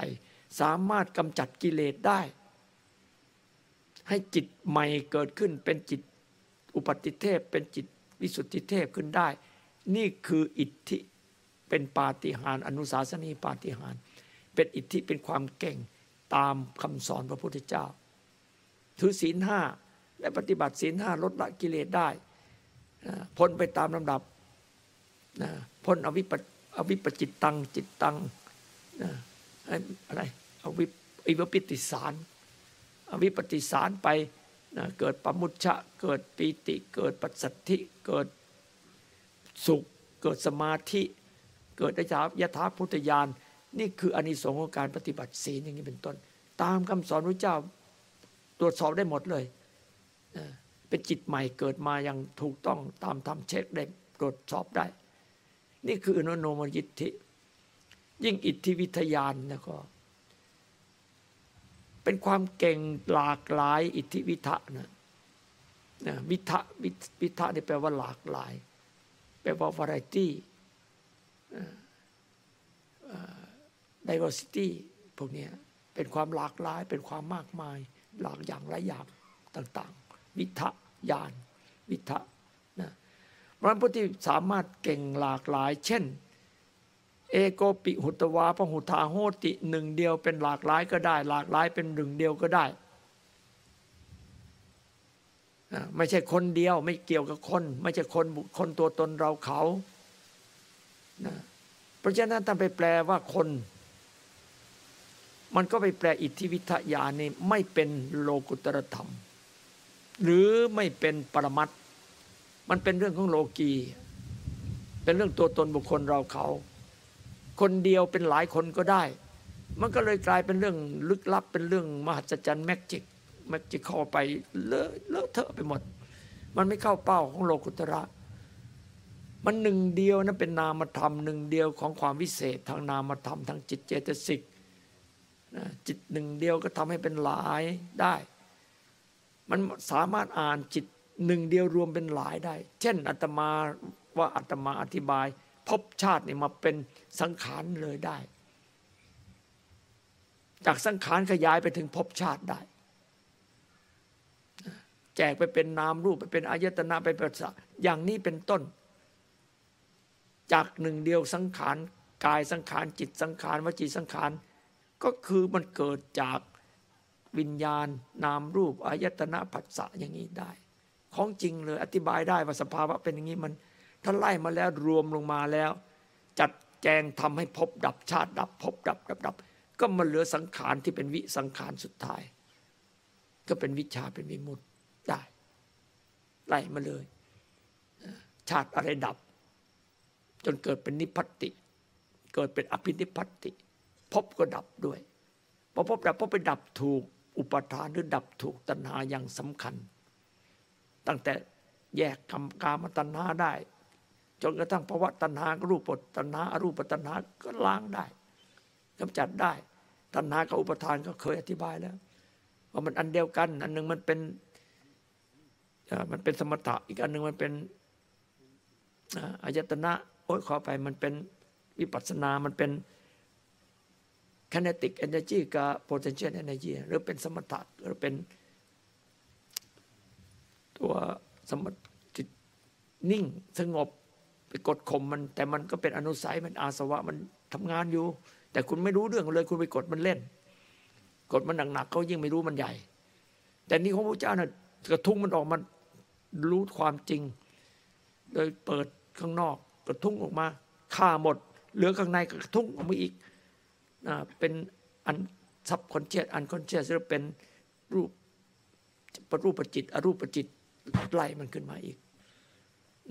สามารถกำจัดกิเลสได้ ให้จิตใหม่เกิดขึ้นเป็นจิตอุปติเทพ เป็นจิตวิสุทธิเทพขึ้นได้ นี่คืออิทธิเป็นปาฏิหาริย์อนุสาสนีปาฏิหาริย์เป็นอิทธิเป็นความเก่ง ตามคำสอนพระพุทธเจ้า ถือศีลห้าและปฏิบัติศีลห้าลดละกิเลสได้พ้นไปตามลำดับพ้นอวิปอวิปจิตตังจิตตังอะไรอวิอวิปิติสารอวิปติสารไปนะเกิดปมุชชะเกิดปีติ เกิดปัสสัทธิเกิดสุข เกิดสมาธิ เกิดได้จากยถาพุทธญาณ นี่คืออานิสงส์ของการปฏิบัติศีลอย่างนี้เป็นต้น ตามคำสอนพระเจ้าตรวจสอบได้หมดเลยเป็นจิตใหม่เกิดมาอย่างถูกต้องตามธรรมเช็คได้ตรวจสอบได้ นี่คืออนุโนมยิทธิ ยิ่งอิทธิวิทยานนะก็เป็นความเก่งหลากหลายอิทธิวิทะนะนะวิทะวิทะนี่แปลว่าหลากหลาย แปลว่า variety diversity พวกนี้เป็นความหลากหลาย เป็นความมากมาย หลากอย่างหลายอย่างต่างๆ วิทะญาณวิทะนะพราะผู้ที่สามารถเก่งหลากหลาย เช่น เอโกปิหุตวาพหุทาโหติหนึ่งเดียวเป็นหลากหลายก็ได้ หลากหลายเป็นหนึ่งเดียวก็ได้ไม่ใช่คนเดียวไม่เกี่ยวกับคน ไม่ใช่คนบุคคลตัวตนเราเขานะเพราะฉะนั้นถ้าไปแปลว่าคน มันก็ไปแปลอิทธิวิทยานี่ไม่เป็นโลกุตรธรรม หรือไม่เป็นปรมัตมันเป็นเรื่องของโลกี เป็นเรื่องตัวตนบุคคลเราเขา คนเดียวเป็นหลายคนก็ได้ มันก็เลยกลายเป็นเรื่องลึกลับ เป็นเรื่องมหัศจรรย์แมจิกแมจิกเข้าไปเลอะเลอะเทอะไปหมด มันไม่เข้าเป้าของโลกุตระมันหนึ่งเดียวนะเป็นนามธรรมหนึ่งเดียวของความวิเศษทางนามธรรมทางจิตเจตสิก จิตหนึ่งเดียวก็ทำให้เป็นหลายได้ มันสามารถอ่านจิตหนึ่งเดียวรวมเป็นหลายได้ เช่นอาตมาว่าอาตมาอธิบายพบชาตินี่มาเป็นสังขารเลยได้ จากสังขารขยายไปถึงพบชาติได้ แจกไปเป็นนามรูปไปเป็นอายตนะไปเป็นสัอย่างนี้เป็นต้น จากหนึ่งเดียวสังขารกายสังขารจิตสังขารวจีสังขาร ก็คือมันเกิดจากวิญญาณนามรูปอายตนะผัสสะอย่างนี้ได้ ของจริงเลยอธิบายได้ว่าสภาวะเป็นอย่างนี้มันถ้าไล่มาแล้วรวมลงมาแล้ว จัดแจงทำให้พบดับชาติดับพบดับดับดับก็มาเหลือสังขารที่เป็นวิสังขารสุดท้าย ก็เป็นวิชาเป็นวิมุตติได้ ไล่มาเลย ชาติอะไรดับ จนเกิดเป็นนิพพติ เกิดเป็นอภินิพพติ พบก็ดับด้วยพอพบดับพบไปดับถูกอุปทานหรือดับถูกตัณหาอย่างสำคัญ ตั้งแต่แยกกรรมกามตัณหาได้ จนกระทั่งภาวะตัณหารูปตัณหาอรูปตัณหาก็ล้างได้กำจัดได้ ตัณหากับอุปทานก็เคยอธิบายแล้วว่ามันอันเดียวกัน อันหนึ่งมันเป็นมันเป็นสมถะอีกอันหนึ่งมันเป็นอายตนะโอ้ยขอไปมันเป็นวิปัสสนา มันเป็น kinetic energy กับ potential energy หรือเป็นสมถะหรือเป็นตัวสมถจิตนิ่งสงบไปกดข่มมัน แต่มันก็เป็นอนุสัยมันอาสวะมันทำงานอยู่ แต่คุณไม่รู้เรื่องเลยคุณไปกดมันเล่น กดมันหนักๆเขายิ่งไม่รู้มันใหญ่ แต่นี่ของพระเจ้าน่ะกระทุ้งมันออกมารู้ความจริง โดยเปิดข้างนอก กระทุ้งออกมาฆ่าหมด เหลือข้างในกระทุ้งออกมาอีก เป็นอัน subconscious unconscious หรือเป็นรูปปรูปจิตอรูปจิตไล่มันขึ้นมาอีก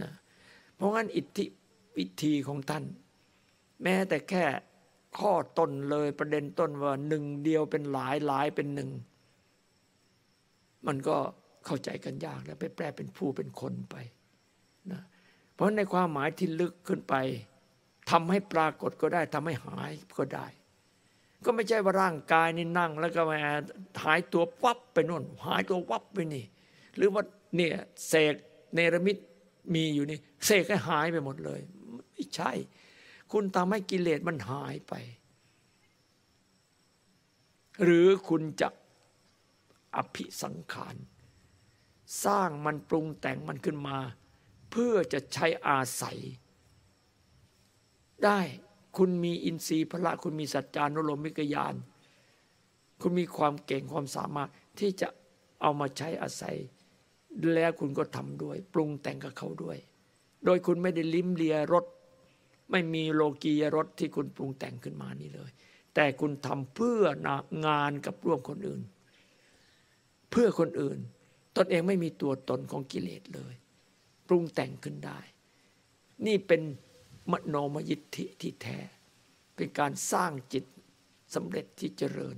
นะเพราะงั้นอิทธิวิธีของท่าน แม้แต่แค่ข้อต้นเลยประเด็นต้นว่าหนึ่งเดียวเป็นหลายหลายเป็นหนึ่ง มันก็เข้าใจกันยากแล้วไปแปลเป็นผู้เป็นคนไปนะเพราะในความหมายที่ลึกขึ้นไปทำให้ปรากฏก็ได้ทำให้หายก็ได้ ก็ไม่ใช่ว่าร่างกายนี่นั่ง แล้วก็มาหายตัววับไปโน่นหายตัววับไปนี่ หรือว่าเนี่ยเสกเนรมิตมีอยู่นี่เสกให้หายไปหมดเลย ไม่ใช่ คุณทำให้กิเลสมันหายไป หรือคุณจะอภิสังขารสร้างมันปรุงแต่งมันขึ้นมา เพื่อจะใช้อาศัย ได้ คุณมีอินทรีย์พละ คุณมีสัจจานุโลมมิกญาณคุณมีความเก่งความสามารถที่จะเอามาใช้อาศัย แล้วคุณก็ทำด้วย ปรุงแต่งกับเขาด้วย โดยคุณไม่ได้ลิ้มเลียรสไม่มีโลกียรสที่คุณปรุงแต่งขึ้นมานี่เลย แต่คุณทำเพื่องานกับร่วมคนอื่น เพื่อคนอื่น ตนเองไม่มีตัวตนของกิเลสเลย ปรุงแต่งขึ้นได้ นี่เป็น มโนมยิทธิที่แท้ เป็นการสร้างจิตสำเร็จที่เจริญ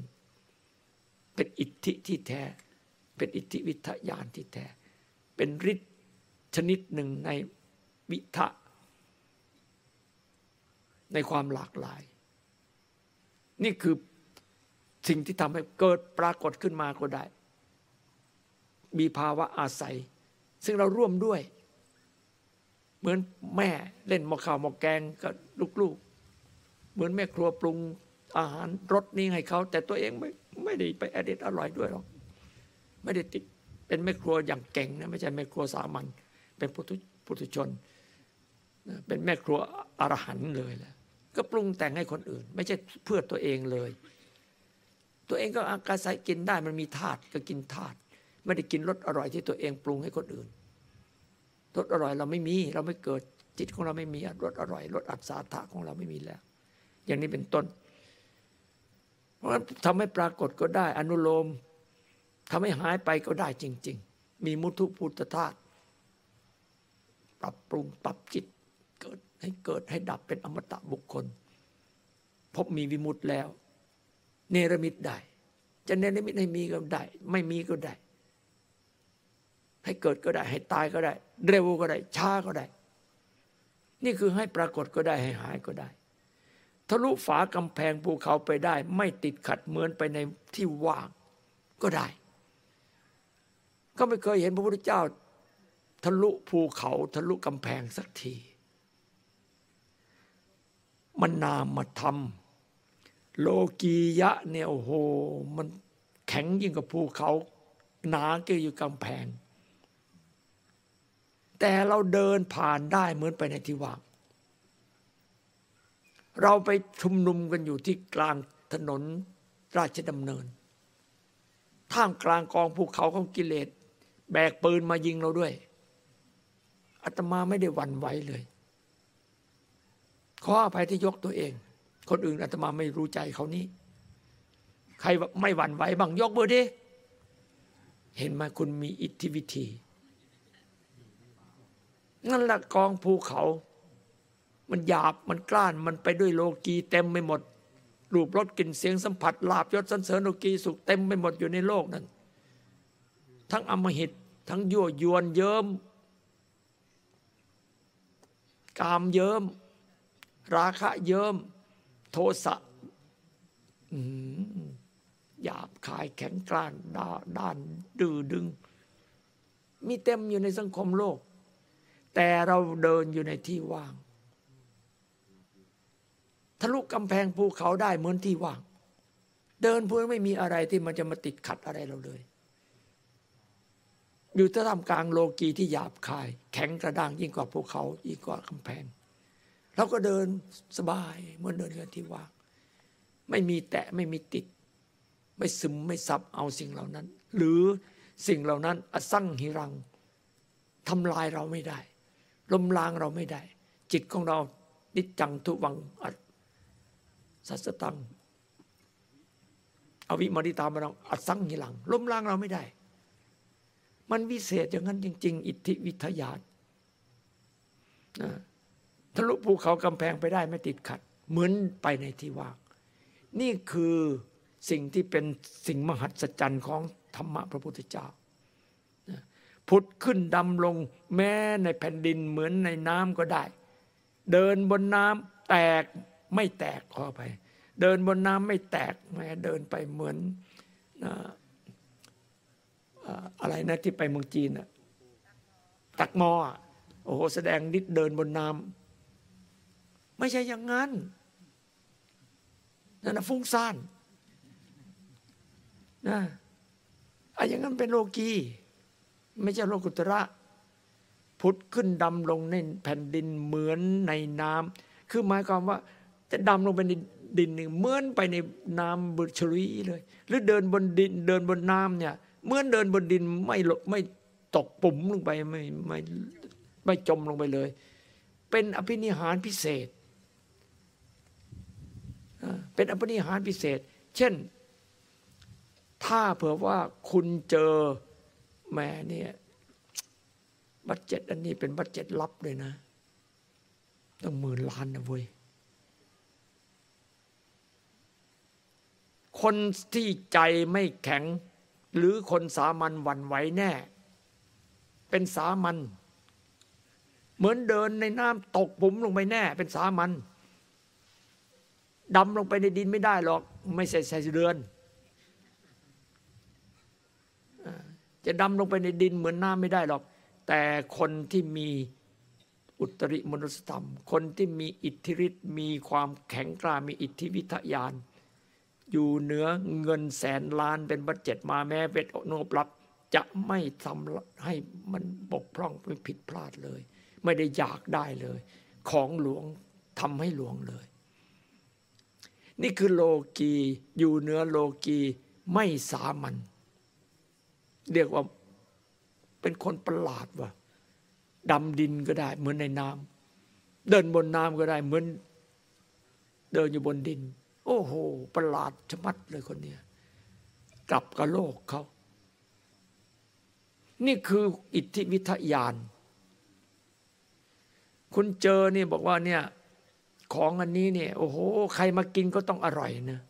เป็นอิทธิที่แท้ เป็นอิทธิวิทยานที่แท้ เป็นฤทธิ์ชนิดหนึ่งในวิทะในความหลากหลาย นี่คือสิ่งที่ทำให้เกิดปรากฏขึ้นมาก็ได้ มีภาวะอาศัย ซึ่งเราร่วมด้วย เหมือนแม่เล่นหมอข้าวหมอแกงกับลูกๆ เหมือนแม่ครัวปรุงอาหารรสนี้ให้เขา แต่ตัวเองไม่ไม่ได้ไปอดเด็ดอร่อยด้วยหรอก ไม่ได้ติดเป็นแม่ครัวอย่างเก่งนะไม่ใช่แม่ครัวสามัญเป็นปุถุปุถุชน เป็นแม่ครัวอรหันต์เลยแหละก็ปรุงแต่งให้คนอื่น ไม่ใช่เพื่อตัวเองเลย ตัวเองก็อากาศัยกินได้มันมีธาตุก็กินธาตุไม่ได้กินรสอร่อยที่ตัวเองปรุงให้คนอื่น รสอร่อยเราไม่มี เราไม่เกิดจิตของเราไม่มีรสอร่อยรสอัศาธาของเราไม่มีแล้ว อย่างนี้เป็นต้น เพราะฉะนั้นทำให้ปรากฏก็ได้ อนุโลมทำให้หายไปก็ได้จริง ๆ มีมุทุพุทธธาตุปรับปรุงปรับจิตเกิดให้เกิดให้ดับเป็นอมตะบุคคล พบมีวิมุตต์แล้ว เนรมิตได้ จะเนรมิตให้มีก็ได้ ไม่มีก็ได้ ให้เกิดก็ได้ ให้ตายก็ได้ เร็วก็ได้ ช้าก็ได้ นี่คือให้ปรากฏก็ได้ให้หายก็ได้ ทะลุฝากำแพงภูเขาไปได้ ไม่ติดขัดเหมือนไปในที่ว่างก็ได้ ก็ไม่เคยเห็นพระพุทธเจ้า ทะลุภูเขาทะลุกำแพงสักทีมันนามมาทำโลกียะเนี่ยโอ้โห มันแข็งยิ่งกว่าภูเขา หนาเกี่ยวอยู่กำแพง แต่เราเดินผ่านได้เหมือนไปในที่ว่างเราไปชุมนุมกันอยู่ที่กลางถนนราชดำเนิน ท่ามกลางกองภูเขาของกิเลส แบกปืนมายิงเราด้วยอาตมาไม่ได้หวั่นไหวเลย ขออภัยที่ยกตัวเอง คนอื่นอาตมาไม่รู้ใจเขานี้ ใครไม่หวั่นไหวบ้างยกมือดิ เห็นไหมคุณมีอิทธิวิธี นั่นแหละกองภูเขา มันหยาบมันกล้านมันไปด้วยโลกีเต็มไปหมดรูปรสกลิ่นเสียงสัมผัสลาบยศสันเสริญโลกีสุขเต็มไปหมดอยู่ในโลกนั้น ทั้งอมหิตทั้งยั่วยวนเยิ้มกามเยิ้มราคะเยิ้มโทสะหยาบคายแข็งกร้านด้านดื้อดึง มีเต็มอยู่ในสังคมโลก แต่เราเดินอยู่ในที่ว่าง ทะลุกำแพงภูเขาได้เหมือนที่ว่าง เดินเพื่อไม่มีอะไรที่มันจะมาติดขัดอะไรเราเลย อยู่ท่ามกลางโลกีที่หยาบคาย แข็งกระด้างยิ่งกว่าภูเขายิ่งกว่ากำแพงเราก็เดินสบายเหมือนเดินกันที่ว่าง ไม่มีแตะไม่มีติด ไม่ซึมไม่ซับเอาสิ่งเหล่านั้น หรือสิ่งเหล่านั้นอสั่งหิรังทำลายเราไม่ได้ ล้มล้างเราไม่ได้ จิตของเรานิจจังทุวังอัตสัสตังอวิมาริตามรังอัสั่งหิรัง ล้มล้างเราไม่ได้ มันวิเศษอย่างนั้นจริง ๆ อิทธิวิทยานะทะลุภูเขากำแพงไปได้ไม่ติดขัด เหมือนไปในที่ว่างนี่คือสิ่งที่เป็นสิ่งมหัศจรรย์ของธรรมะพระพุทธเจ้า ผุดขึ้นดำลง แม้ในแผ่นดินเหมือนในน้ำก็ได้ เดินบนน้ำแตกไม่แตกขอไป เดินบนน้ำไม่แตกแม้เดินไปเหมือนอะไรนะที่ไปเมืองจีนอะตักมอโอ้โหแสดงนิดเดินบนน้ำไม่ใช่อย่างนั้นนั่นนะฟุ้งซ่านนะไอ้อย่างนั้นเป็นโลกี ไม่ใช่โลกุตระพุทธขึ้นดำลงในแผ่นดินเหมือนในน้ำคือหมายความว่าจะดำลงไปในดินหนึ่งเหมือนไปในน้ำบุชรีเลย หรือเดินบนดินเดินบนน้ำเนี่ยเหมือนเดินบนดินไม่ไม่ตกปุ่มลงไปไม่ไม่ไม่จมลงไปเลย เป็นอภินิหารพิเศษ เป็นอภินิหารพิเศษ เช่น ถ้าเผื่อว่าคุณเจอ แม่เนี่ยบัตเจ็ตอันนี้เป็นบัตเจ็ตลับเลยนะต้องหมื่นล้านนะเว้ยคนที่ใจไม่แข็ง หรือคนสามัญหวั่นไหวแน่ เป็นสามัญเหมือนเดินในน้ำตกปุ๋มลงไปแน่ เป็นสามัญดำลงไปในดินไม่ได้หรอก ไม่ใส่ใส่เรือน จะดำลงไปในดินเหมือนน้ำไม่ได้หรอก แต่คนที่มีอุตริมนุสธรรม คนที่มีอิทธิฤทธิ์มีความแข็งกล้ามีอิทธิวิทยาน อยู่เหนือเงินแสนล้านเป็นบัตเจ็ตมาแม้เป็นโนบลับ จะไม่ทำให้มันบกพร่องไม่ผิดพลาดเลย ไม่ได้อยากได้เลย ของหลวงทำให้หลวงเลย นี่คือโลกีอยู่เหนือโลกีไม่สามัญ เรียกว่าเป็นคนประหลาดว่ะดำดินก็ได้ เหมือนในน้ำเดินบนน้ำก็ได้เหมือน เดินอยู่บนดิน โอ้โห ประหลาดชะมัดเลยคนเนี้ยกลับกับโลกเขา นี่คืออิทธิวิทยาน คุณเจอเนี่ยบอกว่าเนี่ยของอันนี้เนี่ย โอ้โห ใครมากินก็ต้องอร่อยนะ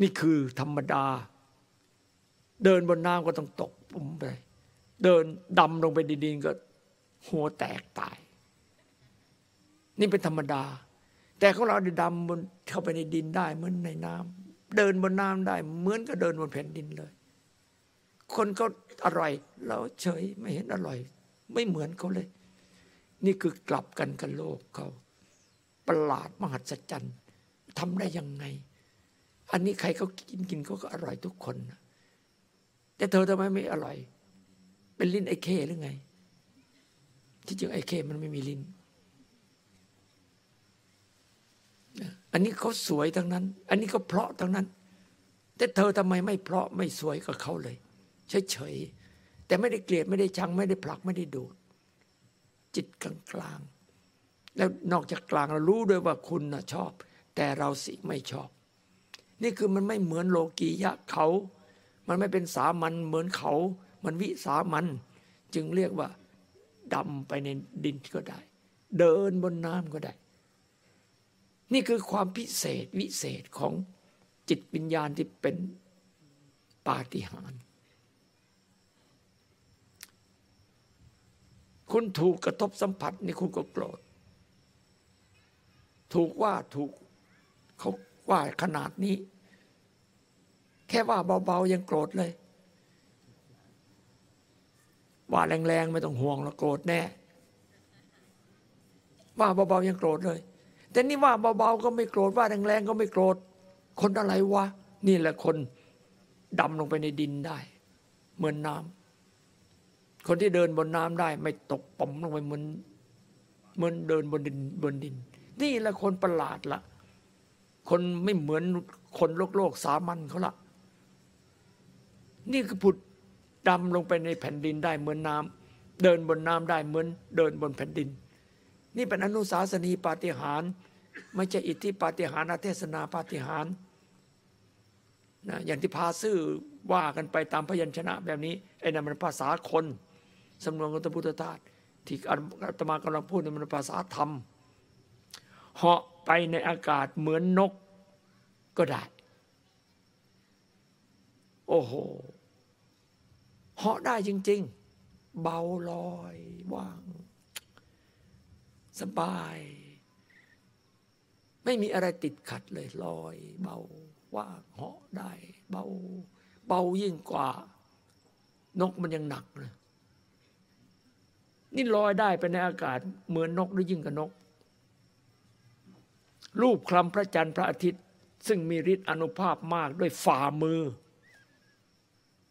นี่คือธรรมดา เดินบนน้ำก็ต้องตกปุ่มไป เดินดำลงไปดินก็ หัวแตกตาย นี่เป็นธรรมดา แต่ของเราได้ดำบนเข้าไปในดินได้เหมือนในน้ำเดินบนน้ำได้ เหมือนกับเดินบนแผ่นดินเลย คนก็อร่อยเราเฉยไม่เห็นอร่อย ไม่เหมือนเขาเลย นี่คือกลับกันกับโลกเขาประหลาดมหัศจรรย์ทำได้ยังไง อันนี้ใครเขากินกินเขาก็อร่อยทุกคนนะ แต่เธอทำไมไม่อร่อย เป็นลิ้นไอ้เคหรือไง ที่จริงไอ้เคมันไม่มีลิ้น อันนี้เขาสวยทั้งนั้น อันนี้ก็เพราะทั้งนั้น แต่เธอทำไมไม่เพราะไม่สวยกับเขาเลยเฉยๆแต่ไม่ได้เกลียดไม่ได้ชังไม่ได้ผลักไม่ได้ดูดจิตกลางๆ แล้วนอกจากกลางเรารู้ด้วยว่าคุณนะชอบ แต่เราสิไม่ชอบ นี่คือมันไม่เหมือนโลกียะเขา มันไม่เป็นสามัญเหมือนเขา มันวิสามัญจึงเรียกว่าดำไปในดินก็ได้ เดินบนน้ำก็ได้ นี่คือความพิเศษวิเศษของจิตวิญญาณที่เป็นปาฏิหาริย์คุณถูกกระทบสัมผัสนี่คุณก็โกรธ ถูกว่าถูกเขาว่าขนาดนี้ แค่ว่าเบาๆยังโกรธเลย ว่าแรงๆไม่ต้องห่วงแล้วโกรธแน่ ว่าเบาๆยังโกรธเลย แต่นี่ว่าเบาๆก็ไม่โกรธว่าแรงๆก็ไม่โกรธ คนอะไรวะนี่แหละคนดำลงไปในดินได้ เหมือนน้ำคนที่เดินบนน้ำได้ ไม่ตกป่อมลงไปเหมือนเหมือนเดินบนดินบนดิน นี่แหละคนประหลาดละคนไม่เหมือนคนโลกโลกสามัญเขาละ นี่คือผุดดำลงไปในแผ่นดินได้เหมือนน้ำเดินบนน้ำได้เหมือนเดินบนแผ่นดิน นี่เป็นอนุสาสนีปาฏิหาริย์ไม่ใช่อิทธิปาฏิหาริย์อาเทศนาปาฏิหาริย์นะอย่างที่พาซื่อว่ากันไปตามพยัญชนะแบบนี้ไอ้นั่นมันภาษาคนสำนวนของตพุทธทาสที่อาตมากำลังพูดนี่มันภาษาธรรมเหาะไปในอากาศเหมือนนกก็ได้ โอ้โห เหาะได้จริง ๆ เบาลอยว่าง สบาย ไม่มีอะไรติดขัดเลยลอย เบาว่างเหาะได้ เบา เบายิ่งกว่า นกมันยังหนักนะนี่ลอยได้ไปในอากาศ เหมือนนกหรือยิ่งกับนก รูปคลำพระจันทร์พระอาทิตย์ ซึ่งมีฤทธิ์อนุภาพมากด้วยฝ่ามือ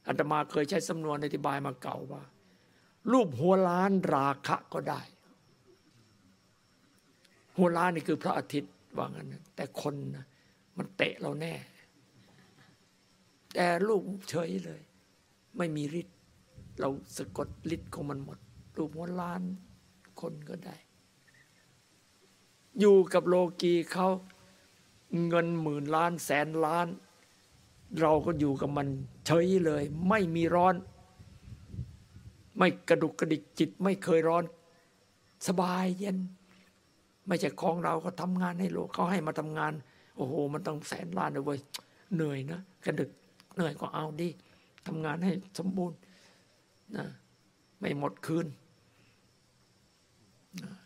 อัตมาเคยใช้สำนวนอธิบายมาเก่าว่า รูปหัวล้านราคะก็ได้ หัวล้านนี่คือพระอาทิตย์ว่างั้นแต่คนนะมันเตะเราแน่ แต่รูปเฉยเลย ไม่มีฤทธิ์เราสะกดฤทธิ์ของมันหมด รูปหัวล้านคนก็ได้ อยู่กับโลกีเขาเงินหมื่นล้านแสนล้าน เราก็อยู่กับมันเฉยเลย ไม่มีร้อน ไม่กระดุกกระดิกจิตไม่เคยร้อน สบายเย็น ไม่ใช่ของเราก็ทำงานให้โลกเขาให้มาทำงาน โอ้โห มันต้องแสนล้านเลยเว้ยเหนื่อยนะกระดึกเหนื่อยก็เอาดิทำงานให้สมบูรณ์นะไม่หมดคืน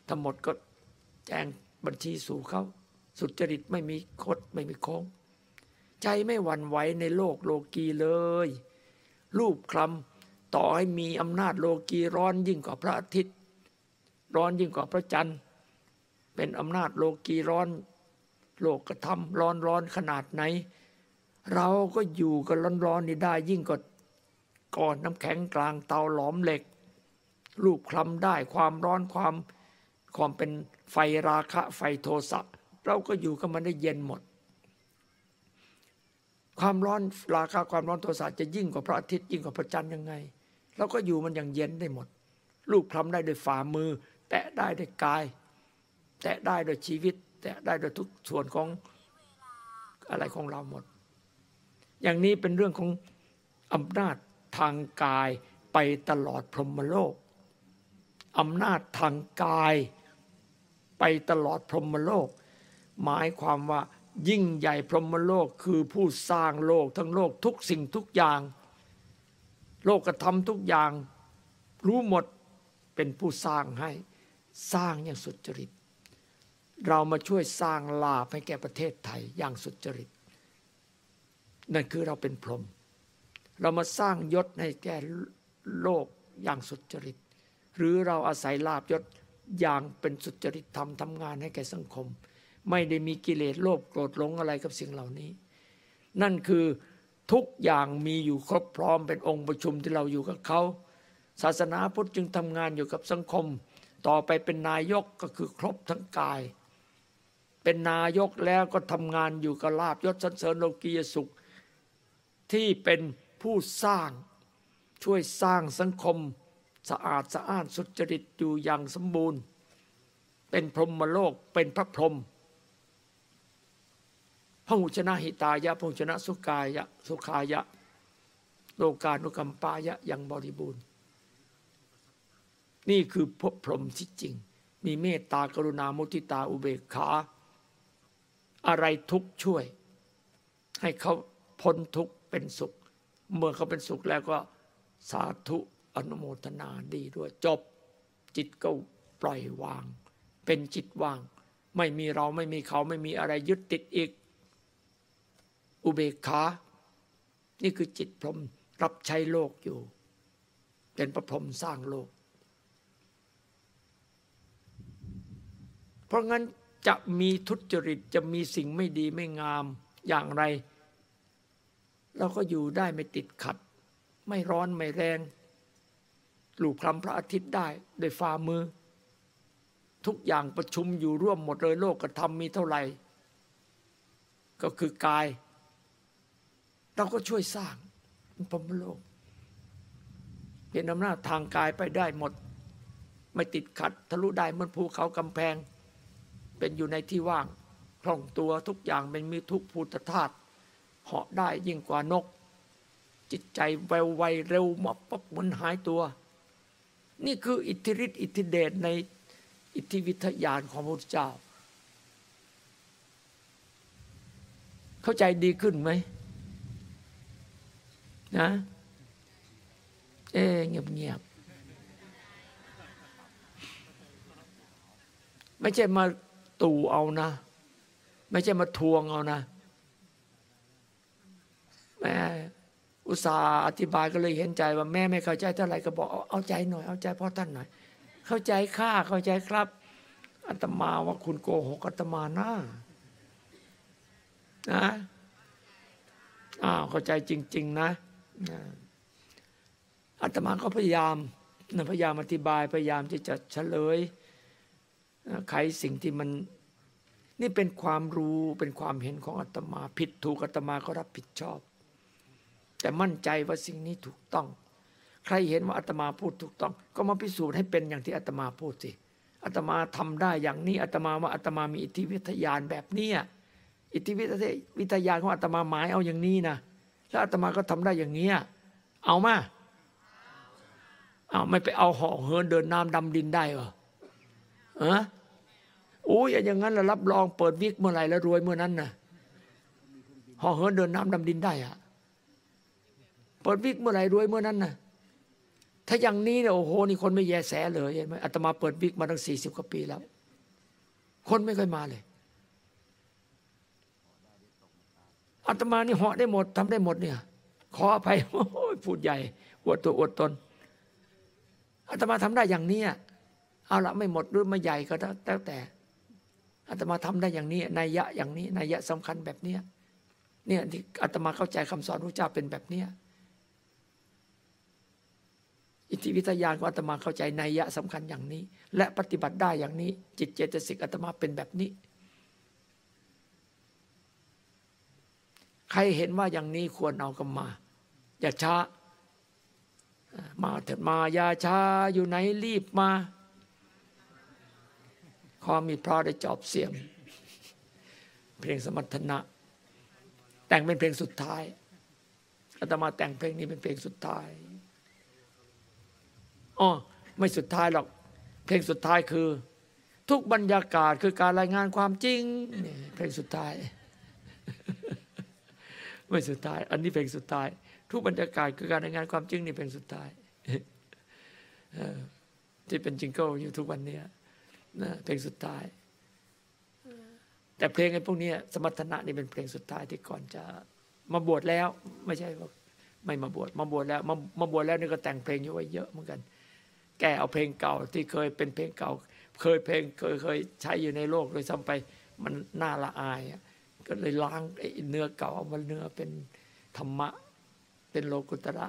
ถ้าหมดก็แจ้งบัญชีสู่เขา สุจริตไม่มีคดไม่มีโค้ง ใจไม่หวั่นไหวในโลกโลกีเลย รูปคลำต่อให้มีอำนาจโลกีร้อนยิ่งกว่าพระอาทิตย์ ร้อนยิ่งกว่าพระจันทร์ เป็นอำนาจโลกีร้อน โลกกระทำร้อนร้อนขนาดไหน เราก็อยู่กันร้อนร้อนนี่ได้ยิ่งกว่าก่อนน้ำแข็งกลางเตาหลอมเหล็ก รูปคลำได้ความร้อนความความเป็นไฟราคะไฟโทสะ เราก็อยู่กับมันได้เย็นหมด ความร้อนราคะความร้อนโทสะจะยิ่งกว่าพระอาทิตย์ยิ่งกว่าพระจันทร์ยังไงเราก็อยู่มันอย่างเย็นได้หมดรูปคลำได้ด้วยฝ่ามือ แตะได้ด้วยกาย แตะได้ด้วยชีวิต แตะได้ด้วยทุกส่วนของอะไรของเราหมด อย่างนี้เป็นเรื่องของอำนาจทางกายไปตลอดพรหมโลกอำนาจทางกาย ไปตลอดพรหมโลก หมายความว่า ยิ่งใหญ่พรหมโลกคือผู้สร้างโลกทั้งโลกทุกสิ่งทุกอย่าง โลกกระทำทุกอย่าง รู้หมดเป็นผู้สร้างให้สร้างอย่างสุจริต เรามาช่วยสร้างลาภให้แก่ประเทศไทยอย่างสุจริต นั่นคือเราเป็นพรหมเรามาสร้างยศให้แก่โลกอย่างสุจริต หรือเราอาศัยลาบยศอย่างเป็นสุจริตธรรมทำงานให้แก่สังคม ไม่ได้มีกิเลสโลภโกรธหลงอะไรกับสิ่งเหล่านี้ นั่นคือทุกอย่างมีอยู่ครบพร้อมเป็นองค์ประชุมที่เราอยู่กับเขา ศาสนาพุทธจึงทำงานอยู่กับสังคม ต่อไปเป็นนายกก็คือครบทั้งกาย เป็นนายกแล้วก็ทำงานอยู่กับลาบยศสันเสริญโลกียสุข ที่เป็นผู้สร้างช่วยสร้างสังคม สะอาดสะอ้านสุจริตอยู่อย่างสมบูรณ์ เป็นพรหมโลกเป็นพระพรหม พระหุชนะหิตายะพระหุชนะสุกายะ สุขายะ โลกานุกัมปายะอย่างบริบูรณ์ นี่คือพระพรหมที่จริง มีเมตตากรุณามุทิตาอุเบกขา อะไรทุกช่วย ให้เขาพ้นทุกเป็นสุข เมื่อเขาเป็นสุขแล้วก็สาธุอนุโมทนาดีด้วยจบ จิตก็ปล่อยวาง เป็นจิตว่าง ไม่มีเราไม่มีเขาไม่มีอะไรยึดติดอีก อุเบกขา นี่คือจิตพรหมรับใช้โลกอยู่ เป็นพระพรหมสร้างโลก เพราะงั้นจะมีทุจริตจะมีสิ่งไม่ดีไม่งามอย่างไร เราก็อยู่ได้ไม่ติดขัด ไม่ร้อนไม่แรงหลูกคลำพระอาทิตย์ได้ด้วยฝ่ามือ ทุกอย่างประชุมอยู่ร่วมหมดเลยโลกกระทำมีเท่าไหร่ ก็คือกาย เราก็ช่วยสร้างพรหมโลก เป็นอำนาจทางกายไปได้หมด ไม่ติดขัดทะลุได้เหมือนภูเขากำแพง เป็นอยู่ในที่ว่างคล่องตัวทุกอย่างเป็นมีทุกภูตธาตุเหาะได้ยิ่งกว่านก จิตใจแววไวเร็วมาปั๊บมันหายตัว นี่คืออิทธิฤทธิอิทธิเดชในอิทธิวิทยานของพระพุทธเจ้า เข้าใจดีขึ้นไหม นะ เอ๊เงียบเงียบไม่ใช่มาตู่เอานะ ไม่ใช่มาทวงเอานะแม่อุตส่าห์อธิบายก็เลยเห็นใจว่าแม่ไม่เข้าใจเท่าไหร่ก็บอกเอาเอาใจหน่อยเอาใจพ่อท่านหน่อย เข้าใจข้าเข้าใจครับอาตมาว่าคุณโกหกอาตมาหน้านะอ้าวเข้าใจจริง ๆ นะ อาตมาก็พยายามพยายามอธิบายพยายามที่จะเฉลยไขสิ่งที่มันนี่เป็นความรู้เป็นความเห็นของอาตมาผิดถูกอาตมาก็รับผิดชอบ แต่มั่นใจว่าสิ่งนี้ถูกต้อง ใครเห็นว่าอาตมาพูดถูกต้อง ก็มาพิสูจน์ให้เป็นอย่างที่อาตมาพูดสิอาตมาทำได้อย่างนี้อาตมาว่าอาตมามีอิทธิวิทยานแบบนี้อิทธิวิทยานของอาตมาหมายเอาอย่างนี้นะ แล้วอาตมาก็ทำได้อย่างนี้เอามาเอาไม่ไปเอาห่อเหินเดินน้ำดำดินได้เหรอฮะโอ้ยอย่างนั้นเรารับรองเปิดวิกเมื่อไหร่แล้วรวยเมื่อนั้นนะห่อเหินเดินน้ำดำดินได้อะเปิดวิกเมื่อไหร่รวยเมื่อนั้นนะถ้าอย่างนี้เนี่ยโอ้โหนี่คนไม่แยแสเลยเห็นไหมอาตมาเปิดวิกมาตั้งสี่สิบกว่าปีแล้ว คนไม่เคยมาเลย อาตมานี่เหาะได้หมดทำได้หมดเนี่ย ขออภัยโอ้ยพูดใหญ่อวดตัวอวดตนอาตมาทำได้อย่างนี้เอาละไม่หมดหรือไม่ใหญ่ก็แล้วแต่อาตมาทำได้อย่างนี้นัยยะอย่างนี้นัยยะสำคัญแบบเนี้ยเนี่ยที่อาตมาเข้าใจคำสอนพระเจ้าเป็นแบบเนี้ยอิทธิวิทยานของอาตมาเข้าใจนัยยะสำคัญอย่างนี้ และปฏิบัติได้อย่างนี้ จิตเจตสิกอาตมาเป็นแบบนี้ ใครเห็นว่าอย่างนี้ควรเอากันมา อย่าช้า มาเถิดมาอย่าช้าอยู่ไหนรีบมาขอมีพระได้จอบเสียง เพลงสมรรถนะ แต่งเป็นเพลงสุดท้ายอาตมาแต่งเพลงนี้เป็นเพลงสุดท้ายอ๋อไม่สุดท้ายหรอก เพลงสุดท้ายคือ ทุกบรรยากาศคือการรายงานความจริงเพลงสุดท้าย ไม่สุดท้าย อันนี้เพลงสุดท้าย ทุกบรรยากาศคือการรายงานความจริงนี่เพลงสุดท้ายที่เป็นจิงเกิลอยู่ทุกวันนี้นะเพลงสุดท้าย แต่เพลงไอ้พวกนี้สมรรถนะนี่เป็นเพลงสุดท้ายที่ก่อนจะมาบวชแล้ว ไม่ใช่ว่าไม่มาบวชมาบวชแล้วมามาบวชแล้วนี่ก็แต่งเพลงอยู่ไว้เยอะเหมือนกัน แกเอาเพลงเก่าที่เคยเป็นเพลงเก่า เคยเพลงเคยเคยใช้อยู่ในโลกโดยซ้ำไปมันน่าละอาย ก็เลยล้างไอ้เนื้อเก่าเอามาเนื้อเป็นธรรมะ เป็นโลกุตระ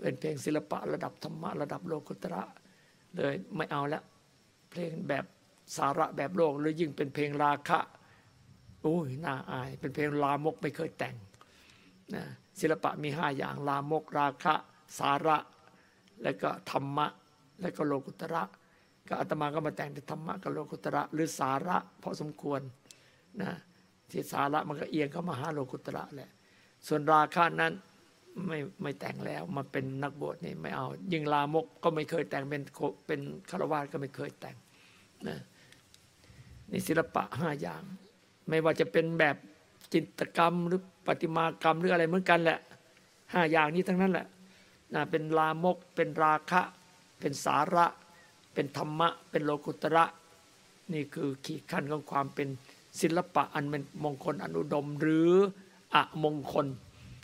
เป็นเพลงศิลปะระดับธรรมะระดับโลกุตระ เลยไม่เอาแล้วเพลงแบบสาระแบบโลกหรือยิ่งเป็นเพลงราคะโอ้ยน่าอาย เป็นเพลงลามกไม่เคยแต่งนะศิลปะมีห้าอย่างลามกราคะ สาระ แล้วก็ธรรมะ แล้วก็โลกุตระ ก็อาตมาก็มาแต่งแต่ธรรมะกับโลกุตระ หรือสาระพอสมควรนะ ที่สาระมันก็เอียงเข้ามาหาโลกุตระแหละ ส่วนราคะนั้นไม่ไม่แต่งแล้วมาเป็นนักบวชนี่ไม่เอา ยิ่งลามกก็ไม่เคยแต่งเป็นเป็นฆรวาสก็ไม่เคยแต่งนะนี่ศิลปะห้าอย่าง ไม่ว่าจะเป็นแบบจิตกรรมหรือปฏิมากรรมหรืออะไรเหมือนกันแหละห้าอย่างนี้ทั้งนั้นแหละนะเป็นลามก เป็นราคะ เป็นสาระ เป็นธรรมะ เป็นโลกุตระ นี่คือขีดขั้นของความเป็น ศิลปะอันเป็นมงคลอนุดมหรืออะมงคล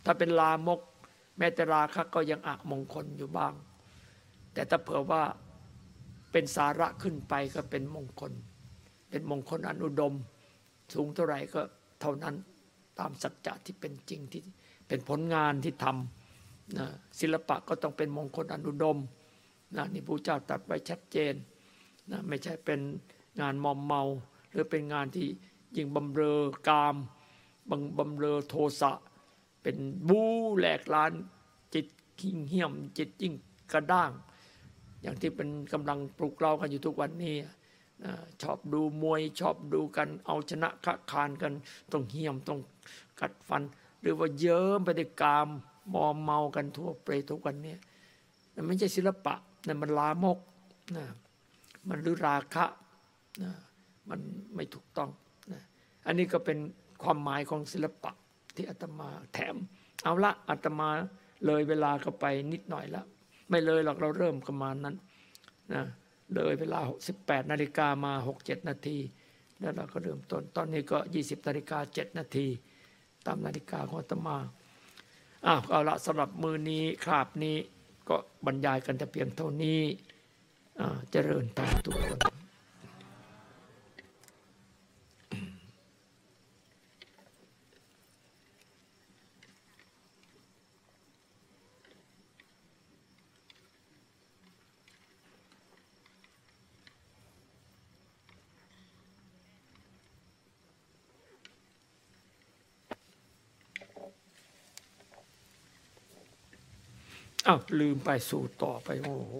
ถ้าเป็นลามก แม้แต่ราคะก็ยังอะมงคลอยู่บ้าง แต่ถ้าเผื่อว่าเป็นสาระขึ้นไปก็เป็นมงคล เป็นมงคลอนุดม สูงเท่าไหร่ก็เท่านั้นตามสัจจะที่เป็นจริงที่เป็นผลงานที่ทำนะศิลปะก็ต้องเป็นมงคลอนุดมนะนี่พระเจ้าตรัดไว้ชัดเจนนะไม่ใช่เป็นงานมอมเมา หรือเป็นงานที่ ยิ่งบำเรอกามบังบำเรอโทสะ เป็นบูแหลกลาน จิตขิงเหี้ยม จิตยิ่งกระด้าง อย่างที่เป็นกำลังปลุกเรากันอยู่ทุกวันนี้ชอบดูมวยชอบดูกัน เอาชนะคะคานกันต้องเหี้ยมต้องกัดฟัน หรือว่าเยิ้มไปด้วยกามมอมเมากันทั่วไปทุกวันนี้นั่นไม่ใช่ศิลปะนั่นมันลามกนะมันหรือราคะนะมันไม่ถูกต้อง อันนี้ก็เป็นความหมายของศิลปะที่อาตมาแถม เอาละอาตมาเลยเวลาก็ไปนิดหน่อยล้วไม่เลยหรอกเราเริ่มประมาณนั้นนะเลยเวลา 18นาฬิกามา 6-7 นาทีแล้วเราก็เริ่มต้น ตอนนี้ก็ 20นาฬิกา7นาทีตามนาฬิกาของอาตมาอ้าวเอาละสำหรับมือนี้คราบนี้ก็บรรยายกันแต่เพียงเท่านี้เจริญตามทุกคน อ้าวลืมไปสู่ต่อไป โอ้โห